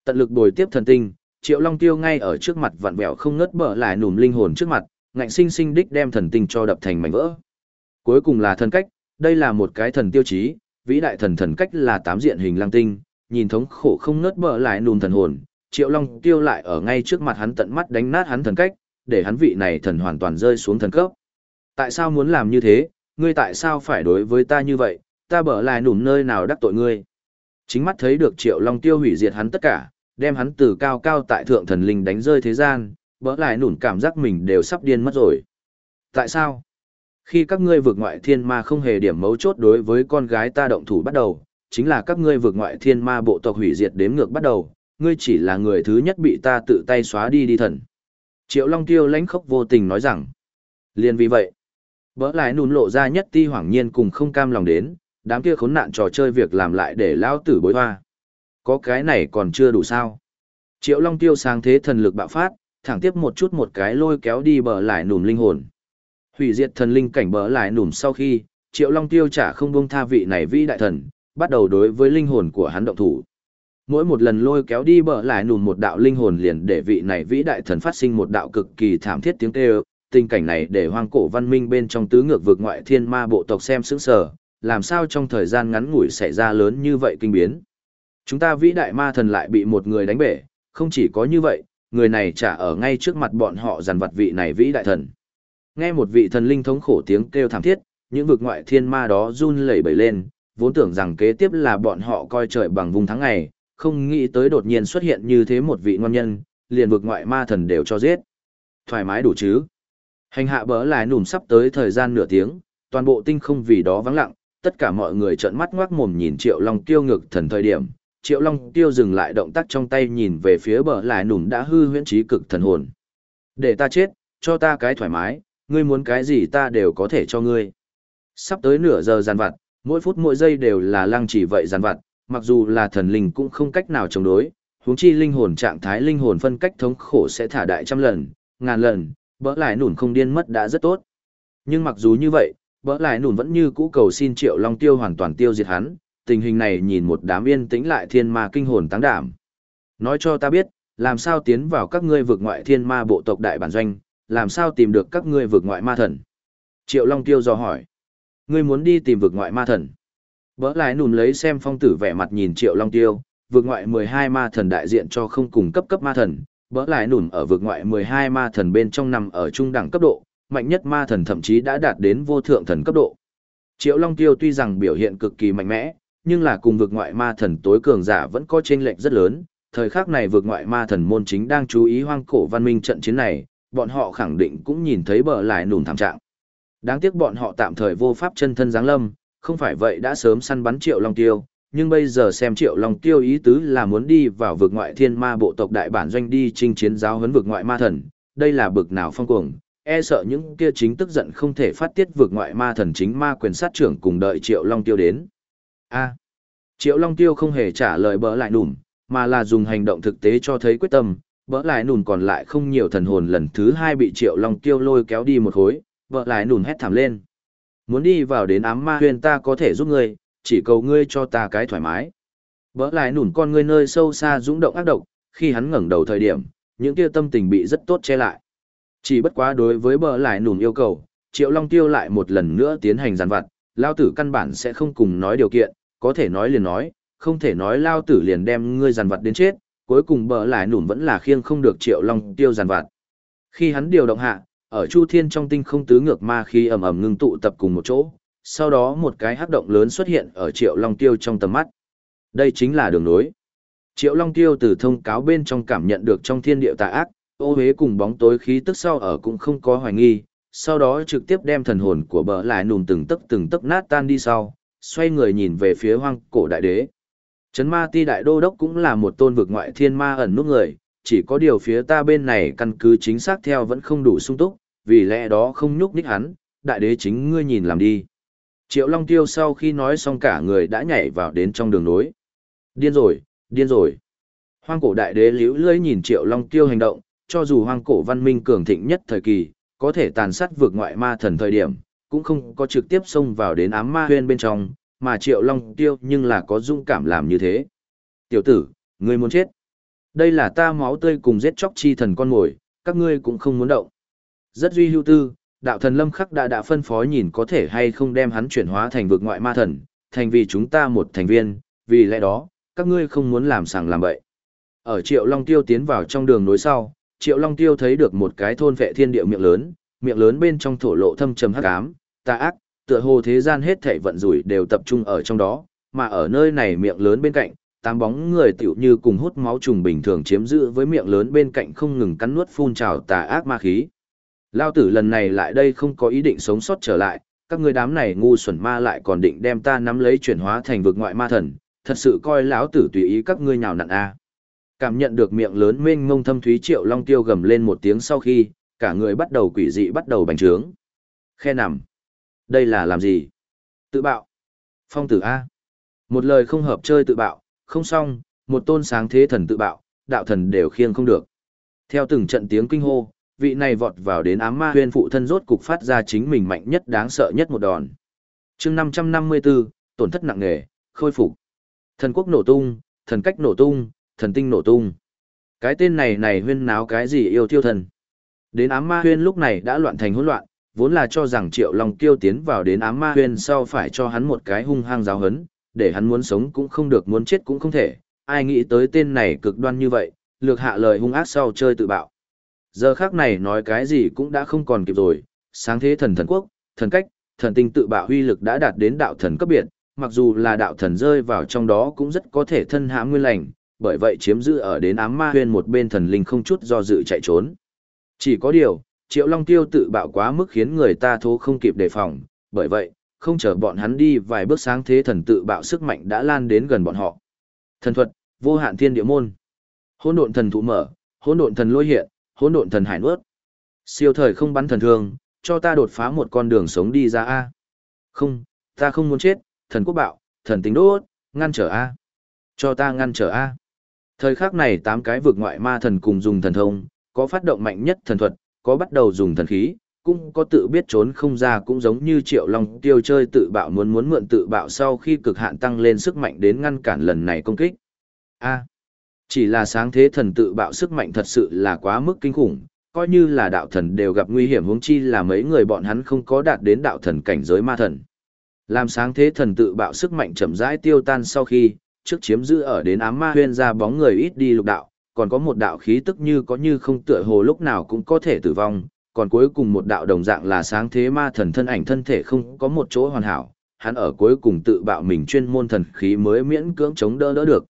Tận lực bồi tiếp thần tinh, Triệu Long tiêu ngay ở trước mặt vặn vẹo không ngớt bỡ lại nùm linh hồn trước mặt, ngạnh sinh sinh đích đem thần tinh cho đập thành mảnh vỡ. Cuối cùng là thần cách, đây là một cái thần tiêu chí, vĩ đại thần thần cách là tám diện hình lang tinh, nhìn thống khổ không ngớt bỡ lại nùm thần hồn, Triệu Long tiêu lại ở ngay trước mặt hắn tận mắt đánh nát hắn thần cách, để hắn vị này thần hoàn toàn rơi xuống thần cấp. Tại sao muốn làm như thế, ngươi tại sao phải đối với ta như vậy, ta bở lại nủm nơi nào đắc tội ngươi. Chính mắt thấy được Triệu Long tiêu hủy diệt hắn tất cả, đem hắn từ cao cao tại thượng thần linh đánh rơi thế gian, bỡ lại nủn cảm giác mình đều sắp điên mất rồi. Tại sao? Khi các ngươi vượt ngoại thiên ma không hề điểm mấu chốt đối với con gái ta động thủ bắt đầu, chính là các ngươi vượt ngoại thiên ma bộ tộc hủy diệt đếm ngược bắt đầu, ngươi chỉ là người thứ nhất bị ta tự tay xóa đi đi thần. Triệu Long Tiêu lãnh khốc vô tình nói rằng, liền vì vậy, bỡ lại nùn lộ ra nhất ti hoảng nhiên cùng không cam lòng đến, đám kia khốn nạn trò chơi việc làm lại để lao tử bối hoa. Có cái này còn chưa đủ sao. Triệu Long Tiêu sáng thế thần lực bạo phát, thẳng tiếp một chút một cái lôi kéo đi bờ lại nùm linh hồn. Hủy diệt thần linh cảnh bờ lại nùm sau khi, Triệu Long Tiêu trả không buông tha vị này vĩ đại thần, bắt đầu đối với linh hồn của hắn động thủ. Mỗi một lần lôi kéo đi bờ lại nùm một đạo linh hồn liền để vị này vĩ đại thần phát sinh một đạo cực kỳ thảm thiết tiếng kêu, tình cảnh này để hoang cổ văn minh bên trong tứ ngược vực ngoại thiên ma bộ tộc xem sững sờ, làm sao trong thời gian ngắn ngủi xảy ra lớn như vậy kinh biến. Chúng ta vĩ đại ma thần lại bị một người đánh bể, không chỉ có như vậy, người này trả ở ngay trước mặt bọn họ dàn vật vị này vĩ đại thần. Nghe một vị thần linh thống khổ tiếng kêu thảm thiết, những vực ngoại thiên ma đó run lẩy bẩy lên, vốn tưởng rằng kế tiếp là bọn họ coi trời bằng vùng tháng ngày, không nghĩ tới đột nhiên xuất hiện như thế một vị ngon nhân, liền vực ngoại ma thần đều cho giết. Thoải mái đủ chứ. Hành hạ bỡ lại nùm sắp tới thời gian nửa tiếng, toàn bộ tinh không vì đó vắng lặng, tất cả mọi người trợn mắt ngoác mồm nhìn Triệu Long tiêu ngược thần thời điểm, Triệu Long tiêu dừng lại động tác trong tay nhìn về phía bờ lại nùm đã hư huyễn trí cực thần hồn. Để ta chết, cho ta cái thoải mái, ngươi muốn cái gì ta đều có thể cho ngươi. Sắp tới nửa giờ giàn vặt, mỗi phút mỗi giây đều là lăng chỉ vậy giàn vặt, mặc dù là thần linh cũng không cách nào chống đối, huống chi linh hồn trạng thái linh hồn phân cách thống khổ sẽ thả đại trăm lần, ngàn lần, bỡ lại nổn không điên mất đã rất tốt. Nhưng mặc dù như vậy, bỡ lại nổn vẫn như cũ cầu xin triệu long tiêu hoàn toàn tiêu diệt hắn, tình hình này nhìn một đám yên tĩnh lại thiên ma kinh hồn táng đảm. Nói cho ta biết, làm sao tiến vào các ngươi vực ngoại thiên ma bộ tộc đại bản doanh, làm sao tìm được các ngươi vực ngoại ma thần. Triệu Long Tiêu dò hỏi. Ngươi muốn đi tìm vực ngoại ma thần. Bỡ lại nùn lấy xem phong tử vẻ mặt nhìn Triệu Long Tiêu, vượt ngoại 12 ma thần đại diện cho không cùng cấp cấp ma thần, bỡ lại nùn ở vượt ngoại 12 ma thần bên trong nằm ở trung đẳng cấp độ, mạnh nhất ma thần thậm chí đã đạt đến vô thượng thần cấp độ. Triệu Long Tiêu tuy rằng biểu hiện cực kỳ mạnh mẽ, nhưng là cùng vượt ngoại ma thần tối cường giả vẫn có chênh lệch rất lớn. Thời khắc này vượt ngoại ma thần môn chính đang chú ý hoang cổ văn minh trận chiến này, bọn họ khẳng định cũng nhìn thấy bỡ lại nùn thảm trạng. Đáng tiếc bọn họ tạm thời vô pháp chân thân giáng lâm, không phải vậy đã sớm săn bắn Triệu Long Tiêu, nhưng bây giờ xem Triệu Long Tiêu ý tứ là muốn đi vào vực ngoại thiên ma bộ tộc đại bản doanh đi chinh chiến giáo huấn vực ngoại ma thần, đây là bực nào phong cuồng, e sợ những kia chính tức giận không thể phát tiết vực ngoại ma thần chính ma quyền sát trưởng cùng đợi Triệu Long Tiêu đến. A. Triệu long tiêu không hề trả lời bỡ lại nùm mà là dùng hành động thực tế cho thấy quyết tâm. Bỡ lại nùn còn lại không nhiều thần hồn lần thứ hai bị triệu long tiêu lôi kéo đi một khối, vợ lại nùn hét thảm lên. Muốn đi vào đến ám ma huyền ta có thể giúp ngươi, chỉ cầu ngươi cho ta cái thoải mái. Bỡ lại nùn con ngươi nơi sâu xa dũng động ác độc, khi hắn ngẩng đầu thời điểm, những kia tâm tình bị rất tốt che lại. Chỉ bất quá đối với bỡ lại nùn yêu cầu, triệu long tiêu lại một lần nữa tiến hành giàn vặt, lao tử căn bản sẽ không cùng nói điều kiện, có thể nói liền nói, không thể nói lao tử liền đem ngươi giàn vặt đến chết, cuối cùng bỡ lại nùn vẫn là khiêng không được triệu long tiêu giàn vặt. Khi hắn điều động hạ, ở chu thiên trong tinh không tứ ngược ma khí ầm ầm ngưng tụ tập cùng một chỗ, sau đó một cái hắc động lớn xuất hiện ở triệu long tiêu trong tầm mắt. Đây chính là đường nối. Triệu Long Tiêu từ thông cáo bên trong cảm nhận được trong thiên địa tà ác, ô hế cùng bóng tối khí tức sau ở cũng không có hoài nghi, sau đó trực tiếp đem thần hồn của bờ lại nùm từng tấc từng tấc nát tan đi sau, xoay người nhìn về phía hoang cổ đại đế. Trấn ma ti đại đô đốc cũng là một tôn vực ngoại thiên ma ẩn nút người, chỉ có điều phía ta bên này căn cứ chính xác theo vẫn không đủ sung túc, vì lẽ đó không nhúc nhích hắn, đại đế chính ngươi nhìn làm đi. Triệu Long Tiêu sau khi nói xong cả người đã nhảy vào đến trong đường nối. Điên rồi, điên rồi. Hoang cổ đại đế liễu lưỡi nhìn Triệu Long Tiêu hành động, cho dù hoang cổ văn minh cường thịnh nhất thời kỳ, có thể tàn sát vượt ngoại ma thần thời điểm, cũng không có trực tiếp xông vào đến ám ma huyên bên trong, mà Triệu Long Tiêu nhưng là có dung cảm làm như thế. Tiểu tử, ngươi muốn chết. Đây là ta máu tươi cùng giết chóc chi thần con mồi, các ngươi cũng không muốn động. Rất duy hưu tư, đạo thần lâm khắc đã đã phân phó nhìn có thể hay không đem hắn chuyển hóa thành vực ngoại ma thần, thành vì chúng ta một thành viên, vì lẽ đó, các ngươi không muốn làm sàng làm bậy. Ở Triệu Long Tiêu tiến vào trong đường nối sau, Triệu Long Tiêu thấy được một cái thôn vệ thiên địa miệng lớn, miệng lớn bên trong thổ lộ thâm trầm hắc ám, tà ác, tựa hồ thế gian hết thảy vận rủi đều tập trung ở trong đó, mà ở nơi này miệng lớn bên cạnh, tám bóng người tiểu như cùng hút máu trùng bình thường chiếm giữ với miệng lớn bên cạnh không ngừng cắn nuốt phun trào tà ác ma khí. Lao tử lần này lại đây không có ý định sống sót trở lại, các ngươi đám này ngu xuẩn ma lại còn định đem ta nắm lấy chuyển hóa thành vực ngoại ma thần, thật sự coi lão tử tùy ý các ngươi nhào nặn a. Cảm nhận được miệng lớn mênh mông thâm thúy Triệu Long Tiêu gầm lên một tiếng sau khi, cả người bắt đầu quỷ dị bắt đầu bành trướng. Khe nằm. Đây là làm gì? Tự bạo. Phong tử A. Một lời không hợp chơi tự bạo, không xong, một tôn sáng thế thần tự bạo, đạo thần đều khiêng không được. Theo từng trận tiếng kinh hô, vị này vọt vào đến ám ma huyên phụ thân rốt cục phát ra chính mình mạnh nhất đáng sợ nhất một đòn. chương 554, tổn thất nặng nề, khôi phục. Thần quốc nổ tung, thần cách nổ tung, thần tinh nổ tung. Cái tên này này huyên náo cái gì yêu thiêu thần. Đến ám ma huyên lúc này đã loạn thành hỗn loạn, vốn là cho rằng triệu long kiêu tiến vào đến ám ma huyên sau phải cho hắn một cái hung hăng giáo hấn, để hắn muốn sống cũng không được muốn chết cũng không thể. Ai nghĩ tới tên này cực đoan như vậy, lược hạ lời hung ác sau chơi tự bạo. Giờ khác này nói cái gì cũng đã không còn kịp rồi, sáng thế thần thần quốc, thần cách, thần tinh tự bạo huy lực đã đạt đến đạo thần cấp biệt, mặc dù là đạo thần rơi vào trong đó cũng rất có thể thân hãm nguyên lành, bởi vậy chiếm giữ ở đến ám ma huyên một bên thần linh không chút do dự chạy trốn. Chỉ có điều, Triệu Long Tiêu tự bạo quá mức khiến người ta thố không kịp đề phòng, bởi vậy, không chờ bọn hắn đi vài bước sáng thế thần tự bạo sức mạnh đã lan đến gần bọn họ. Thần thuật, vô hạn thiên địa môn. Hỗn độn thần thụ mở, hỗn độn thần lôi hiện, hỗn độn thần hải nuốt. Siêu thời không bắn thần thương, cho ta đột phá một con đường sống đi ra a. Không, ta không muốn chết, thần quốc bạo, thần tính đốt, ngăn trở a. Cho ta ngăn trở a. Thời khắc này tám cái vực ngoại ma thần cùng dùng thần thông, có phát động mạnh nhất thần thuật, có bắt đầu dùng thần khí, cũng có tự biết trốn không ra cũng giống như triệu long tiêu chơi tự bạo muốn muốn mượn tự bạo sau khi cực hạn tăng lên sức mạnh đến ngăn cản lần này công kích. A. Chỉ là sáng thế thần tự bạo sức mạnh thật sự là quá mức kinh khủng, coi như là đạo thần đều gặp nguy hiểm huống chi là mấy người bọn hắn không có đạt đến đạo thần cảnh giới ma thần. Làm sáng thế thần tự bạo sức mạnh chậm rãi tiêu tan sau khi, trước chiếm giữ ở đến ám ma huyên ra bóng người ít đi lục đạo, còn có một đạo khí tức như có như không tựa hồ lúc nào cũng có thể tử vong, còn cuối cùng một đạo đồng dạng là sáng thế ma thần thân ảnh thân thể không có một chỗ hoàn hảo, hắn ở cuối cùng tự bạo mình chuyên môn thần khí mới miễn cưỡng chống đỡ đỡ được,